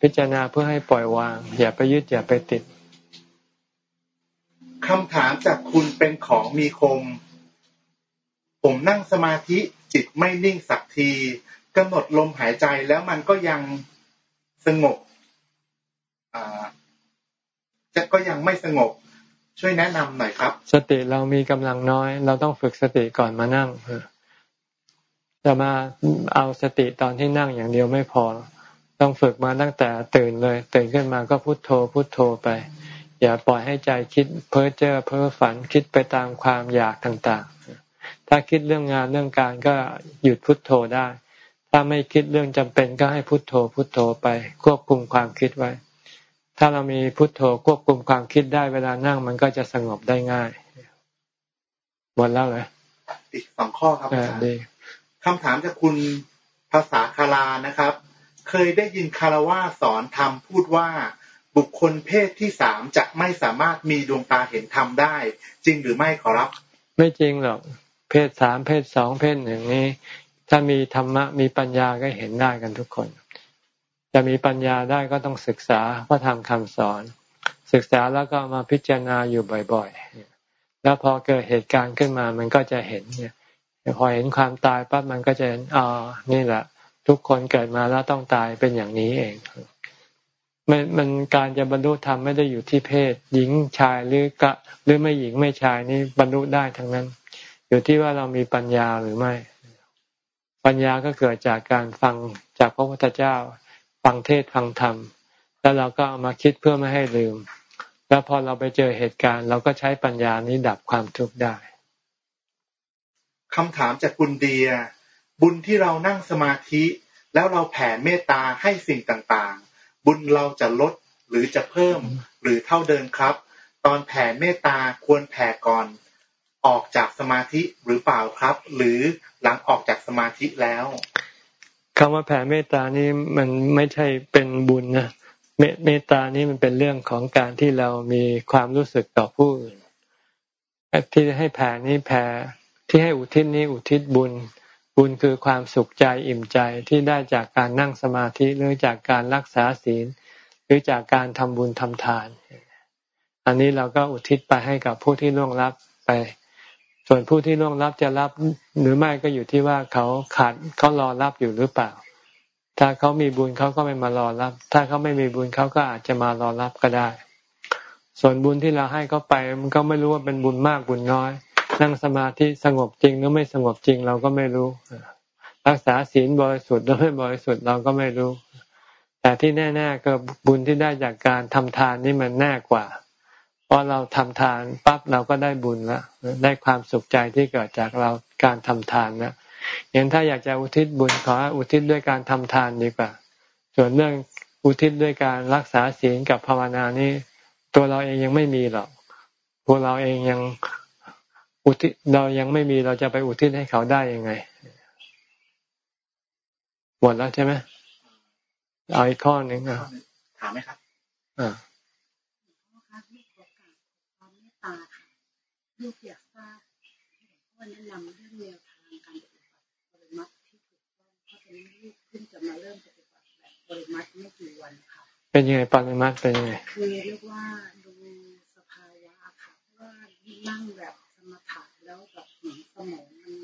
พิจารณาเพื่อให้ปล่อยวาง อย่าไปยึดอย่าไปติดคำถามจากคุณเป็นของมีคม ผมนั่งสมาธิจิตไม่นิ่งสักทีกำหนดลมหายใจแล้วมันก็ยังสงบจะก็ยังไม่สงบ ช่วยแนะนำหน่อยครับ สติเรามีกำลังน้อย เราต้องฝึกสติก่อนมานั่งจะมาเอาสติตอนที่นั่งอย่างเดียวไม่พอ ต้องฝึกมาตั้งแต่ตื่นเลย ตื่นขึ้นมาก็พุโทโธพุโทโธไป อย่าปล่อยให้ใจคิดเพ้อเจ้อเพ้อฝันคิดไปตามความอยากต่าง ๆ ถ้าคิดเรื่องงานเรื่องการก็หยุดพุดโทโธได้ ถ้าไม่คิดเรื่องจำเป็นก็ให้พุโทโธพุโทโธไป ควบคุมความคิดไว้ ถ้าเรามีพุทโธควบคุมความคิดได้เวลานั่งมันก็จะสงบได้ง่ายหมดแล้วเลยอีกสองข้อครับอาจารย์คำถามจากคุณภาษาคารานะครับ เคยได้ยินคารวาสอนธรรมพูดว่าบุคคลเพศที่สามจะไม่สามารถมีดวงตาเห็นธรรมได้ จริงหรือไม่ขอรับ ไม่จริงหรอก เพศสามเพศสองเพศหนึ่งนี้ ถ้ามีธรรมะมีปัญญาก็เห็นได้กันทุกคน จะมีปัญญาได้ก็ต้องศึกษาพระธรรมคำสอน ศึกษาแล้วก็มาพิจารณาอยู่บ่อย ๆ แล้วพอเกิดเหตุการณ์ขึ้นมามันก็จะเห็นเนี่ยพอเห็นความตายปั๊บมันก็จะเห็นอ๋อนี่แหละ ทุกคนเกิดมาแล้วต้องตายเป็นอย่างนี้เองมันมันการจะบรรลุธรรมไม่ได้อยู่ที่เพศ หญิงชายหรือกะหรือไม่หญิงไม่ชายนี่บรรลุได้ทั้งนั้น อยู่ที่ว่าเรามีปัญญาหรือไม่ ปัญญาก็เกิดจากการฟังจากพระพุทธเจ้า ฟังเทศฟังธรรม แล้วเราก็เอามาคิดเพื่อไม่ให้ลืม แล้วพอเราไปเจอเหตุการณ์ เราก็ใช้ปัญญานี้ดับความทุกข์ได้คำถามจากคุณเดีย บุญที่เรานั่งสมาธิ แล้วเราแผ่เมตตาให้สิ่งต่างๆ บุญเราจะลดหรือจะเพิ่มหรือเท่าเดิมครับ ตอนแผ่เมตตาควรแผ่ก่อน ออกจากสมาธิหรือเปล่าครับ หรือหลังออกจากสมาธิแล้วคำว่าแผ่เมตตานี้มันไม่ใช่เป็นบุญนะเมตตานี้มันเป็นเรื่องของการที่เรามีความรู้สึกต่อผู้อื่นที่ให้แผ่นี้แผ่ที่ให้อุทิศนี้อุทิศบุญ บุญคือความสุขใจอิ่มใจที่ได้จากการนั่งสมาธิหรือจากการรักษาศีล หรือจากการทำบุญทำทาน อันนี้เราก็อุทิศไปให้กับผู้ที่ล่วงลับไป ส่วนผู้ที่ล่วงลับจะรับหรือไม่ก็อยู่ที่ว่าเขาขาดเขารอรับอยู่หรือเปล่า ถ้าเขามีบุญเขาก็ไม่มารอรับ ถ้าเขาไม่มีบุญเขาก็อาจจะมารอรับก็ได้ ส่วนบุญที่เราให้เขาไปมันก็ไม่รู้ว่าเป็นบุญมากบุญน้อย นั่งสมาธิสงบจริงหรือไม่สงบจริงเราก็ไม่รู้ รักษาศีลบริสุทธิ์หรือไม่บริสุทธิ์เราก็ไม่รู้ แต่ที่แน่ๆก็บุญที่ได้จากการทำทานนี่มันแน่กว่า พราะเราทำทานปั๊บเราก็ได้บุญแล้วได้ความสุขใจที่เกิดจากเราการทำทานนะอย่างถ้าอยากจะอุทิศบุญขออุทิศด้วยการทำทานดีกว่า ส่วนเรื่องอุทิศด้วยการรักษาศีลกับภาวนานี่ตัวเราเองยังไม่มีหรอกพวกเราเองยังอุทิศเรายังไม่มีเราจะไปอุทิศให้เขาได้ยังไงหมดแล้วใช่ไหมเอาอีกข้อหนึ่งอะถามไหมครับอ่า ลูกอยากทราบว่าแนะนำเรื่องแนวทางการปฏิบัติปริมัติที่ถูกต้องเพราะตอนนี้ลูกเพิ่งจะมาเริ่มปฏิบัติแบบปริมัติไม่กี่วันค่ะ เป็นยังไงปริมัติเป็นยังไงคือเรียกว่าดูสภาวะค่ะว่านั่งแบบสมาถามแล้วแบบเหมือนสมองมัน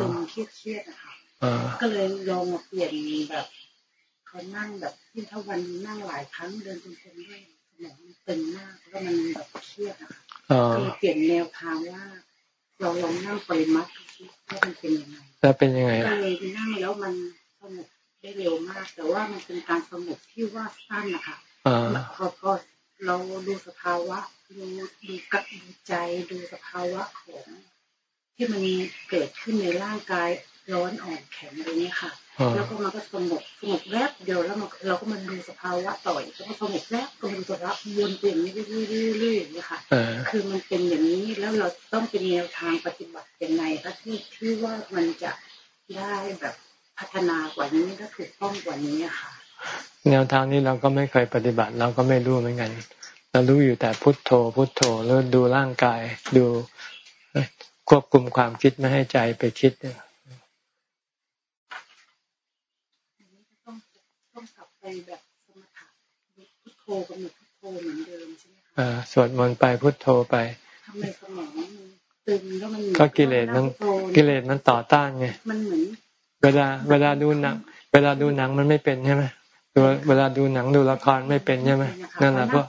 ตึงเครียดเครียดอะค่ะก็เลยลองมาเปลี่ยนแบบเขานั่งแบบที่ถ้าวันนั่งหลายครั้งเดินจนเต็มด้วยสมองมันตึงมากแล้วมันแบบเครียดอะค่ะ ก็เลยเปลี่ยนแนวทางว่าเราลองนั่งปริมัดว่ามันเป็นยังไงแล้วเป็นยังไงก็เลยนั่งแล้วมันสงบได้เร็วมาก แต่ว่ามันเป็นการสงบที่ว่าสั้นนะคะพอพอเราดูสภาวะดูดูกับดูใจดูสภาวะของที่มันเกิดขึ้นในร่างกาย ร้อนอ่อนแข็งอะไรนี้ค่ะ แล้วก็มันก็สงบสงบแวบเดียวแล้วเราก็มาดูสภาวะต่อยแล้วก็สงบแวบก็มาดูสภาวะวนเปลี่ยนเรื่อยๆอย่างนี้ค่ะคือมันเป็นอย่างนี้แล้วเราต้องเป็นแนวทางปฏิบัติยังไงคะที่ที่ว่ามันจะได้แบบพัฒนากว่านี้และถูกต้องกว่านี้ค่ะ แนวทางนี้เราก็ไม่เคยปฏิบัติเราก็ไม่รู้เหมือนกันเรารู้อยู่แต่พุทโธ พุทโธแล้วดูร่างกายดูควบคุมความคิดไม่ให้ใจไปคิดเนี่ยต้องต้องกลับไป แบบสมถะพุทโธกำหนดพุทโธเหมือนเดิมใช่ไหมคะอ่าสวดมนต์ไปพุทโธไปทำไมสมองมันตึงแล้วมันก็กิเลสมันกิเลสมันต่อต้านไงมันเหมือนเวลาเวลาดูหนัง เวลาดูหนังมันไม่เป็นใช่ไหมเวลาดูหนังดูละครไม่เป็นใช่ไหมนั่นแหละเพราะ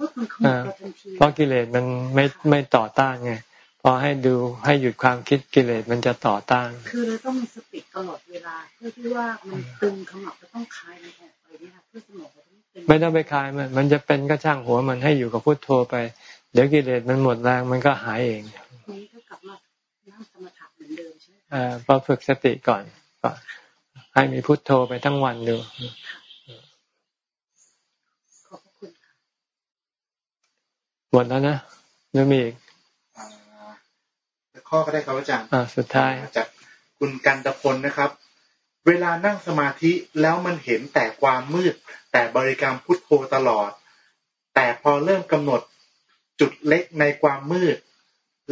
เพราะกิเลสมันไม่ไม่ต่อต้านไงพอให้ดูให้หยุดความคิดกิเลสมันจะต่อต้าน คือเราต้องมีสติตลอดเวลาเพื่อที่ว่ามันตึงขมับจะต้องคลายมันออก ไปเนี่ยเพื่อสมองไม่ต้องไปคลายมัน มันจะเป็นก็ช่างหัวมันให้อยู่กับพุทโธไป เดี๋ยวกิเลสมันหมดแรงมันก็หายเองนี้ก็กลับมานั่งสมาธิเหมือนเดิมใช่ไหมอ่าพอฝึกสติก่อนก่อนให้มีพุทโธไปทั้งวันดูหมดแล้วนะหรือมีอีกข้อก็ได้ครับอาจารย์อ่าสุดท้ายจากคุณกันตพลนะครับ เวลานั่งสมาธิแล้วมันเห็นแต่ความมืด แต่บริกรรมพุทโธตลอด แต่พอเริ่มกำหนดจุดเล็กในความมืด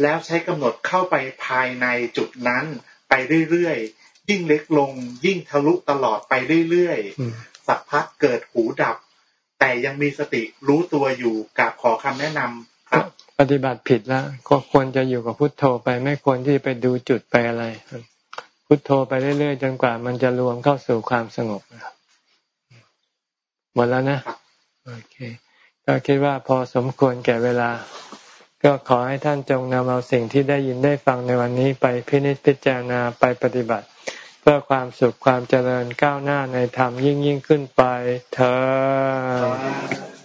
แล้วใช้กำหนดเข้าไปภายในจุดนั้น ไปเรื่อยๆ ยิ่งเล็กลง ยิ่งทะลุตลอดไปเรื่อยๆ สักพักเกิดหูดับ แต่ยังมีสติรู้ตัวอยู่กับขอคำแนะนำครับ ปฏิบัติผิดแล้วก็ควรจะอยู่กับพุทโธไปไม่ควรที่ไปดูจุดไปอะไร พุทโธไปเรื่อยๆจนกว่ามันจะรวมเข้าสู่ความสงบหมดแล้วนะโอเคก็คิดว่าพอสมควรแก่เวลา ก็ขอให้ท่านจงนำเอาสิ่งที่ได้ยินได้ฟังในวันนี้ไปพินิจพิจารณาไปปฏิบัติ เพื่อความสุขความเจริญก้าวหน้าในธรรมยิ่งยิ่งขึ้นไปเธอ